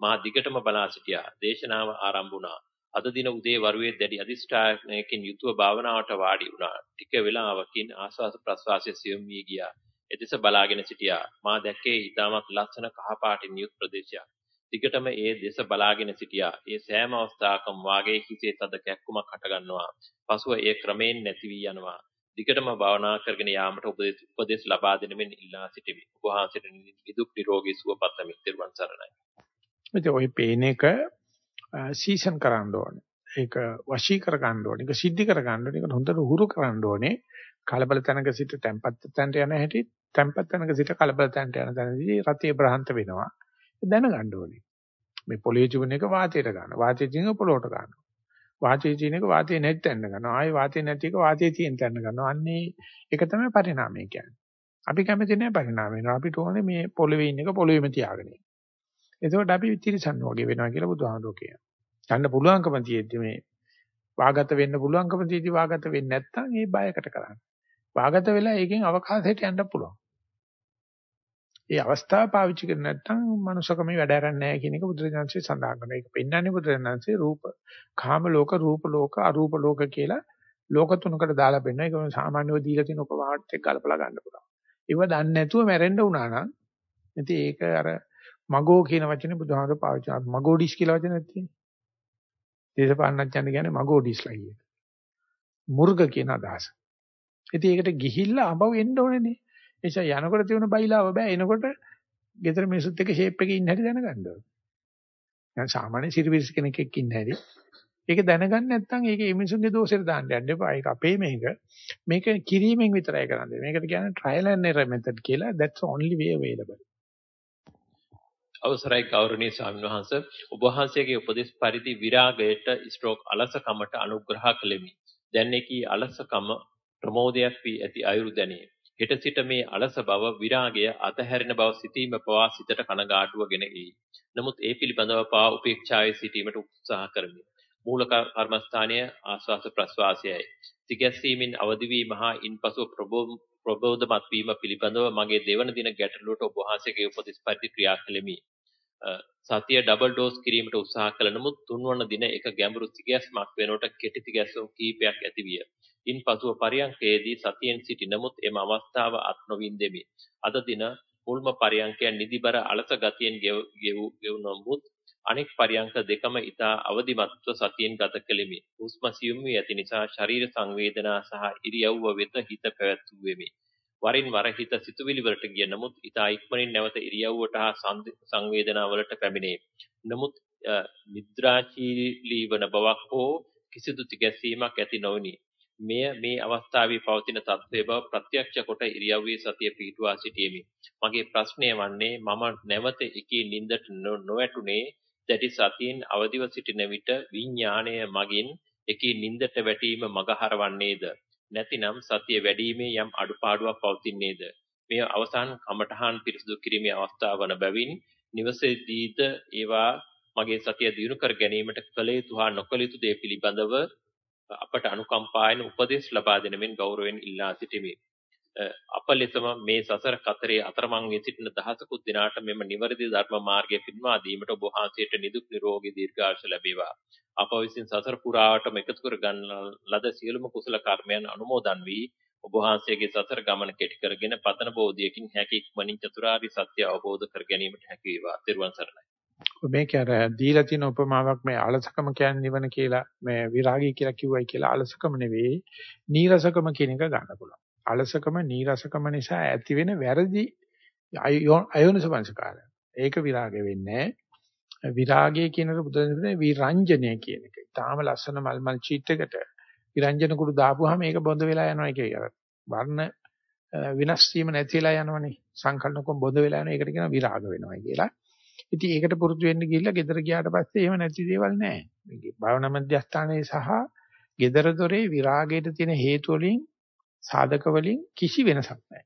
මා දිගටම බලා සිටියා. දේශනාව ආරම්භ වුණා. අද දින උදේ වරුවේ දැඩි අදිෂ්ඨානයකින් යුතුව භාවනාවට වාඩි වුණා. ටික වේලාවකින් ආස්වාද ප්‍රස්වාසයේ සියුම් වී ගියා. එදෙස බලාගෙන සිටියා. මා දැක්කේ ඊටමත් ලස්සන කහ පාටින් යුත් ප්‍රදේශයක්. දිගටම ඒ දෙස බලාගෙන සිටියා. ඒ සෑම අවස්ථාවකම වාගේ හිතේ තද කැක්කුමක් හටගන්නවා. පසුව ඒ ක්‍රමයෙන් නැති වී යනවා. දිගටම භාවනා කරගෙන යාමට උපදෙස් ලබා දෙනෙමින් ඉල්ලා සිටිමි. ඔබ වහන්සේට නිදුක් නිරෝගී සුව පතමි. ත්වන් සරණයි. ඉතින් ওই පේන එක සීසන් කරන්න ඕනේ. ඒක වශී කර ගන්න ඕනේ. ඒක සිද්ධි කර ගන්න ඕනේ. ඒක හොඳට උහුරු කරන්න ඕනේ. කලබල තැනක සිට tempat තැනට යන හැටි tempat තැනක සිට කලබල තැනට යන තැනදී රතිය බ්‍රහන්ත වෙනවා. දැනගන්න ඕනේ. මේ පොළවේ තිබුණ එක වාතයට ගන්න. වාතයේ තියෙන පොළොවට ගන්න. වාතයේ තියෙන එක වාතයේ නැති තැනට ගන්නවා. ආයේ වාතයේ නැති එක වාතයේ තියෙන තැනට ගන්නවා. අන්නේ ඒක තමයි පරිණාමය කියන්නේ. අපි කැමති නැහැ පරිණාමය. අපිට ඕනේ මේ පොළවේ ඉන්න එක පොළවේම තියාගෙන ඉන්න. එතකොට අපි තිරසන්න වගේ වෙනවා කියලා බුදුහාමුදුරුවෝ කියනවා. ගන්න පුළුවන්කම තියෙද්දි මේ වාගත වෙන්න පුළුවන්කම තියෙද්දි වාගත වෙන්නේ නැත්නම් ඒ බයකට කරන්නේ. වාගත වෙලා ඒකෙන් අවකාශයට යන්න පුළුවන්. ඒ අවස්ථාව පාවිච්චි කරන්නේ නැත්නම් මනුෂකමේ වැඩ කරන්නේ නැහැ කියන එක බුදුරජාණන්සේ සඳහන් කරනවා. ඒක පෙන්වන්නේ බුදුරජාණන්සේ රූප, කාම ලෝක, රූප ලෝක, අරූප ලෝක කියලා ලෝක තුනකට දාලා පෙන්නන. ඒක සාමාන්‍යව දීලා තියෙන උපමාවට එක්ක ගලපලා ගන්න පුළුවන්. ඒව දන්නේ නැතුව මැරෙන්න වුණා නම් ඉතින් ඒක අර මගෝ කියන වචනේ බුදුහාමර පාවිච්චි කරනවා. මගෝඩිස් කියලා වචනයක් තියෙනවා. දේශපාලනඥයන් කියන්නේ මගෝඩිස්ලා කියන. මුර්ග කියන අදහස. ඉතින් ඒකට ගිහිල්ලා අඹව එන්න ඕනේනේ. එනිසා යනකොට තියෙන බයිලාව බෑ එනකොට ගෙදර මිනිස්සුත් එක්ක ෂේප් එකේ ඉන්න හැටි දැනගන්න ඕනේ. දැන් සාමාන්‍ය සිරිවිස් කෙනෙක් එක්ක ඉන්න හැටි. ඒක දැනගන්න නැත්නම් ඒක මිනිසුන්ගේ දෝෂෙට දාන්න යන්න එපා. ඒක අපේ මේක. මේක කිරීමෙන් විතරයි කරන්නේ. මේකට කියන්නේ trial and error method කියලා. That's only way available. අවසරයි ගෞරවනීය ස්වාමීන් වහන්ස ඔබ වහන්සේගේ උපදෙස් පරිදි විරාගයට ස්ට්‍රෝක් අලසකමට අනුග්‍රහ කළෙමි. දැන් එකී අලසකම ප්‍රමෝදයක් වී ඇති අයුරු දැනේ. හෙට සිට මේ අලස බව විරාගය අතහැරෙන බව සිතීම පවා සිතට කනගාටුවගෙන එයි. නමුත් ඒ පිළිබඳව පවා උපේක්ෂාවේ සිටීමට උත්සාහ කරමි. මූල කර්මස්ථානයේ ආස්වාස ප්‍රස්වාසයයි. තිගැස්සීමෙන් අවදි වීම හා ඉන්පසු ප්‍රබෝධමත් වීම පිළිබඳව මගේ දෙවන දින ගැටලුවට ඔබ වහන්සේගේ උපදෙස් පරිදි ක්‍රියා කළෙමි. සතිය ඩබල් ඩෝස් කිරීමට උත්සාහ කළ නමුත් තුන්වන දින එක ගැඹුරු තිගැස්මක් වෙනකොට කෙටි තිගැස්ම කීපයක් ඇතිවිය. ඉන්පසුව පරියන්කේදී සතියෙන් සිටි නමුත් එම අවස්ථාව අත් නොවින්දෙමි. අද දින මුල්ම පරියන්කය නිදිබර අලස ගතියෙන් ගෙවුනොමුත් අනෙක් පරියන්ක දෙකම ඊතා අවදිමත්ව සතියෙන් ගත කෙලිමි. හුස්ම සියුම් වී ඇති නිසා ශරීර සංවේදනා සහ ඉරියව්ව වෙත හිත පැවැත්වුවෙමි. වරින් වර හිත සිතුවිලි වලට ගිය නමුත් ඊතා ඉක්මනින් නැවත ඉරියව්වට හා සංවේදනා වලට පැමිණේ. නමුත් නිද්‍රාචීලී වන බවක් හෝ කිසිදු තිගැසීමක් ඇති නොවිනි. මෙය මේ අවස්ථාවේ පවතින තත්ත්වය බව ප්‍රත්‍යක්ෂ කොට ඉරියව්වේ සතිය පිහිටුවා සිටීමේ මගේ ප්‍රශ්නය වන්නේ මම නැවත එකී නින්දට නොවැටුනේ දැටි සතියෙන් අවදිව සිටින විට විඥාණය මගින් එකී නින්දට වැටීම මගහරවන්නේද නැතිනම් සතිය වැඩිීමේ යම් අඩුපාඩුවක් පවතින්නේද? මෙය අවසාන කමඨහන් පිරිසුදු කිරීමේ අවස්ථාව වන බැවින් නිවසේදීද ඒවා මගේ සතිය දියුණු කර ගැනීමට කළ යුතු හා නොකළ යුතු දේ පිළිබඳව අපට අනුකම්පාවෙන් උපදෙස් ලබා දෙනමින් ගෞරවයෙන් ඉල්ලා සිටිමි. අප ලෙසම මේ සසර කතරේ අතරමං වී සිටින දහසකුත් දිනාට මෙම නිවැරදි ධර්ම මාර්ගය පින්වා දීමට ඔබ වහන්සේට නිදුක් නිරෝගී දීර්ඝායුෂ ලැබේවා. අප විසින් සසර පුරාවටම එකතු කර ගන්න ලද සියලුම කුසල කර්මයන් අනුමෝදන් වී ඔබ වහන්සේගේ සසර ගමන කෙටි කරගෙන පතන බෝධියකින් හැකි ඉක්මනින් චතුරාර්ය සත්‍ය අවබෝධ කර ගැනීමට හැකි වේවා. ත්වන් සරණයි. මේක අර දීලා තියෙන උපමාවක් මේ අලසකම කියන්නේ නිවන කියලා මේ විරාගය කියලා කිව්වයි කියලා අලසකම නෙවෙයි නීරසකම කියන එක ගන්න පුළුවන්. අලසකම නීරසකම නිසා ඇති වෙන වැරදි අයෝනිසමංසකාරය. ඒක විරාගය වෙන්නේ විරාගය කියන බුදුදහමේ විරංජනය කියන එක. තාම ලස්සන මල් මල් චීට් එකට විරංජන කුඩු දාපුවාම ඒක බොඳ වෙලා යනවා ඒක. වර්ණ විනාශ වීම නැති වෙලා යනවනේ. සංකල්පකම් බොඳ වෙලා යනවා. ඒකට කියනවා විරාග වෙනවා කියලා. ඉතින් ඒකට පුරුදු වෙන්න ගිහිල්ලා ගෙදර ගියාට පස්සේ එහෙම නැති දේවල් නැහැ. මේ භාවනා මධ්‍යස්ථානයේ සහ ගෙදර දොරේ විරාගයට තියෙන හේතු වලින් සාධක වලින් කිසි වෙනසක් නැහැ.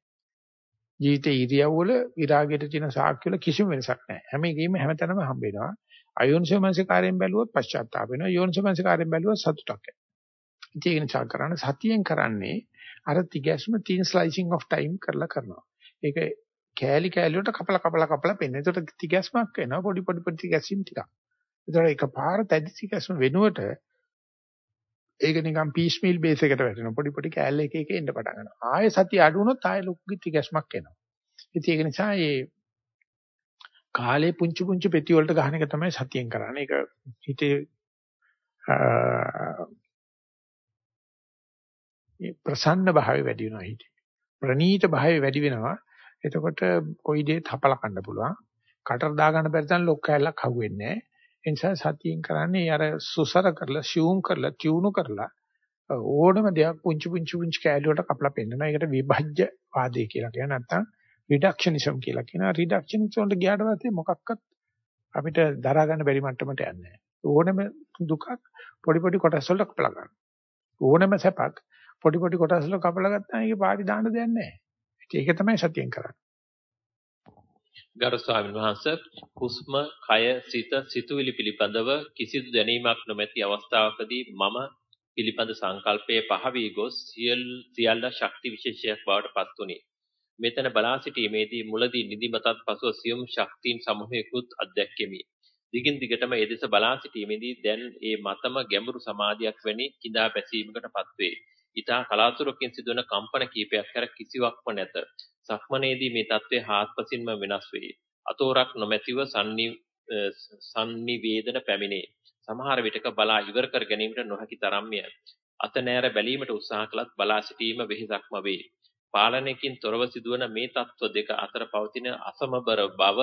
ජීවිතේ ඉරියව් වල විරාගයට තියෙන සාක්ෂි වල කිසිම වෙනසක් නැහැ. හැම එකෙම හැමතැනම හම්බ වෙනවා. අයෝනිසෝමනසිකාරයෙන් බැලුවොත් පශ්චාත්තාප වෙනවා. යෝනිසෝමනසිකාරයෙන් බැලුවොත් සතුටක් එනවා. ඒක නිසා කරන්නේ සතියෙන් කරන්නේ අර තිගැස්ම තින් ස්ලයිසිං ඔෆ් ටයිම් කරලා කරනවා. ඒක කෑලි කෑලි වලට කපලා කපලා කපලා පෙන්න. ඒකට තිගැස්මක් එනවා පොඩි පොඩි පොඩි තිගැස්ීම් ටිකක්. ඒතර එකපාර තැදි තිගැස්ම වෙනුවට ඒක නිකන් පීස් මීල් බේස් එකට වැටෙනවා. පොඩි පොඩි කෑල්ල එක එක එන්න පටන් ගන්නවා. ආයෙ සතිය අඩු වුණොත් ආයෙ ලොකු තිගැස්මක් එනවා. ඉතින් ඒක නිසා මේ කාලේ පුංචි පුංචි පෙති වලට ගහන එක තමයි සතියෙන් කරන්නේ. ඒක හිතේ මේ ප්‍රසන්න භාවය වැඩි වෙනවා හිතේ. ප්‍රනීත භාවය වැඩි වෙනවා. එතකොට කොයි දෙයක් හපලා කන්න පුළුවන්. කටර දා ගන්න බැරි තරම් ලොක් කැලක් හවුවෙන්නේ නැහැ. ඒ නිසා සතියෙන් කරන්නේ අර සුසර කරලා, ෂූම් කරලා, ටියුණු කරලා ඕනම දෙයක් පුංචි පුංචි පුංචි කැලි වලට කපලා පෙන්නනවා. ඒකට විභජ්‍ය වාදය කියලා කියනවා. නැත්නම් රිඩක්ෂනිසම් කියලා කියනවා. රිඩක්ෂනිසම් වලට ගියාට පස්සේ මොකක්වත් අපිට දරා ගන්න බැරි මට්ටමට යන්නේ නැහැ. ඕනම දුකක් පොඩි පොඩි කොටස් වලට කපලා ගන්න. ඕනම සැපක් පොඩි පොඩි කොටස් වල කපලා ගත්තාම ඒකේ පාටි දාන්න දෙයක් නැහැ. ඒක තමයි සතියෙන් කරන්නේ. ගරු ස්වාමීන් වහන්සේ හුස්ම, කය, සිත, සිතුවිලි පිළිබඳව කිසිදු දැනීමක් නොමැති අවස්ථාවකදී මම පිළිබඳ සංකල්පයේ පහ වී ගොස් සියල්ල ශක්ති විශේෂයක් බවට පත් වුණි. මෙතන බලා සිටීමේදී මුලදී නිදිමතත් පසුව සියුම් ශක්තියින් සමූහයකුත් අත්දැක්කෙමි. දිගින් දිගටම ඒ දෙස බලා සිටීමේදී දැන් ඒ මතම ගැඹුරු සමාධියක් වැනි කිඳා බැසීමකටපත් වේ. ඊටා කලාතුරකින් සිදුවන කම්පන කීපයක් කර කිසිවක්ම නැත. සක්මනේදී මේ தત્ත්වය හාත්පසින්ම වෙනස් වේ. අතෝරක් නොමැතිව sannivedana පැමිණේ. සමහර විටක බලා ඉවර කර ගැනීමට නොහැකි තරම්ය. අත නෑර බැලීමට උත්සාහ කළත් බලා සිටීම වෙහෙසක්ම වේ. පාලනයකින් තොරව සිදුවන මේ தত্ত্ব දෙක අතර පවතින අසමබර බව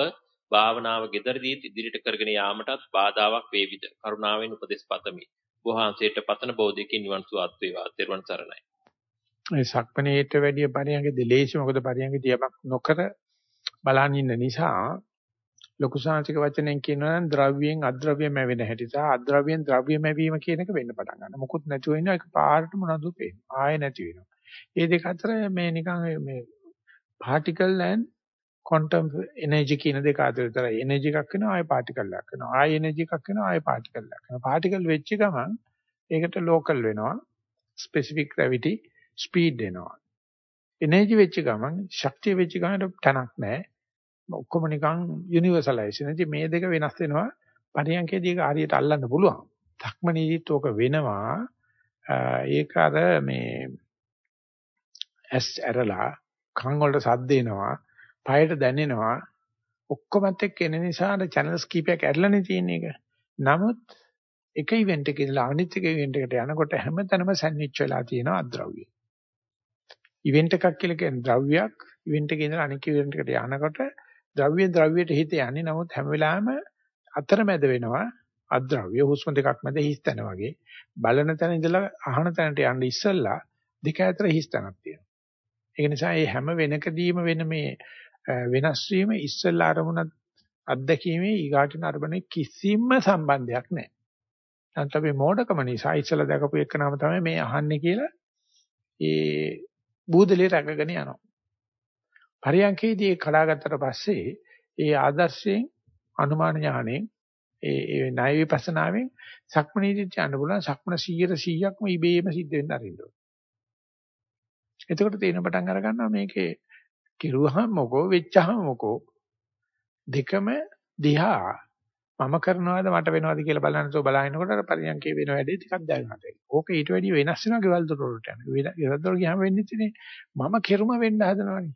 භාවනාව gederදී ඉදිරිට කරගෙන යාමටත් බාධාවක් වේවිද කරුණාවෙන් උපදෙස් පතමි වහන්සේට පතන බෝධියකින් නිවන් සුවත් වේවා. ත්වන් සරණයි. ඒ සක්මණේට වැඩිය පරියන්ගේ ලේසි මොකද පරියන්ගේ දියමක් නොකර බලන් ඉන්න නිසා ලොකු සාංශික වචනෙන් කියනවා නම් ද්‍රව්‍යයෙන් අද්‍රව්‍යම වෙන හැටි සහ අද්‍රව්‍යයෙන් ද්‍රව්‍යම වීම කියන එක වෙන්න පටන් ගන්නවා. මොකුත් නැතුව ඉන්න එක පාරට මොනවද පේන්නේ. ආයෙ නැති වෙනවා. මේ දෙක අතර මේ නිකන් මේ particle and quantum energy කියන දෙක අතර විතරයි energy එකක් වෙනවා ආයෙ particle එකක් වෙනවා. ආයෙ energy එකක් වෙනවා ආයෙ particle එකක් වෙනවා. particle වෙච්ච ගමන් ඒකට local වෙනවා. specific gravity speed එනවා. energy වෙච්ච ගමන් ශක්තිය වෙච්ච ගමන් තනක් නැහැ. ඔක්කොම නිකන් යුනිවර්සලයිසේෂන්. ඉතින් මේ දෙක වෙනස් වෙනවා. පරියන්කේදී ඒක හරියට අල්ලන්න පුළුවන්. ධක්මනීදිත් ඕක වෙනවා. ඒක අර මේ ඇස් ඇරලා කන් වලට සද්ද එනවා, පයට දැනෙනවා. ඔක්කොමත් එක්ක එන නිසා අර channels කීපයක් ඇරලානේ තියෙන එක. නමුත් එක ඉවෙන්ට් එකක ඉඳලා අනිත් එක ඉවෙන්ට් එකට යනකොට හැමතැනම සැන්ඩ්විච් වෙලා තියෙනවා අද්‍රව්‍ය. ඉවෙන්ට් එකක් කියලා කියන්නේ ද්‍රව්‍යයක් ඉවෙන්ට් එකේ ඉඳලා අනිත් ඉවෙන්ට් එකට යනකොට ද්‍රව්‍ය ද්‍රව්‍යයට හිත යන්නේ නමුත් හැම වෙලාවෙම අතරමැද වෙනවා අද්‍රව්‍ය හුස්ම දෙකක් මැද හිස් තැන වගේ බලන තැන ඉඳලා අහන තැනට යන්න ඉස්සෙල්ලා දෙක අතර හිස් තැනක් තියෙනවා. ඒක නිසා මේ හැම වෙනකදීම වෙන මේ වෙනස් වීම ඉස්සෙල්ලා අරමුණත් අත්දැකීමේ ඊගාටින අරමුණේ කිසිම සම්බන්ධයක් නැහැ. නැත්නම් අපි මෝඩකම නිසා ඉස්සෙල්ලා දැකපු එක නම තමයි මේ අහන්නේ කියලා ඒ බූදලේ රැකගෙන යනවා. පරියන්කේදී ඒ කඩාගත්තට පස්සේ ඒ ආදර්ශයෙන් අනුමාන ඥාණයෙන් ඒ ඒ ණය විපස්සනාවෙන් සක්මනීදිත් යන්න පුළුවන් සක්මන 100 100ක්ම ඉබේම සිද්ධ වෙන්න අරින්න ඕනේ. එතකොට තේරෙන පටන් අර ගන්නවා මේකේ කිරුවහම මොකෝ වෙච්චහම මොකෝ දෙකම දිහා මම කරනවාද මට වෙනවද කියලා බලනකොට බලනකොට අර පරියන්කේ වෙන වැඩේ ටිකක් දැනගන්නවා. ඕක ඊට වැඩිය වෙනස් වෙනවා ගෙවල් දොර වලට යන. ගෙවල් දොර ගියාම වෙන්නේ ඉතින් මම කෙරුම වෙන්න හදනවනේ.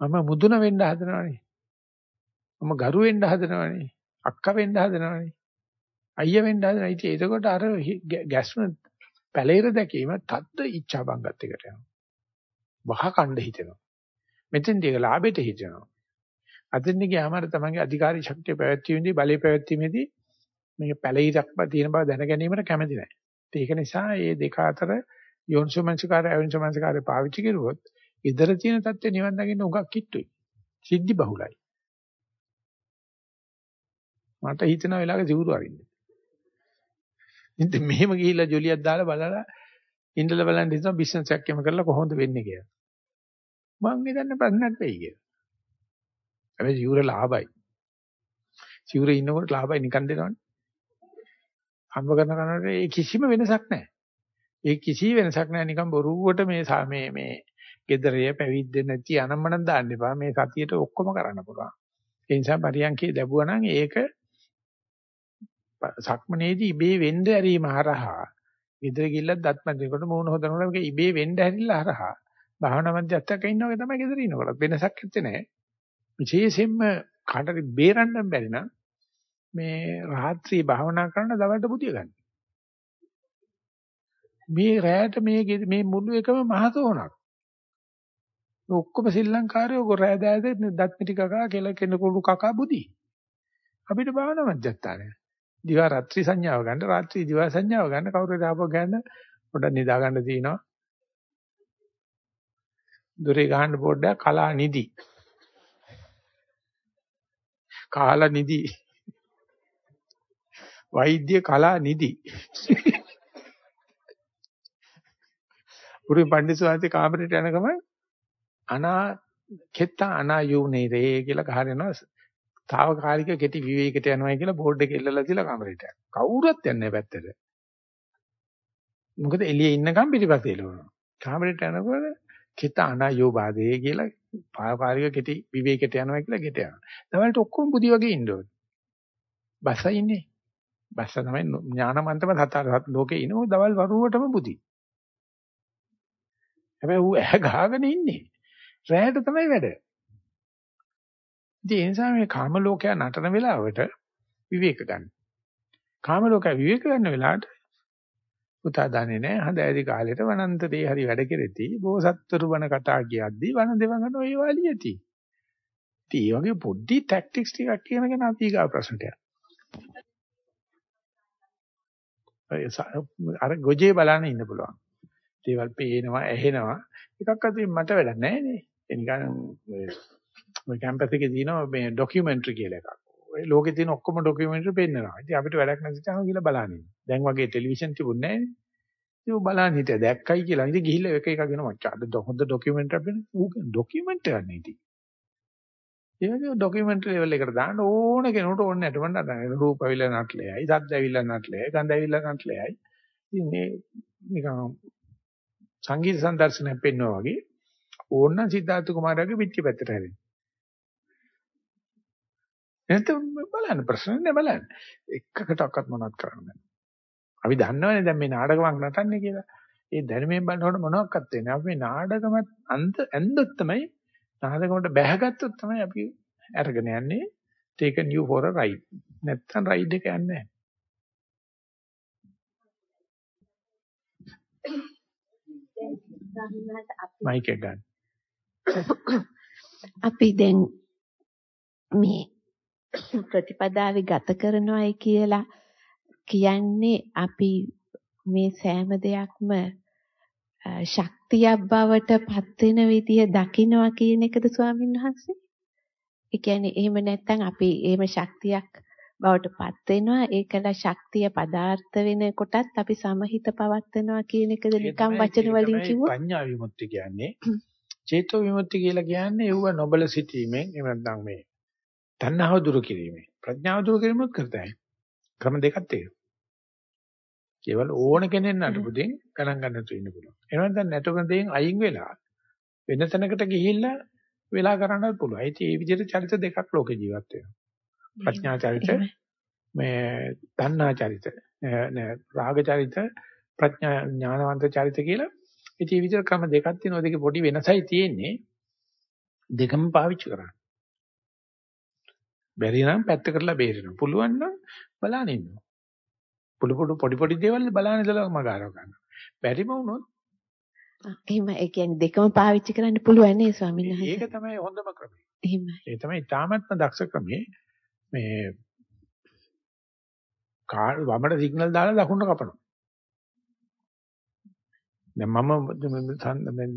මම මුදුන වෙන්න හදනවනේ. මම ගරු වෙන්න හදනවනේ. අක්කා වෙන්න හදනවනේ. අයියා වෙන්න හදනවා. ඉතින් එතකොට අර ගැස්ම පැලිර දැකීම තද්ද ඉච්ඡා බංගත් එකට යනවා. වහ කණ්ඩ හිතෙනවා. මෙතෙන්දී ඒක ලාභෙට හිතෙනවා. අදින්න ගියාම අර තමන්ගේ අධිකාරී ශක්තිය පැවැත්වීමේදී බලය පැවැත්වීමේදී මේක පැලිරක්ම තියෙන බව දැන ගැනීමට කැමති නැහැ. ඒක නිසා මේ දෙක අතර යෝනිසෝමනසිකාරය අයෝනිසෝමනසිකාරය පාවිච්චි කරුවොත් ඉදර තියෙන தත්ත්වේ නිවන් දකින්න උගක් කිට්ටුයි. සිද්ධි බහුලයි. මට හිතෙන වෙලාවක සිවුරු අරින්න. ඉතින් මෙහෙම ගිහිල්ලා ජොලියක් දාලා බලලා ඉඳලා බලන්න හිතන බිස්නස් එකක් එම කරලා කොහොමද වෙන්නේ කියලා. මං හිතන්නේ ප්‍රශ්නයක් වෙයි කියලා. හැබැයි සිවුර ලාභයි. සිවුරේ ඉන්නකොට ලාභයි නිකන් දෙනවනේ. හම්බ කරන කනට ඒ කිසිම වෙනසක් නැහැ. ඒ කිසි වෙනසක් නැහැ නිකන් බොරුවට මේ මේ මේ gedare පැවිද්ද නැති අනම්මනම් දාන්න එපා. මේ සතියේට ඔක්කොම කරන්න පුළුවන්. ඒ නිසා පරියන්කේ ලැබුවා නම් ඒක සක්මනේදී ඉබේ වෙන්න ඇරීම හරහා gedare ගිල්ලක් දත් මැදේකට මූණ හොදනකොට ඒක ඉබේ වෙන්න ඇරිලා හරහා භාවනා මධ්‍යස්ථක ඉන්නවා තමයි gedare ඉන්නකොට වෙනසක් නැත්තේ නෑ. විශේෂයෙන්ම කාටද බේරන්න බැරි නම් මේ රාත්‍රී භාවනා කරන දවල්ට බුදිය ගන්න. මේ රැයට මේ මේ මුළු එකම මහතෝනක්. ඔක්කොම ශ්‍රී ලංකාරයෝ ගොරෑ දෑද දත් මිටි කකා කෙල කෙනකුළු කකා බුදි. අපිට භාවනා මධ්‍යස්ථානය. දිවා රාත්‍රී සංඥාව ගන්න රාත්‍රී දිවා සංඥාව ගන්න කවුරු හරි ආපහු ගන්න පොඩ්ඩක් නිදා ගන්න තියෙනවා. දොරේ ගහන්න පොඩ්ඩක් කලා නිදි. කාලා නිදි. වෛද්‍ය කලා නිදි. පුරු පඬිස්සවාදී කාමරේට යන ගමන් අනා කෙත්ත අනායුනේ රේ කියලා ගහනවා. తాවකාලික කෙටි විවේකයට යනවා කියලා බෝඩ් එකේ ඉල්ලලා තියලා කාමරේට යනවා. කවුරුත් යන්නේ නැහැ පැත්තට. මොකද එළියේ ඉන්නකම් පිටිපස්සේ එළවනවා. කාමරේට යනකොට කෙත අනායෝබාදේ කියලා తాවකාලික කෙටි විවේකයට යනවා කියලා ගෙට යනවා. දවල්ට ඔක්කොම බුදි වගේ ඉන්න ඕනේ. බසයි ඉන්නේ. බස්ස තමයි ඥානමන්තම සතර ලෝකේ ඉනෝ දවල් වරුවටම බුදි. හැබැයි ඌ ඇහ ගහගෙන ඉන්නේ. රැයට තමයි වැඩ. ඉතින් ඒ නිසා මේ කාම ලෝකයා නටන වෙලාවට විවේක ගන්න. කාම ලෝකයා විවේක ගන්න වෙලාවට පුතා දන්නේ නැහැ හඳ ඇදි කාලේට වනන්තරේ හරි වැඩ කෙරෙති බෝසත්තුරු බණ කතා කියද්දී වන දෙවඟන ඔය වාලියති. ඉතින් මේ වගේ පොඩි ටැක්ටික්ස් ටිකක් කියනගෙන අපි ඊගා ප්‍රශ්නට අර ගොජේ බලන්න ඉන්න පුළුවන්. දේවල් පේනවා ඇහෙනවා එකක් අතින් මට වැඩක් නැහැ නේ. ඒ නිකන් ඔය කැම්පස් එකේ තියෙනවා මේ ડોකියුමෙන්ටරි කියලා එකක්. ඔය ලෝකේ තියෙන ඔක්කොම ડોකියුමෙන්ටරි පෙන්නනවා. ඉතින් අපිට වැඩක් නැති නිසා ගිහලා බලන්න. දැන් වගේ ටෙලිවිෂන් තිබුණේ නැහැ. ඉතින් බලන්න හිටිය දැක්කයි කියලා. ඉතින් ගිහිල්ලා එක එකක් ගෙන මචං. අද හොඳ ඩොකියුමෙන්ටරි අපිට ඌක ඩොකියුමෙන්ටරි යන්නේ ඉතින්. ඒ වගේ ඩොකියුමෙන්ටරි ලෙවල් එකට දාන්න ඕන කෙනෙකුට ඕනේ නැටම නටන්න. රූප ඇවිල්ලා නටලෙයි, සද්ද ඇවිල්ලා නටලෙයි, ගන්ධ ඇවිල්ලා නටලෙයි. ඉතින් මේ නිකන් සංගීත සංදර්ශනයක් පෙන්වනවා වගේ ඕන්න සිද්ධාර්ථ කුමාරයාගේ පිටිපැත්තට හැරෙන. නැත්නම් බලන්න ප්‍රශ්න නෑ බලන්න. එකකටවත් මොනවත් කරන්න බෑ. අපි දන්නවනේ දැන් මේ නාටකමක් නටන්නේ කියලා. ඒ දැනුමෙන් බලනකොට මොනවත්ක්වත් වෙන්නේ. අපි නාටකමත් අන්ත ඇන්දොත් තමයි නාටකමට බැහැගත්තොත් තමයි අපි අරගෙන යන්නේ. take a new for a ride. නැත්තම් ride එක යන්නේ නැහැ. මයික් එක ගන්න. අපි දැන් මේ *coughs* ප්‍රතිපදාවේ ගත කරනවායි කියලා කියන්නේ අපි මේ සෑම දෙයක්ම ශක්තියක් බවට පත් වෙන විදිය දකින්නවා කියන එකද ස්වාමීන් වහන්සේ? ඒ කියන්නේ එහෙම නැත්නම් අපි එහෙම ශක්තියක් බවට පත් වෙනවා ඒකල ශක්තිය පදාර්ථ වෙන කොටත් අපි සමහිත පවත්නවා කියන එකද නිකම් වචන වලින් කිව්වොත් පඤ්ඤා විමුක්ති කියන්නේ *coughs* චේතෝ විමුක්ති කියලා කියන්නේ ඒව නොබල සිටීමෙන් එහෙම නැත්නම් මේ තණ්හාව දුරු කිරීමෙන් ප්‍රඥාව දුරු කිරීමත් කරතයි. ක්‍රම දෙකක් තියෙනවා. කේවල ඕන කෙනෙක් නටපු දෙයින් ගණන් ගන්න තු ඉන්න පුළුවන්. එහෙනම් දැන් නටපු දෙයින් අයින් වෙලා වෙන තැනකට ගිහිල්ලා වෙලා කරන්නත් පුළුවන්. ඒ කිය විදිහට චරිත දෙකක් ලෝකේ ජීවත් වෙනවා. ප්‍රඥා චරිත මේ තණ්හා චරිත රාග චරිත ප්‍රඥා ඥානවන්ත චරිත කියලා ඉතින් මේ විදිහට ක්‍රම දෙකක් තියෙනවා. දෙකේ පොඩි වෙනසයි තියෙන්නේ. දෙකම පාවිච්චි කරන්න. බැරි නම් පැත්ත කරලා බේරෙනවා. පුළුවන් නම් බලන්න ඉන්නවා. පොඩි පොඩි පොඩි පොඩි දේවල් බලන්න ඉඳලා මගාරව ගන්න. බැරිම වුණොත් එහෙම ඒ කියන්නේ දෙකම පාවිච්චි කරන්න පුළුවන් නේ ස්වාමීන් වහන්සේ. ඒක තමයි හොඳම ක්‍රමය. එහෙමයි. ඒ තමයි තාමත්ම දක්ෂ ක්‍රමය. මේ කාර් වමට සිග්නල් දාලා දකුණට කපනවා. දැන් මම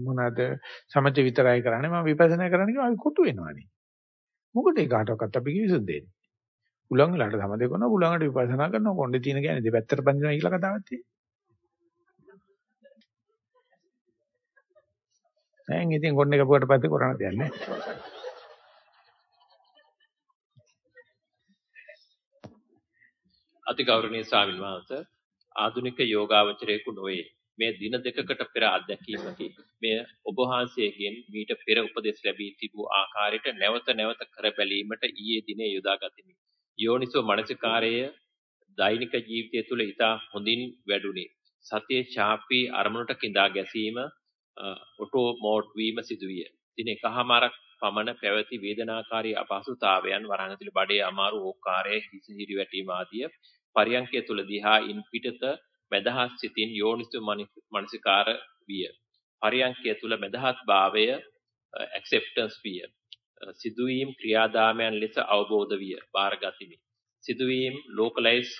මොනවාද සමථ විතරයි කරන්නේ මම විපස්සනා කරන්නේ අපි කොටු වෙනවානේ. මොකද ඒ කාටවත් අපි කිවිසුත් දෙන්නේ. උලං වලට සමදේ කරනවා උලංගට විපස්සනා කරනවා කොණ්ඩේ තියෙන කියන්නේ දෙපැත්තට බඳිනවා කියලා කතාවක් තියෙනවා. දැන් ඉතින් කොණ්ඩේ කපුවට පස්සේ කරණ දෙයක් නැහැ. අතිගෞරවනීය ස්වාමීන් වහන්සේ ආධුනික යෝගාවචරයෙකු නොවේ. මේ දින දෙකකට පෙර අත්දැකීමකි. මෙය ඔබ වහන්සේගෙන් මීට පෙර උපදෙස් ලැබී තිබූ ආකාරයට නැවත නැවත කර බැලීමට ඊයේ දිනේ යොදා ගතිමි. යෝනිසෝ මනසිකාරය දෛනික ජීවිතය තුළ ඉතා හොඳින් වැඩුණි. සතියේ ඡාපී අරමුණට கிඳා ගැසීම ඔටෝ මෝඩ් වීම සිදුවිය. දින එකහමාරක් පමණ පැවති වේදනාකාරී අපහසුතාවයන් වරහන් ඇතුළේ බඩේ අමාරු ඕකාරයේ හිස හිරි වැටීම ආදිය පරියන්කය තුල දිහා ඉන් පිටත මදහස් සිතින් යෝනිසු මනසිකාර විය. පරියන්කය තුල මදහස් භාවය acceptance විය. සිදුවීම් ක්‍රියාදාමයන් ලෙස අවබෝධ විය. බාරගතිමි. සිදුවීම් localize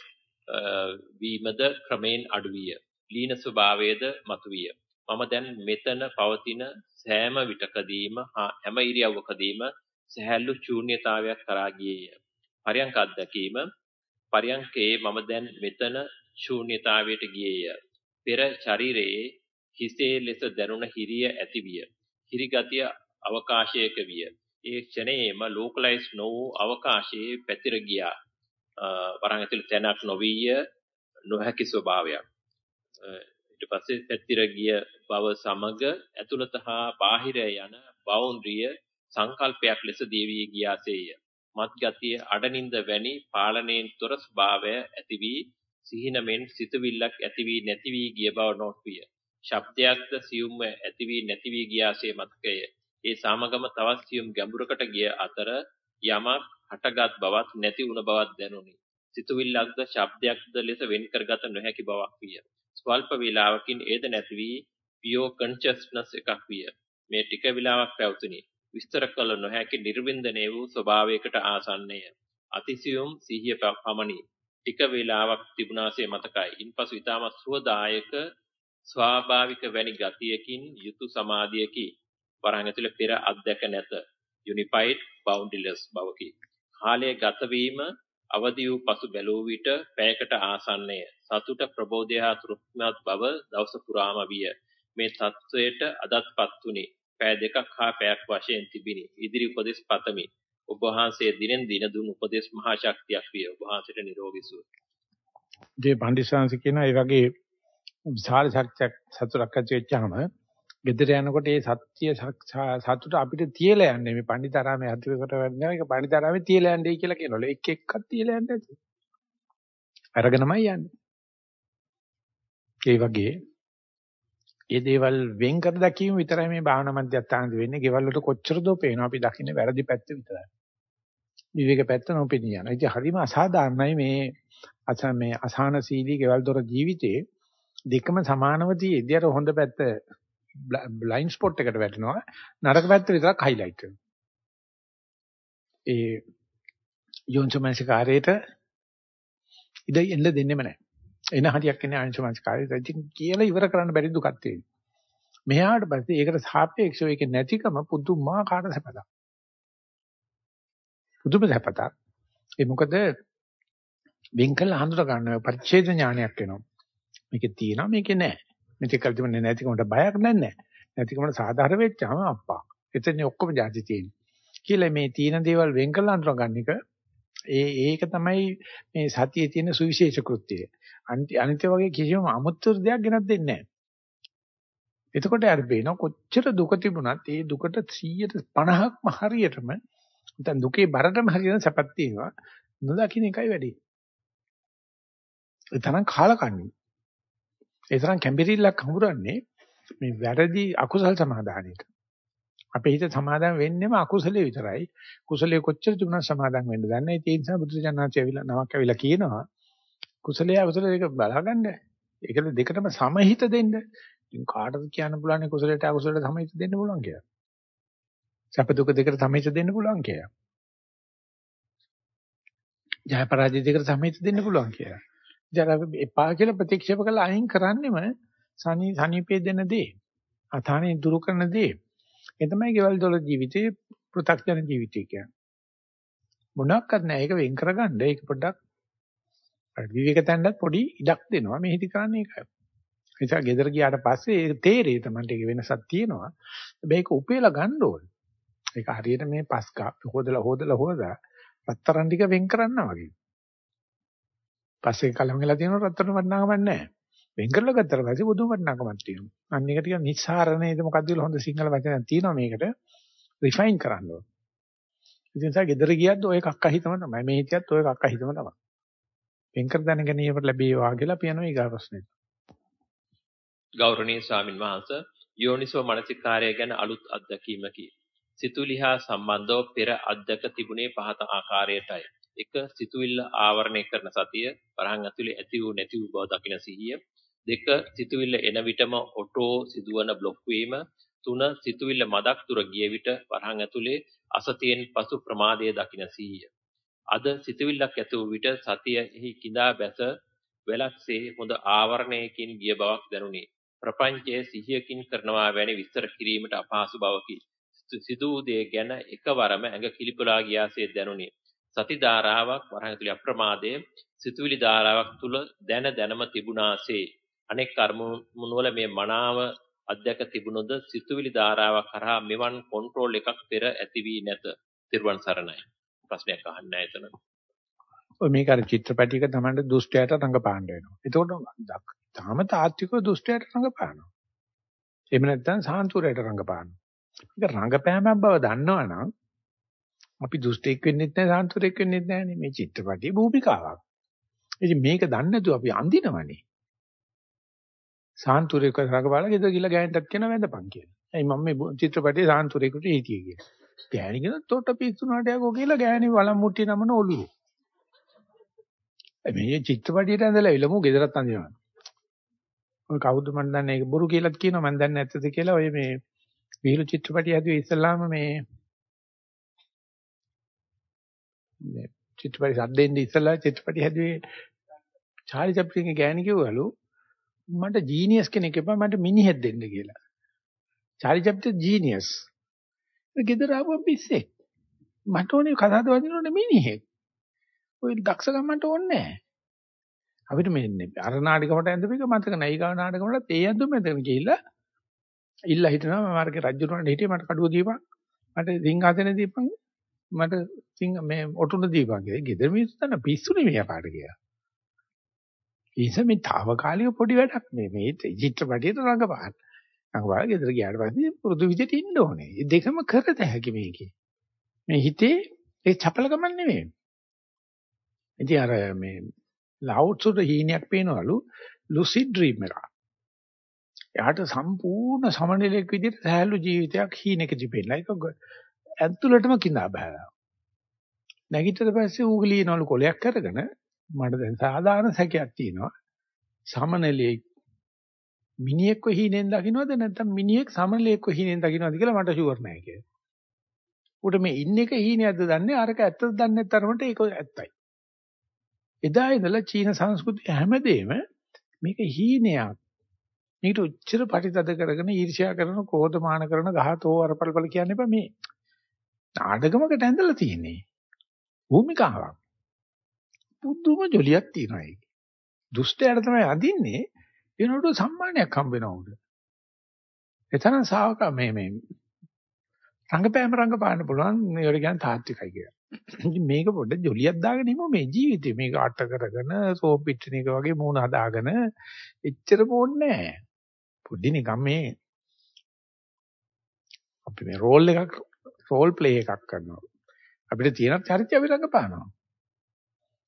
වීමද ක්‍රමෙන් අඩු විය. ලීන ස්වභාවයේද මතුවිය. මම දැන් මෙතන පවතින සෑම විටකදීම හැම ඉරියව්වකදීම සහැල්ලු ශූන්‍යතාවයක් කරා ගියේය. පරියංක අත්දැකීම පරියංකේ මම දැන් මෙතන ශූන්‍යතාවයට ගියේය. පෙර ශරීරයේ හිසේ ලෙස දැනුණ හිරිය ඇතිවිය. හිරිගතිය අවකාශයක විය. ඒ ක්ෂණයේම ලෝකලයිස් නො වූ අවකාශයේ පැතිර ගියා. වරන් ඇතුළේ තැනක් නොවිය නොහැකි ස්වභාවයක්. ඊට පස්සේ පැතිර ගිය බව සමග ඇතුළත හා බාහිර යන බවුන්ඩරිය සංකල්පයක් ලෙස දේවී ගියාසේය. මත් ගතිය අඩනින්ද වැනි පාලනයෙන් තොර ස්වභාවය ඇති වී සිහිනමෙන් සිතුවිල්ලක් ඇති වී නැති වී ගිය බව නොත් විය. ශබ්දයක්ද සියුම්ව ඇති වී නැති වී ගියාසේ මතකය. ඒ සාමගම තවත් සියුම් ගැඹුරකට ගිය අතර යමක් හටගත් බවත් නැති වුණ බවත් දැනුනි. සිතුවිල්ලක්ද ශබ්දයක්ද ලෙස වෙන් කරගත නොහැකි බවක් විය. ස්වල්ප වේලාවකින් ඒද නැති වී pure consciousness එකක් විය. මේ ටික වේලාවක් පැවතුනි. විස්තර කළ නොහැකි නිර්වින්දනයේ වූ ස්වභාවයකට ආසන්නය. අතිසියුම් සිහිය පමණි. ටික වේලාවක් තිබුණාසේ මතකයි. ඉන්පසු ඊටමත් සුවදායක ස්වාභාවික වැනි ගතියකින් යුතු සමාධියකි. වරහන් ඇතුළේ පෙර අධ්‍යක් නැත. යුනිෆයිඩ් බවුන්ඩිලස් බවකි. කාලය ගත වීම අවදි වූ පසු බැලුව විට පැයකට ආසන්නය. සතුට ප්‍රබෝධය හා තෘප්තිමත් බව දවස පුරාම විය. මේ තත්වයට අදත්පත් වුනේ. පෑ දෙකක් හා පැයක් වශයෙන් තිබිනි. ඉදිරි උපදෙස් පතමි. ඔබ වහන්සේ දිනෙන් දින දුන් උපදෙස් මහා ශක්තියක් විය. ඔබ වහන්සේට නිරෝගී සුව. මේ පඬිස්සංශ කියන ඒ වගේ විශාල ශක්තියක් සතුටක් ඇති වෙච්චාම ගෙදර යනකොට ඒ සත්‍ය සතුට අපිට තියලා යන්නේ මේ පණිතරාමේ හදිවට වෙන්නේ ඒක පණිතරාමේ තියලා යන්නේ කියලා කියනවලු එක් එක්කක් තියලා යන්නේ නැති. අරගෙනමයි යන්නේ. ඒ වගේ ඒ දේවල් වෙන් කර දැකීම විතරයි මේ භාවනා මධ්‍යස්ථානදී වෙන්නේ. ගෙවල් වලට කොච්චර දෝ පේනවා අපි දකින්නේ වැරදි පැත්ත විතරයි. විවේක පැත්ත නොපෙනී යනවා. ඉතින් හරිම අසාධාරණයි මේ අස මේ අසහන සීලී ගෙවල් දොර ජීවිතේ දෙකම සමානව තියෙද්දී අර හොඳ පැත්ත බ්ලයින්ඩ් ස්පොට් එකට වැටෙනවා නරක පැත්ත විතරක් හයිලයිට් වෙනවා ඒ යෝන්සමනසිකාරයට ඉද එන්න දෙන්නෙම නැහැ එන හරියක් එන්නේ ආයන්සමනසිකාරයට ඉතින් කියලා ඉවර කරන්න බැරි දුකක් තියෙනවා මෙහාට පස්සේ ඒකට සාපේක්ෂව ඒක නැතිකම පුදුමාකාර සැපතක් පුදුම සැපතක් ඒ මොකද වෙන් කළ හඳුර ගන්න පරිච්ඡේද ඥානයක් වෙනවා මේකේ තියෙනවා මේකේ නැහැ මේක කල් තිබුණේ නැතිකමට බයක් නැහැ. නැතිකමට සාධාරණ වෙච්චාම අප්පා. එතන ඔක්කොම જાති තියෙන්නේ. කියලා මේ තීන දේවල් වෙන් කරලා අඳුරගන්න එක ඒ ඒක තමයි මේ සතියේ තියෙන සුවිශේෂ කෘත්‍යය. අනිත්‍ය වගේ කිසිම අමුතු දෙයක් ගෙනත් දෙන්නේ නැහැ. එතකොට අර බේන කොච්චර දුක තිබුණත් ඒ දුකට 150ක්ම හරියටම නැත්නම් දුකේ බරටම හරියන සැපක් තියෙනවා. නොදකින්න එකයි වැඩි. ඒ තරම් කාලකන්ණි. ඒ තරම් කැම්බිරිල්ලක් හඹුරන්නේ මේ වැරදි අකුසල් සමාදානෙට. අපේ හිත සමාදාන වෙන්නේම අකුසලයේ විතරයි. කුසලයේ කොච්චර තිබුණා සමාදාන වෙන්න දන්නේ. ඒ නිසා බුදුජානනාචි ඇවිල්ලා නමක් ඇවිල්ලා කියනවා කුසලයේ අකුසලයේ දෙක බලාගන්න. ඒකල දෙකටම සමහිත දෙන්න. ඉතින් කාටද කියන්න පුළුවන් කුසලයට අකුසලයට සමහිත දෙන්න පුළුවන් කියලා. සැප දුක දෙකට සමහිත දෙන්න පුළුවන් කියලා. ජය පරාජය දෙකට සමහිත දෙන්න පුළුවන් කියලා. ඉතින් එපා කියලා ප්‍රතික්ෂේප කළා අයින් කරන්නෙම සනී සනීපේ දෙන දේ. අතානේ දුරු කරන දේ. ඒ තමයි ගෙවල් දොල ජීවිතේ පෘථග්ජන ජීවිතය කියන්නේ. මොනක්වත් නැහැ. ඒක වෙන් කරගන්න ඒක පොඩ්ඩක් විවේක තැන්නත් පොඩි ඉඩක් දෙනවා. මේ හිති කරන්නේ ඒකයි. ඒ නිසා ගෙදර ගියාට පස්සේ ඒක තේරෙයි තමයි ඒක වෙනසක් තියෙනවා. හැබැයි ඒක උපේලා ගන්න ඕනේ. ඒක හරියට මේ පස් හොදලා හොදලා හොදලා රත්තරන් ටික වෙන් කරන්නා වගේ. පස්සේ කලම වෙලා තියෙනවා රත්තරන් වටනාකමක් නැහැ. වෙන් කරලා ගත්තට පස්සේ බුදුම වටනාකමක් තියෙනවා. අන්න ඒක ටික නිස්සාරණේද මොකද්ද කියලා හොඳ සිංහල වචනයක් තියෙනවා මේකට. රිෆයින් කරන්න ඕන. ඉතින් සා ගෙදර ගියත් ඔය කක්ක හිතම තමයි. මේ හිටියත් ඔය කක්ක හිතම තමයි. වෙන් කර දැන ගැනීමට ලැබේවා කියලා පියනවා ඊගා ප්‍රශ්නෙට. ගෞරවනීය ස්වාමින් වහන්සේ යෝනිසෝ මනසිකාරය ගැන අලුත් අත්දැකීමකි. සිතුවිලි හා සම්බන්ධව පෙර අධ්‍යක තිබුණේ පහත ආකාරයටයි. එක සිතුවිල්ල ආවරණය කරන සතිය වරහන් ඇතුලේ ඇති වූ නැති වූ බව දකින සිහිය. දෙක සිතුවිල්ල එන විටම ඔටෝ සිදුවන බ්ලොක් වීම. තුන සිතුවිල්ල මදක් දුර ගිය විට වරහන් ඇතුලේ අසතියෙන් පසු ප්‍රමාදයේ දකින සිහිය. අද සිතුවිල්ලක් ඇති වූ විට සතිය එහි කිඳා බැස වෙලක්සේ හොඳ ආවරණයකින් ගිය බවක් දැනුනි. ප්‍රපංචයේ සිහියකින් කරනවා වැනි විස්තර කිරීමට අපහසු බවකි. සිදු වූ දේ ගැන එකවරම ඇඟ කිලිපලා ගියාසේ දැනුනි. සති ධාරාවක් වරහතුලි අප්‍රමාදයේ සිතුවිලි ධාරාවක් තුල දැන දැනම තිබුණාසේ අනෙක් කර්මමුණවල මේ මනාව අධ්‍යක තිබුණොද සිතුවිලි ධාරාවක් කරා මෙවන් කන්ට්‍රෝල් එකක් පෙර ඇති වී නැත. තිරුවන් සරණයි. ප්‍රශ්නයක් අහන්න එතන. ඔය මේක අර චිත්‍රපටයක තමයි දුෂ්ටයට රංගපාන්න වෙනවා. එතකොට තාම තාත්විකව දුෂ්ටයට රංගපානවා. එහෙම නැත්නම් සාන්තුරයට රංගපානවා. ඒක රංගපෑමක් බව දන්නවනම් අපි දුෂ්ටෙක් වෙන්නෙත් නැහැ සාන්තුරෙක් වෙන්නෙත් නැහැ මේ චිත්‍රපටියේ භූමිකාවක්. ඉතින් මේක දන්නේ නැතුව අපි අඳිනවනේ. සාන්තුරෙක් රංගපාලා ගෙදර ගිහලා ගෑනටත් කියන වැඳපන් කියලා. එයි මම මේ චිත්‍රපටියේ සාන්තුරෙකුට හිටියේ කියලා. ගෑණි කියන තොට පිස්සුනාට යකෝ කියලා ගෑණි වලම් මුට්ටිය නමන ඔළුව. මේ චිත්‍රපටියට ඇඳලා ඉලමු ගෙදරත් අඳිනවා. ඔය කවුද මන් දන්නේ ඒක බොරු කියලාත් කියනවා මන් දන්නේ නැත්තද කියලා ඔය මේ විහිළු චිත්‍රපටිය හැදුවේ ඉස්සල්ලාම මේ මේ චිත්‍රපටි සද්දෙන්ද ඉස්සලා චිත්‍රපටි හැදුවේ චාලි චැප්ලින්ගේ ගෑණි කිව්වලු මට ජීනියස් කෙනෙක් එපා මට මිනිහෙක් දෙන්න කියලා. Charlie Chaplin genius. ඒ ගෙදර ආවම පිස්සේ. මට ඕනේ කතාද වදිනෝනේ මිනිහෙක්. ඔය දක්ෂකම් මට ඕනේ නැහැ. අපිට මේ අර නාටකමට ඇඳපෙක මතක නැහැ. ඊගා නාටකමට ඒ ඇඳුම මෙතන ගිහිල්ලා ඉල්ලා හිටනවා මම අරගේ රජුරවන්ට හිටියේ මට කඩුව දීපන්. මට සිංහාසනෙ දීපන්. මට සිංහ මේ ඔටුන දීපන් කියලා. ගෙදර මිනිස්සු තන පිස්සුනේ මෙයාට කියලා. ඒස මේ తాවකාලික පොඩි වැඩක් මේ මේ චිත්‍රපටියට රඟපාන. රඟපාලා ගෙදර ගියාට පස්සේ පුරුදු විදිහට ඉන්න ඕනේ. මේ දෙකම කරත හැකි මේකේ. මේ හිතේ ඒ චපලකම නෙමෙයි. ඉතින් අර මේ ලවුඩ්සුට හීනයක් පේනවලු ලුසිඩ් ඩ්‍රීම් එක. එයාට සම්පූර්ණ සමනලයක් විදිහට සහැල්ලු ජීවිතයක් හීනෙකදී පෙන්නලා ඒක ඇතුළටම කිඳා බහැලා. නැගිටිට පස්සේ ඌගලියනවලු කොලයක් අරගෙන මට දැන් සාධාරණ සැකයක් තියෙනවා. සමනලයේ මිනිහෙක්ව හීනෙන් දකින්නවද නැත්නම් මිනිහෙක් සමනලයක්ව හීනෙන් දකින්නවද කියලා මට ෂුවර් නැහැ කියලා. උට මේ ඉන්න එක හීනයක්ද දන්නේ අරක ඇත්තද දන්නේ නැතරමට ඒක ඇත්තයි. එදා ඉඳලා චීන සංස්කෘතිය හැමදේම මේක හීනයක්. මේකට උච්චර පරිතද කරගෙන ඊර්ෂ්‍යා කරන කෝධමාන කරන ගහතෝ අරපල්පල කියන්නේ බෑ මේ. නාටකමකට ඇඳලා තියෙන්නේ. භූමිකාවක්. පුදුම ජොලියක් තියෙනවා ඒක. දුෂ්ටයට තමයි අදින්නේ ඒනකොට සම්මානයක් හම්බ වෙනවා උඩ. එතන ශාවක මේ මේ රංගපෑම රංගපාන්න පුළුවන් මේවට කියන්නේ තාත්විකයි කියලා. ඉතින් මේක පොඩ්ඩ ජොලියක් දාගෙන ඉමු මේ ජීවිතේ. මේක අට කරගෙන සෝප් පිටිනික වගේ මූණ හදාගෙන එච්චර පොන්නේ නැහැ. පොඩි නිකන් මේ අපි මේ රෝල් එකක් රෝල් ප්ලේ එකක් කරනවා. අපිට තියෙන චරිතය අපි රඟපානවා.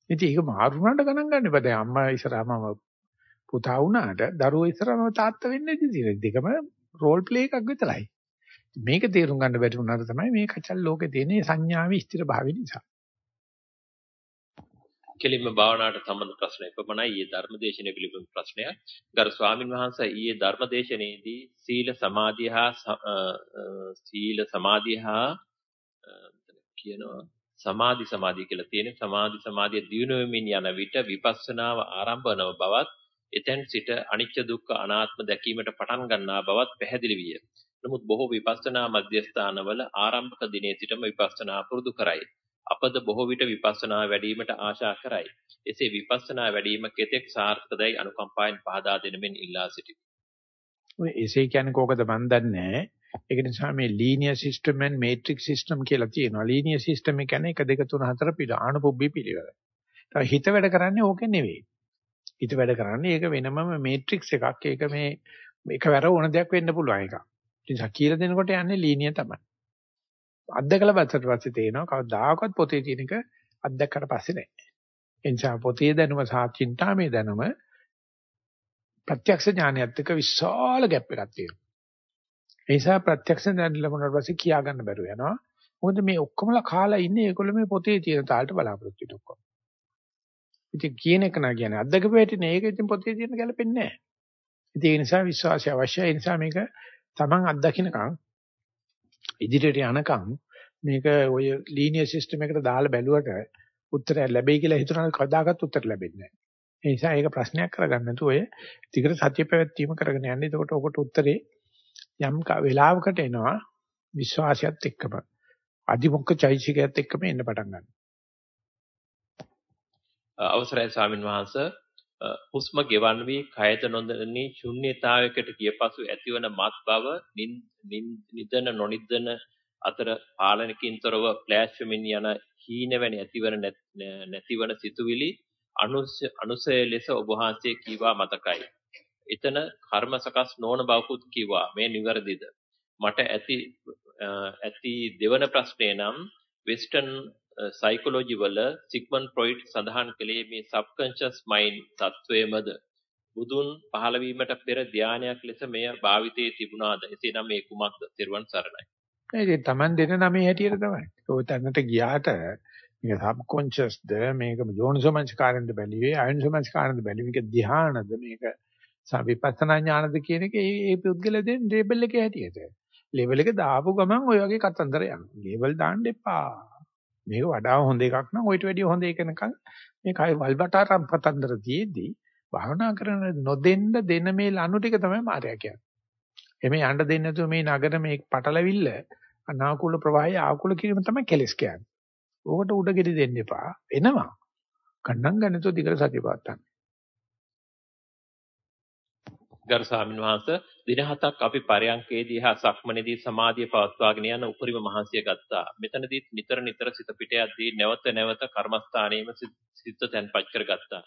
ඉතින් ඒක මාරු වුණාට ගණන් ගන්න එපා. දැන් අම්මා ඉස්සරහම පුතා වුණාට දරුවෝ ඉස්සරහම තාත්තා වෙන්නේ ඉතින් දෙකම රෝල් ප්ලේ එකක් විතරයි. මේක තේරුම් ගන්න බැරි වුණාට තමයි මේ කචල් ලෝකේ තියෙන සංඥාවේ ස්ථිර භාවය නිසා. කෙලින්ම භාවනාවට සම්බන්ධ ප්‍රශ්නයක් පමණයි ඊයේ ධර්මදේශනයේ පිළිබඳ ප්‍රශ්නයක්. ගරු ස්වාමින් වහන්සේ ඊයේ ධර්මදේශනයේදී සීල සමාධිය හා සීල සමාධිය හා කියනවා සමාධි සමාධිය කියලා තියෙන සමාධි සමාධිය දියුණු වෙමින් යන විට විපස්සනාව ආරම්භ වන බවත් එතෙන් සිට අනිත්‍ය දුක්ඛ අනාත්ම දැකීමට පටන් ගන්නා බවත් පැහැදිලි විය. නමුත් බොහෝ විපස්සනා මධ්‍යස්ථානවල ආරම්භක දිනේ සිටම විපස්සනා පුරුදු කරයි. අපද බොහෝ විට විපස්සනා වැඩිවීමට ආශා කරයි. එසේ විපස්සනා වැඩිවීම කෙතෙක් සාර්ථකදයි අනුකම්පාවෙන් පහදා දෙනමින් ඉල්ලා සිටිමි. ඔය එසේ කියන්නේ කොහොමද මන් දන්නේ ඒක නිසා මේ linear system and matrix system කියලා තියෙනවා. ලීනියර් සිස්ටම් කියන්නේ 1 2 3 4 පිළ ආනුපොබ්බි පිළිවෙල. ඒක හිත වැඩ කරන්නේ ඕකෙන් නෙවෙයි. හිත වැඩ කරන්නේ ඒක වෙනමම මේට්‍රික්ස් එකක්. ඒක මේ එකවර ඕන දෙයක් වෙන්න පුළුවන් එකක්. නිසා කියලා දෙනකොට යන්නේ ලීනියර් තමයි. අත්දකලා බැලුවට පස්සේ තේනවා කවදාකවත් පොතේ තියෙන එක අත්දැක්කට පස්සේ නැහැ. ඒ නිසා පොතේ දැනුම සහ චින්තාමේ දැනුම ප්‍රත්‍යක්ෂ ඥානයත් එක්ක විශාල ગેප් එකක් තියෙනවා. ඒ නිසා ප්‍රත්‍යක්ෂ දැන ලැබුණාට පස්සේ කියා ගන්න බැරුව යනවා. මොකද මේ ඔක්කොමලා කාලා ඉන්නේ ඒගොල්ලෝ මේ පොතේ තියෙන තාලට බලාපොරොත්තු වෙන ඔක්කොම. ඉතින් කියන එක නා කියන්නේ අද්දක පැටිනේ ඒක ඉතින් පොතේ තියෙන ගැලපෙන්නේ නැහැ. ඉතින් ඒ නිසා විශ්වාසය අවශ්‍යයි. ඒ නිසා මේක Taman අත්දකින්නකම් ඉදිරියට යනකම් මේක ඔය ලීනියර් සිස්ටම් එකට දාලා බැලුවට උත්තරය ලැබෙයි කියලා හිතනවා කවදාකවත් උත්තර ලැබෙන්නේ නැහැ. ඒ නිසා ඒක ප්‍රශ්නයක් කරගන්න නැතුව ඔය ටිකට සත්‍ය පැවැත්වීම කරගෙන යන්න. එතකොට ඔකට උත්තරේ යම් වෙලාවකට එනවා විශ්වාසයත් එක්කම. අධිමුඛ චෛසිකයත් එක්කම එන්න පටන් ගන්නවා. අවසරයි ස්වාමින් වහන්සේ හුස්ම ගෙවන් වී කයද නොදැනී ශුන්්‍යතාවයකට ගිය පසු ඇතිවන මත් බව නිදන නොනිදන අතර පාලනකින්තරව ෆ්ලෑෂ් වෙමින් යන හීනවැනි ඇතිවන නැතිවන සිතුවිලි අනුසය ලෙස ඔබ වහන්සේ කීවා මතකයි. එතන කර්ම සකස් නොවන බවකුත් කිව්වා. මේ නිවැරදිද? මට ඇති ඇති දෙවන ප්‍රශ්නේ නම් වෙස්ටර්න් සයිකොලොජි වල සිග්මන්ඩ් ෆ්‍රොයිඩ් සඳහන් කළේ මේ සබ්කන්ෂස් මයින්ඩ් තත්වයමද බුදුන් පහළ වීමට පෙර ධානයක් ලෙස මෙය භාවිතයේ තිබුණාද එසේනම් මේ කුමක්ද? ත්‍රිවන් සරණයි. ඒක Taman දෙන නමේ හැටියට තමයි. ඔය තැනට ගියාට මේක සබ්කොන්ෂස්ද මේක යෝනිසෝමනස්කාරෙන්ද බැලුවේ අයෝනිසෝමනස්කාරෙන්ද බැලුවේ මේක ධ්‍යානද මේක විපස්සනා ඥානද කියන එක ඒ ඒ පුද්ගල දෙන ලේබල් එකේ හැටියට. ලේබල් එක දාපු ගමන් ওই වගේ කතන්දර යනවා. ලේබල් දාන්න එපා. මේක වඩා හොඳ එකක් නම් ඔයිට වැඩිය හොඳ එක නකන් මේ කයි වල්බටාරම් කතන්දර තියේදී භාවනා කරන නොදෙන්න දෙන මේ ලනු ටික තමයි මාර්යා කියන්නේ. එමේ යන්න දෙන්නේ නැතුව මේ නගර මේ පටලවිල්ල අනාකූල ප්‍රවාහය ආකූල කිරීම තමයි කෙලස් කියන්නේ. ඕකට උඩ ගෙඩි දෙන්න එපා. එනවා. කණ්ණම් ගන්නතෝ දිගට සතිය පාත්තන්න. ගරු ස්වාමීන් වහන්සේ දින හතක් අපි පරයන්කේදී හා සක්මනේදී සමාධිය පවත්වාගෙන යන උපරිම මහන්සිය ගත්තා. මෙතනදී නිතර නිතර සිත පිට යද්දී නැවත නැවත කර්මස්ථානයේම සිත තැන්පත් කරගත්තා.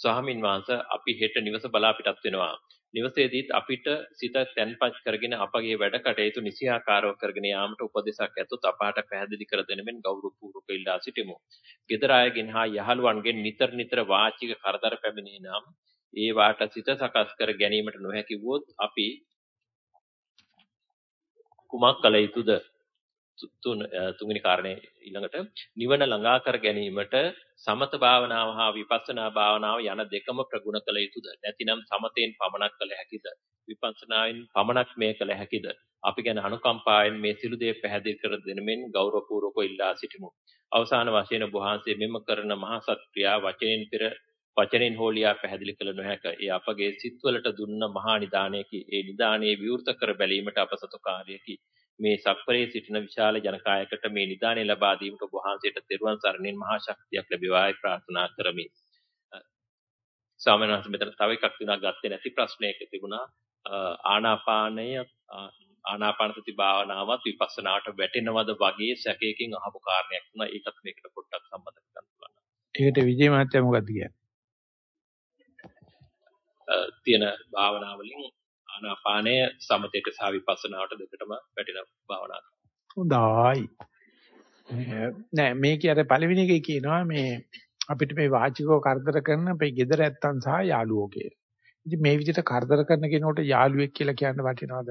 ස්වාමීන් වහන්සේ අපි හෙට නිවස බලා පිටත් වෙනවා. නිවසේදීත් අපිට සිත තැන්පත් කරගෙන අපගේ වැඩ කටයුතු නිසියාකාරව කරගෙන යාමට උපදෙසක් ඇතොත් අපාට පැහැදිලි කර දෙනෙමින් ගෞරවපූර්වක ඉල්ලා සිටිමු. ගෙදර අයගෙන් හා යහළුවන්ගෙන් නිතර නිතර වාචික කරදර පැමිණේ නම් ඒ වාට සිත සකස් කර ගැනීමට නොහැකි වුවොත් අපි කුමක් කළ යුතුද? තුන තුන්වෙනි කාරණේ ඊළඟට නිවන ළඟා කර ගැනීමට සමත භාවනාව හා විපස්සනා භාවනාව යන දෙකම ප්‍රගුණ කළ යුතුද? නැතිනම් සමතෙන් පමණක් කළ හැකිද? විපස්සනාවෙන් පමණක් මේ කළ හැකිද? අපි ගැන අනුකම්පාවෙන් මේ සිළු දේ පැහැදිලි කර දෙනමින් ගෞරවපූර්වකව ඉල්ලා සිටිමු. අවසාන වශයෙන් වහන්සේ මෙම කරන මහා සත්‍ක්‍රියා වචනෙන් පෙර වචනෙන් හෝලියා පැහැදිලි කළ නොහැක. ඒ අපගේ සිත්වලට දුන්න මහා නිදානයකි. ඒ නිදානයේ විවෘත කර බැලීමට අප සතු කාර්යකි. මේ සක්වරේ සිටින විශාල ජනකායකට මේ නිදානය ලබා දීමට ඔබ වහන්සේට තෙරුවන් සරණින් මහා ශක්තියක් ලැබේවායි ප්‍රාර්ථනා කරමි. ස්වාමීන් වහන්සේ මෙතන තව එකක් තුනක් ගත්තේ නැති ප්‍රශ්නයක තිබුණා ආනාපානය ආනාපාන සති භාවනාවත් විපස්සනාට වැටෙනවද වගේ සැකයකින් අහපු කාරණයක් වුණා ඒකත් මේකට පොඩ්ඩක් සම්බන්ධ කරගන්න පුළුවන්. ඒකට විජේ මහත්තයා මොකද්ද කියන්නේ? තියෙන භාවනාවලින් ආනාපානය සමතේට සහ විපස්සනාවට දෙකටම වැටෙන භාවනාවක්. හොඳයි. නෑ මේකේ අර පළවෙනි එකේ කියනවා මේ අපිට මේ වාචිකව කරදර කරන අපේ ගෙදර ඇත්තන් සහ යාළුවෝ කියලා. ඉතින් මේ විදිහට කරදර කරන කෙනෙකුට යාළුවෙක් කියලා කියන්න වටිනවද?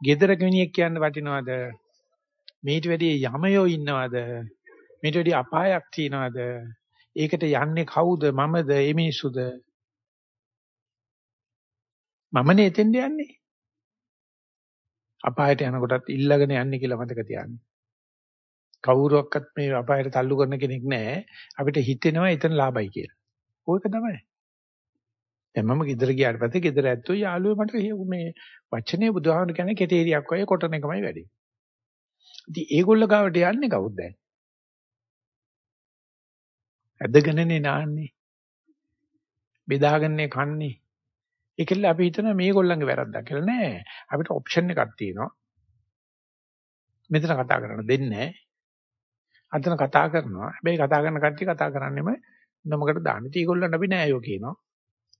ගෙදර කෙනෙක් කියන්න වටිනවද? මේට වැඩිය යමයෝ ඉන්නවද? මේට වැඩිය අපායක් තියනවද? ඒකට යන්නේ කවුද? මමද? ඒ මිනිස්සුද? මමනේ එතෙන්ද යන්නේ. අපායට යනකොටත් ඉල්ලගෙන යන්නේ කියලා මතක තියාගන්න. කවුරුවක්වත් මේ අපායට තල්ලු කරන කෙනෙක් නැහැ. අපිට හිතෙනවා එතන ලාභයි කියලා. ඕක තමයි. දැන් මම ගෙදර ගියාට පස්සේ ගෙදර ඇත්තෝ යාළුවෝ මට මේ වචනේ බුදුහාමුදුරු කියන්නේ කෙටේරියක් වගේ කොටන එකමයි වැඩි. ඉතින් ඒගොල්ල ගාවට යන්නේ කවුද දැන්? ඇදගෙනනේ නාන්නේ. බෙදාගන්නේ කන්නේ. ඒකෙල්ල අපි හිතනවා මේගොල්ලන්ගේ වැරද්දක් කියලා නෑ. අපිට ඔප්ෂන් එකක් තියෙනවා. මෙතන කතා කරන්න දෙන්නේ නෑ. අතන කතා කරනවා. හැබැයි කතා කරන කට්ටිය කතා කරන්නේම නමකට දාන්න. ඉතින් ඒගොල්ලන් අපි නෑයෝ කියනවා.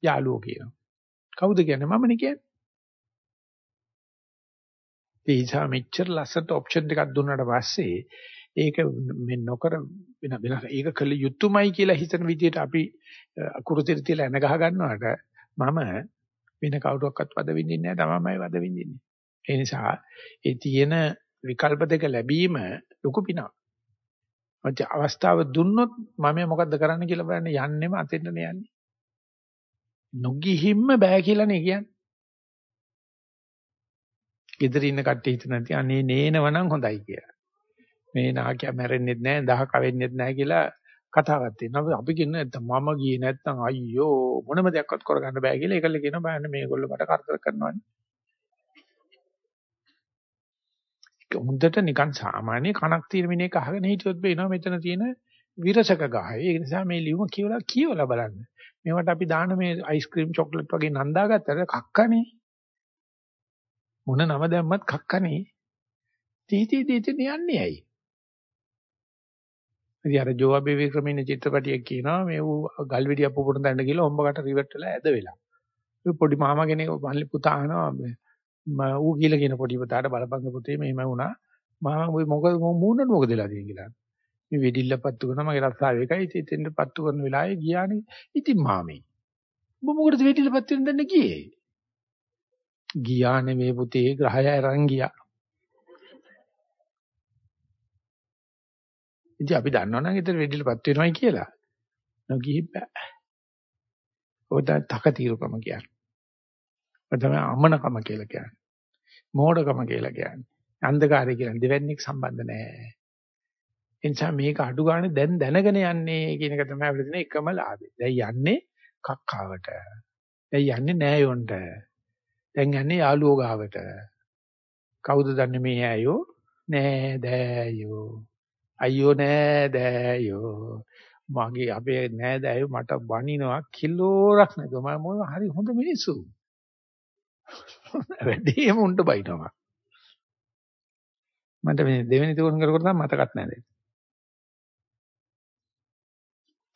යාළුවෝ කියනවා. කවුද කියන්නේ? මමනේ කියන්නේ. ඒ නිසා මෙච්චර ලස්සට ඔප්ෂන් එකක් දුන්නාට පස්සේ ඒක මේ නොකර වෙන වෙන ඒක කළ යුතුයමයි කියලා හිතන විදිහට අපි අකුරු තියලා එන ගහ ගන්නවට මම වෙන කවුරුවක්වත් වද විඳින්නේ නැහැ තමමයි වද විඳින්නේ ඒ නිසා ඒ තියෙන විකල්ප දෙක ලැබීම ලොකු පිනක්. ඔච්ච අවස්ථාව දුන්නොත් මම මොකද්ද කරන්න කියලා බලන්න යන්නෙම අතෙන්ද යන්නේ. නොගිහිම්ම බෑ කියලා නේ කියන්නේ. ගෙදර ඉන්න කට්ටිය හිතන නැති අනේ නේනවනම් හොඳයි කියලා. මේ නාකිය මැරෙන්නෙත් නැහැ, දහ කවෙන්නෙත් නැහැ කියලා කතාවක් තියෙනවා. අපි කියන්නේ නැත්තම් මම ගියේ නැත්තම් අයියෝ මොනම දෙයක්වත් කරගන්න බෑ කියලා ඒකල කියනවා බලන්න මේගොල්ලෝ මට කරදර කරනවානේ. හොඳට නිකන් සාමාන්‍ය කණක් තියෙන මිනිහෙක් අහගෙන හිටියොත් බේනවා මෙතන තියෙන විරසක ගහයි. ඒ නිසා මේ ලියුම කියවලා කියවලා බලන්න. මේවට අපි දාන මේ අයිස්ක්‍රීම් චොක්ලට් වගේ නන්දාගත්තට කක්කනේ. මොන නම දැම්මත් කක්කනේ. තීටි තීටි යන්නේ ඇයි? ඉතින් අර ජෝබේ වික්‍රමින චිත්‍රපටියක් කියනවා මේ ඌ ගල් වෙඩිය පුපුරන තැනට ගිහලා හොම්බකට රිවර්ට් වෙලා ඇද වෙලා. ඒ පොඩි මාමා කෙනෙක් මල්ලි පුතා අහනවා ඌ කියලා කියන පොඩි පුතාට බලපංග පුතේ මෙහෙම වුණා. මාමා ඔය මොකද මූණට මොකද වෙලා තියෙන්නේ කියලා. මේ වෙඩිල්ල පත්තු කරනවා මගේ රස්සාව එකයි ඉතින් එතෙන්ට පත්තු කරන වෙලාවේ ගියානේ. ඉතින් මාමේ. ඔබ මොකටද වෙඩිල්ල පත්තු වෙන දෙන්න ගියේ? ගියානේ මේ පුතේ ග්‍රහය අරන් ගියා. ඉතින් අපි දන්නවනම් ඊතර වෙඩිලපත් වෙනවයි කියලා. නොගිහි බෑ. ඔය දැන් තකතිරුකම කියන්නේ. ඔය තමයි අමනකම කියලා කියන්නේ. මෝඩකම කියලා කියන්නේ. අන්ධකාරය කියන්නේ දෙවන්නේක් සම්බන්ධ නැහැ. ඒ නිසා මේක අඩු ගන්න දැන් දැනගෙන යන්නේ කියන එක තමයි අපිට තියෙන එකම ලාභය. දැන් යන්නේ කක්කාවට. දැන් යන්නේ නෑයොන්ට. දැන් යන්නේ යාළුවෝ ගාවට. කවුද දන්නේ මේ ඇයෝ? නෑ දෑයෝ. අයියෝ නෑ දෑයෝ. මගේ අපේ නෑ දෑයෝ මට බනිනවා කිලෝරක් නේද මම මොන හරි හොඳ මිනිස්සු. වැඩිම උන්ට බයිනවා. මට මේ දෙවෙනි තුන කරකට තමයි මතකත් නැහැ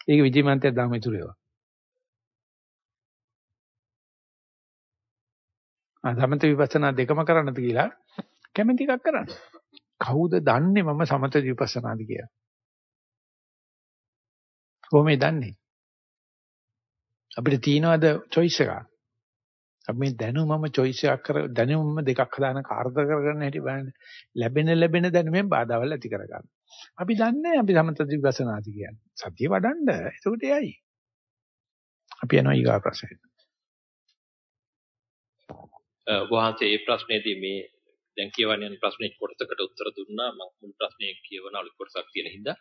ඒක විජිමන්තය දාම ඉතුරුවා ආ සමත විපස්සනා දෙකම කරන්නද කියලා කැමැති එකක් කරන්න. කවුද දන්නේ මම සමත විපස්සනාද කියලා? කොහොමද දන්නේ? අපිට තියනවාද choice එකක්? අපි මේ දැනුමම choice එකක් කර දැනුමම දෙකක් හදාන කාර්ද කරගන්න හැටි බලන්න. ලැබෙන ලැබෙන දැනුමෙන් බාධාවල් ඇති කරගන්න. අපි දන්නේ අපි සමත විපස්සනාද කියන්නේ. සතිය වඩන්න. එතකොට එයයි. අපි යනවා ඊගා ප්‍රශ්නෙට. වහන්සේ මේ ප්‍රශ්නේදී මේ දැන් කියවන්න යන ප්‍රශ්නේ කොටසකට උත්තර දුන්නා මම මුල් ප්‍රශ්නේ කියවන අලුත් කොටසක් තියෙන හින්දා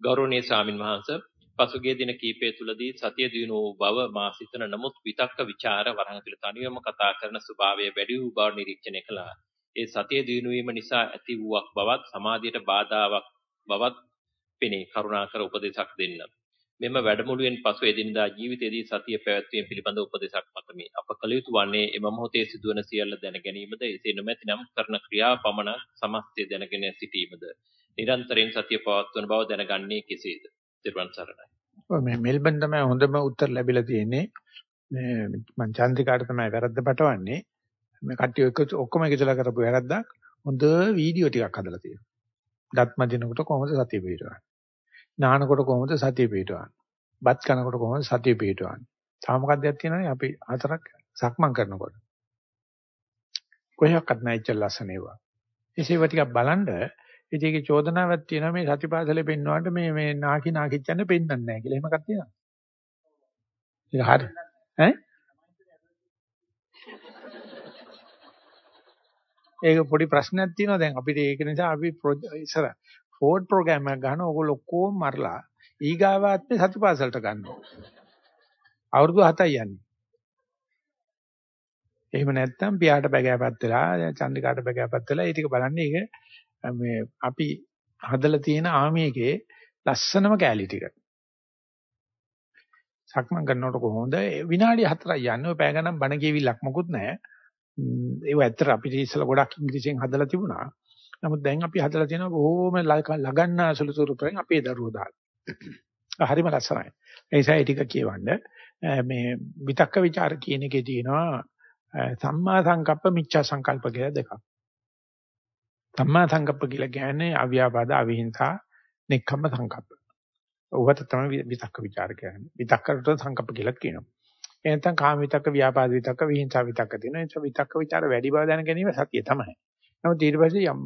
ගෞරවනීය ස්වාමින් වහන්සේ පසුගිය දින කීපය තුලදී සතිය දිනු වූ බව මා සිතන නමුත් විතක්ක ਵਿਚාර වරහන් තුල තනියම කතා කරන ස්වභාවය වැඩි වූ බව නිරීක්ෂණය කළා. ඒ සතිය දිනු වීම නිසා ඇති වූවක් බවත් සමාධියට බාධාවක් බවත් පෙනේ කරුණාකර උපදේශක් දෙන්න. මෙම වැඩමුළුවෙන් පසු එදිනදා ජීවිතයේදී සතිය පැවැත්වීම පිළිබඳ උපදේශක් මතමි. අප කළ යුතු වන්නේ එම මොහොතේ සිදුවන සියල්ල දැන ගැනීමද එසේ නොමැතිනම් කරන ක්‍රියා පමණ සමස්තය දැනගෙන සිටීමද. නිරන්තරයෙන් සතිය පවත්වන බව දැනගන්නේ කෙසේද? ත්‍රිවන් සරණයි. ඔය මේ මෙල්බන් තමයි හොඳම උත්තර ලැබිලා තියෙන්නේ. මේ මං චන්ද්‍රිකාට තමයි වැරද්ද පටවන්නේ. මේ කට්ටිය එක ඔක්කොම එකතුලා කරපු වැරද්දක් හොඳ වීඩියෝ ටිකක් හදලා තියෙනවා. දත්ම දිනකොට කොහොමද සතිය පිටවන්නේ? නානකොට කොහොමද සතිය පිටවන්නේ? බත් කනකොට කොහොමද සතිය පිටවන්නේ? තා මොකක්දයක් තියෙනවනේ අපි හතරක් සක්මන් කරනකොට. කොහොක්වත් නැයිච්ච ලස්සන ඒවා. ඒසේව ටිකක් බලන්න ඉතින් චෝදනාවක් තියෙනවා මේ සතිපාසලේ පෙන්වන්නට මේ මේ නාකි නාකිච්චන්න පෙන්වන්නේ නැහැ කියලා. එහෙම එකක් තියෙනවා. ඒක හරි. ඈ? ඒක පොඩි ප්‍රශ්නයක් තියෙනවා දැන් අපිට ඒක නිසා අපි ඉස්සර ෆෝඩ් ප්‍රෝග්‍රෑම් එකක් ගන්න ඕගොල්ලෝ ඔක්කොම මරලා ඊගාවාත්මේ සතිපාසලට ගන්නවා. අවුරුදු 7යි යන්නේ. එහෙම නැත්නම් පියාට බගෑපත් වෙලා චන්දිකාට බගෑපත් වෙලා ඒ ටික බලන්නේ ඒක මේ අපි හදලා තියෙන ආමි එකේ ලස්සනම කැලී ටික. සක්මන් කරනකොට කොහොමද විනාඩි 4යි යන්නේ ඔය පැය ගණන් බණ කියවිලක් මොකුත් නැහැ. ඒව ඇත්තට අපිට ඉස්සලා ගොඩක් ඉංග්‍රීසියෙන් හදලා තිබුණා. නමුත් දැන් අපි හදලා තියෙනවා බොහොම ලගන්නා සුළු ස්වරූපයෙන් අපේ දරුවෝ දාලා. හරිම ලස්සනයි. ඒ නිසා ඒ ටික කියවන්න මේ විතක්ක ਵਿਚාර කියන එකේ තියෙනවා සම්මා සංකප්ප මිච්ඡා සංකල්ප කියලා දෙකක්. සම්මා සංකප්ප කියලා කියන්නේ අව්‍යාපාද අවිහිංසා නෙක්ඛම්ම සංකප්ප. ඔබට තමයි විතක්ක ਵਿਚාර කියන්නේ. විතක්කට සංකප්ප කියලා කියනවා. එතන කාම විතක්ක ව්‍යාපාද විතක්ක විහිංසා විතක්ක දෙනවා. ඒ නිසා විතක්ක ਵਿਚාර වැඩි බව දැන ගැනීම සතිය තමයි. නමුත් ඊට පස්සේ යම්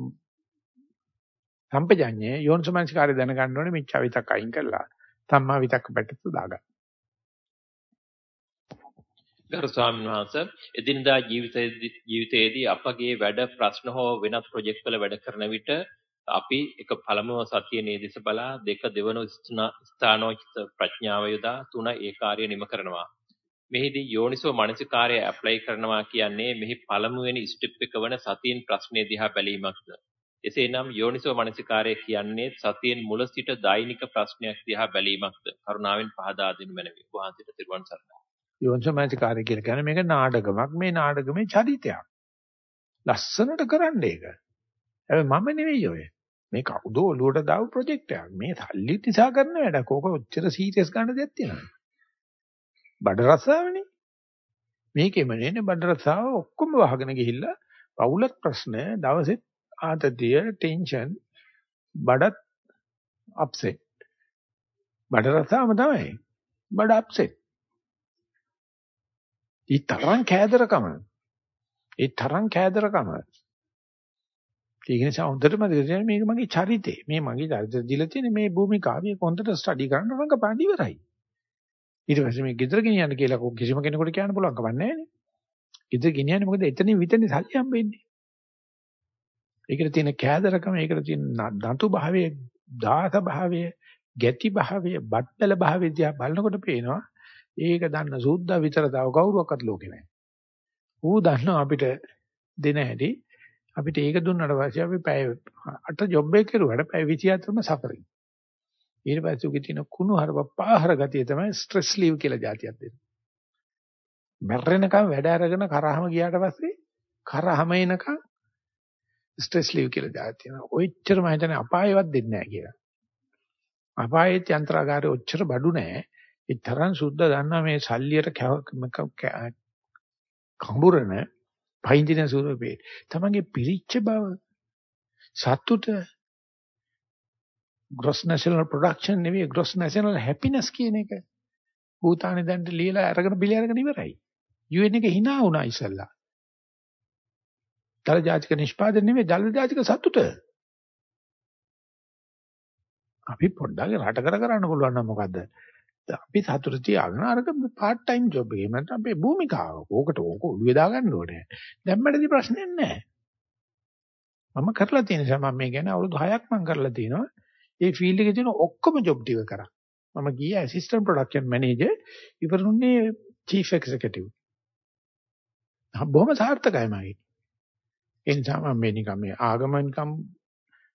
සම්පජඤ්ඤේ යෝනිසමනසිකාරය දැනගන්න ඕනේ මිච්ඡා විතක්ක අයින් කරලා සම්මා විතක්ක පැත්තට දාගන්න. ගරු ස්වාමීන් වහන්සේ එදිනදා ජීවිතයේදී අපගේ වැඩ ප්‍රශ්න හෝ වෙනත් ප්‍රොජෙක්ට් වල වැඩ කරන විට අපි එක පළමුව සතිය නේදිස බලා දෙක දෙවන ස්ථානෝචිත ප්‍රඥාව යොදා තුන ඒ කාර්ය නිම කරනවා. මෙහිදී යෝනිසෝ මනසිකාර්යය ඇප්ලයි කරනවා කියන්නේ මෙහි පළමුවෙනි ස්ටෙප් එක වන සතියෙන් ප්‍රශ්නේ දිහා බැලීමක්ද. එසේනම් යෝනිසෝ මනසිකාර්යය කියන්නේ සතියෙන් මුල සිට දෛනික ප්‍රශ්නයක් දිහා බැලීමක්ද. කරුණාවෙන් පහදා දෙනු මැනවි. වහන්සේට තිරුවන් සරණයි. යෝනිසමනසිකාරය කියලා කියන්නේ මේක නාටකමක්. මේ නාටකමේ චරිතයක්. ලස්සනට කරන්න ඒක. හැබැයි මම නෙවෙයි ඔය. මේ කවුද ඔලුවට දාපු ප්‍රොජෙක්ට් එකක්. මේ සල්ලි තිසා කරන වැඩක්. ඕක ඔච්චර සීරියස් ගන්න දෙයක් තියෙනවා. බඩ රස්සාවනේ. මේකෙම නේ බඩ රස්සාව ඔක්කොම වහගෙන ගිහිල්ලා පවුලක් ප්‍රශ්න දවසෙත් ආතතිය ටෙන්ෂන් බඩත් අප්සෙට්. බඩ රස්සාවම තමයි. බඩ අප්සෙට්. ඒ තරම් කෑදරකම. ඒ තරම් කෑදරකම. ඒක නිසා හොඳටම තේරෙන්නේ මේක මගේ චරිතේ. මේ මගේ චරිතය දීලා තියෙන මේ භූමිකාව මේක හොඳට ස්ටඩි කරන්න රංගපාන ඉවරයි. ඊට පස්සේ මේ ගෙදර ගෙනියන්න කියලා කිසිම කෙනෙකුට කියන්න පුළුවන් කමක් නැහැ නේ. ගෙදර ගෙනියන්නේ මොකද එතනින් විතරනේ සල්ලි හම්බෙන්නේ. ඒකට තියෙන කෑදරකම, ඒකට තියෙන දන්තු භාවයේ, දාස භාවයේ, ගැති භාවයේ, බත්පල භාවයේ දිහා බලනකොට පේනවා ඒක දන්න සූද්දා විතර තව කවුරුවක්වත් ලෝකේ නැහැ. ඌ දන්නවා අපිට දෙන හැටි. අපිට ඒක දුන්නාට පස්සේ අපි පැය 8 ජොබ් එක කරුවාට පැය 27ම සෆරින්. ඊට පස්සේ උගේ තියෙන කුණු හරප පාහර ගතිය තමයි ස්ට්‍රෙස් ලීව් කියලා જાතියක් දෙන්නේ. මැරෙනකම් වැඩ අරගෙන කරාම ගියාට පස්සේ කරාම එනකම් ස්ට්‍රෙස් ලීව් කියලා જાතිය. ඔච්චරම හිතන්නේ අපායවත් දෙන්නේ නැහැ කියලා. අපායෙත් යන්ත්‍රාගාරේ ඔච්චර බඩු නැහැ. ඒ තරම් සුද්ධ දන්නා මේ සල්ලියට කඹුරන පයින්දින ස්වරූපේ තමන්ගේ පිරිච්ච බව සතුට gross national production නෙවෙයි gross national happiness කියන එක භූතානේ දැන්ට ලියලා අරගෙන බිල අරගෙන ඉවරයි UN එක hina වුණා ඉස්සල්ලා දල ජාතික නිෂ්පාදනය නෙවෙයි දල ජාතික සතුට අපි පොඩ්ඩක් රට කර කරන්න පුළුවන් නම් මොකද්ද අපි සතුට තියාගෙන අරක part time job එකේ මට අපේ භූමිකාව. ඕකට ඕක ඔළුවේ දාගන්න ඕනේ. දැම්මටදී ප්‍රශ්නයක් නැහැ. මම කරලා තියෙන නිසා මම මේ කියන්නේ අවුරුදු 6ක් මම කරලා තිනවා. ඒ ෆීල්ඩ් එකේ තියෙන ඔක්කොම ජොබ් ටික කරා. මම ගියේ ඇසිස්ටන්ට් ප්‍රොඩක්ෂන් මැනේජර් ඉවරුන්නේ චීෆ් එක්සිකියුටිව්. බොහොම සාර්ථකයි මගේ. ඒ නිසා මම මේ නිකම් මේ ආගමනිකම්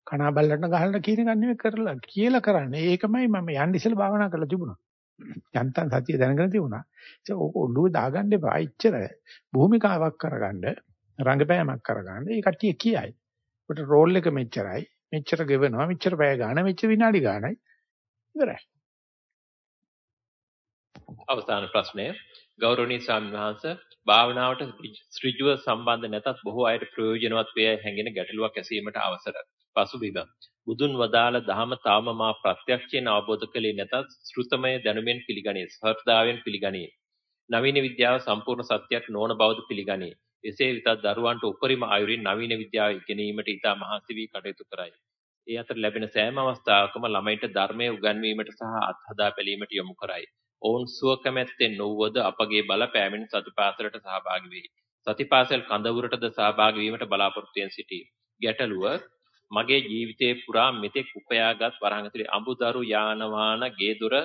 කණා බල්ලට ගහලා කියන එක නෙවෙයි කරලා කියලා කරන්නේ. ඒකමයි මම යන්න ඉස්සෙල්ලා භාවනා කරලා තිබුණා. යන්තම් සතිය දැනගෙන තිබුණා. ඒක ඕක ඔළුවේ දාගන්න එපා. ඉච්චර භූමිකාවක් කරගන්න රංගපෑමක් කරගන්න. ඒ කට්ටිය කියයි. ඔකට රෝල් එක මෙච්චරයි. මෙච්චර ගෙවනවා. මෙච්චර පැය ගන්න. මෙච්චර විනාඩි ගන්නයි. ඉවරයි. අවසාන ප්‍රශ්නය ගෞරවනීය ස්වාමීන් වහන්සේ භාවනාවට ඍජුව සම්බන්ධ නැතත් බොහෝ අයට ප්‍රයෝජනවත් වේ හැඟෙන ගැටලුවක් ඇසීමට අවසර. පසුබිම බුදුන් වදාළ ධහම තාම මා ප්‍රත්‍යක්ෂයෙන් අවබෝධ කළේ නැතත් ශ්‍රුතමය දැනුමෙන් පිළිගනී. සර්දාවෙන් පිළිගනී. නවීන විද්‍යාව සම්පූර්ණ සත්‍යයක් නොවන බවද පිළිගනී. එසේ වෙතත් දරුවන්ට උපරිම ආයුරින් නවීන විද්‍යාව ඉගෙනීමට ඉතා මහන්සි වී කටයුතු කරයි. ඒ අතර ලැබෙන සෑම අවස්ථාවකම ළමයින්ට ධර්මයේ උගන්වීමට සහ අත්හදා බැලීමට යොමු කරයි. ඔවුන් සුව කැමැත්තෙන් නොවුවද අපගේ බලපෑමෙන් සතිපාසලට සහභාගී වෙයි. සතිපාසල් කඳවුරටද සහභාගී වීමට බලාපොරොත්තු වෙන සිටී. ගැටලුව මගේ ජීවිතේ පුරා මෙතෙක් උපයාගත් වරහන් ඇතුලේ අඹදරු යාන වාහන ගේ දොර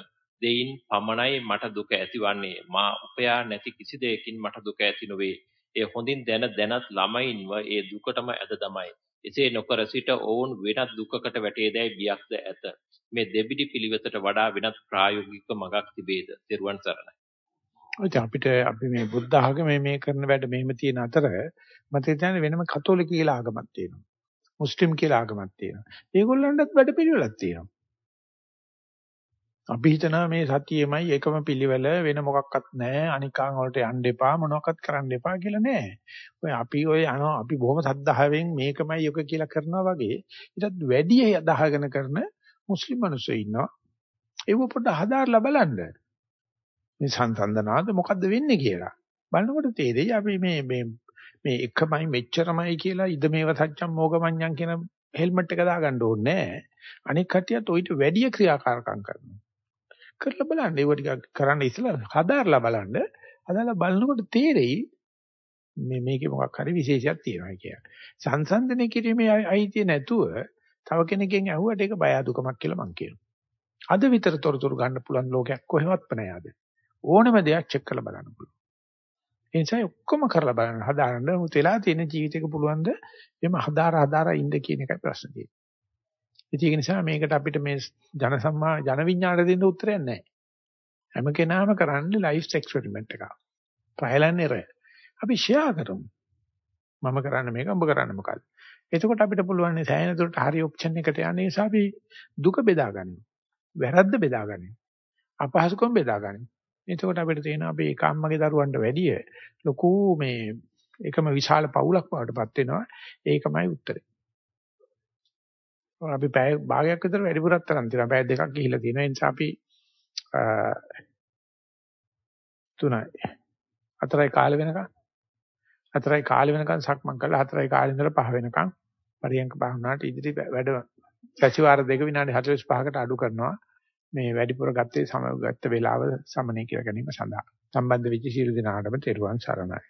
දෙයින් පමණයි මට දුක ඇතිවන්නේ මා උපයා නැති කිසි දෙයකින් මට දුක ඇති නොවේ ඒ හොඳින් දැන දැනත් ළමයින්ව ඒ දුකටම ඇද දමයි එසේ නොකර සිට ඔවුන් වෙනත් දුකකට වැටේදැයි බියක්ද ඇත මේ දෙබිඩි පිළිවෙතට වඩා වෙනත් ප්‍රායෝගික මඟක් තිබේද තෙරුවන් සරණයි ඔය අපිට අපි මේ බුද්ධ ආගමේ මේ කරන වැඩ මෙහෙම තියෙන අතර මට හිතන්නේ වෙනම කතෝලික කියලා ආගමක් තියෙනවා මුස්ලිම් කියලා ආගමක් තියෙනවා. ඒගොල්ලන්ටත් වැඩ පිළිවෙලක් තියෙනවා. අපි හිතනවා මේ සතියෙමයි එකම පිළිවෙල වෙන මොකක්වත් නැහැ අනිකාන් වලට යන්න එපා මොනවක්වත් කරන්න එපා කියලා නෑ. ඔය අපි ඔය යනවා අපි බොහොම සද්ධාවෙන් මේකමයි යක කියලා කරනවා වගේ ඊටත් වැඩි අදහගෙන කරන මුස්ලිම් මිනිස්සු ඉන්නවා. ඒව පොඩ්ඩ හදාarලා බලන්න. මේ සංසන්දනාද මොකද්ද වෙන්නේ කියලා. බලනකොට තේරෙයි අපි මේ මේ මේ එකමයි මෙච්චරමයි කියලා ඉද මේව සත්‍යම් මොගමඤ්ඤම් කියන හෙල්මට් එක දාගන්න ඕනේ නැහැ. අනික කටියත් ඔయిత වැඩි ක්‍රියාකාරකම් කරනවා. කරලා බලන්න ඒව ටිකක් කරන්න ඉස්සලා හදාarලා බලන්න. හදාලා බලනකොට තේරෙයි මේ මේකේ මොකක් හරි විශේෂයක් තියෙනවා කියලා. සංසන්දනය කිරීමේ අයිතිය නැතුව තව කෙනකින් ඇහුවට ඒක බය අදුකමක් කියලා මං කියනවා. අද විතර තොරතුරු ගන්න පුළුවන් ලෝකයක් කොහෙවත් නැහැ අද. ඕනම දෙයක් චෙක් කරලා බලන්න පුළුවන්. ඒ නිසා ඔක්කොම කරලා බලන්න හදාගන්න මුතලා තියෙන ජීවිතේක පුළුවන්ද එම හදාර හදාර ඉන්න කියන එකයි ප්‍රශ්න තියෙන්නේ. ඒක නිසා මේකට අපිට මේ ජන සම්මා ජන විඥාණය දෙන්න උත්තරයක් නැහැ. හැම කෙනාම කරන්නේ ලයිෆ් එක්ස්පෙරිමන්ට් එකක්. Trial and error. අපි ෂෙයා කරමු. මම කරන්නේ මේක උඹ කරන්නේ මොකක්ද? එතකොට අපිට පුළුවන් නේ සෑහෙන දුරට හරි ඔප්ෂන් එකට යන්න නිසා අපි දුක බෙදාගන්නවා. වැරද්ද බෙදාගන්නවා. අපහසුකම් බෙදාගන්නවා. එතකොට අපිට තියෙන අපේ ඒකම්මගේ දරුවන්ට වැඩිය ලොකු මේ එකම විශාල පවුලක් වඩටපත් වෙනවා. ඒකමයි උත්තරේ. අපි පැය භාගයක් විතර වැඩිපුරක් තරම් තියෙනවා. පැය දෙකක් ගිහිල්ලා තියෙනවා. ඒ නිසා අපි තුනයි. හතරයි කාලේ වෙනකන් හතරයි කාලේ වෙනකන් සක්මන් කරලා හතරයි කාලේ ඉඳලා පහ වෙනකන් පරියන්ක භාවනාවට ඉදිරි වැඩ සතිವಾರ දෙක විනාඩි 45කට අඩු කරනවා. මේ වැඩිපුර ගත්තේ සමගත්ත වේලාව සමනය කියලා ගැනීම සඳහා. සම්බන්ධ වෙච්ච සියලු දෙනාටම තෙරුවන් සරණයි.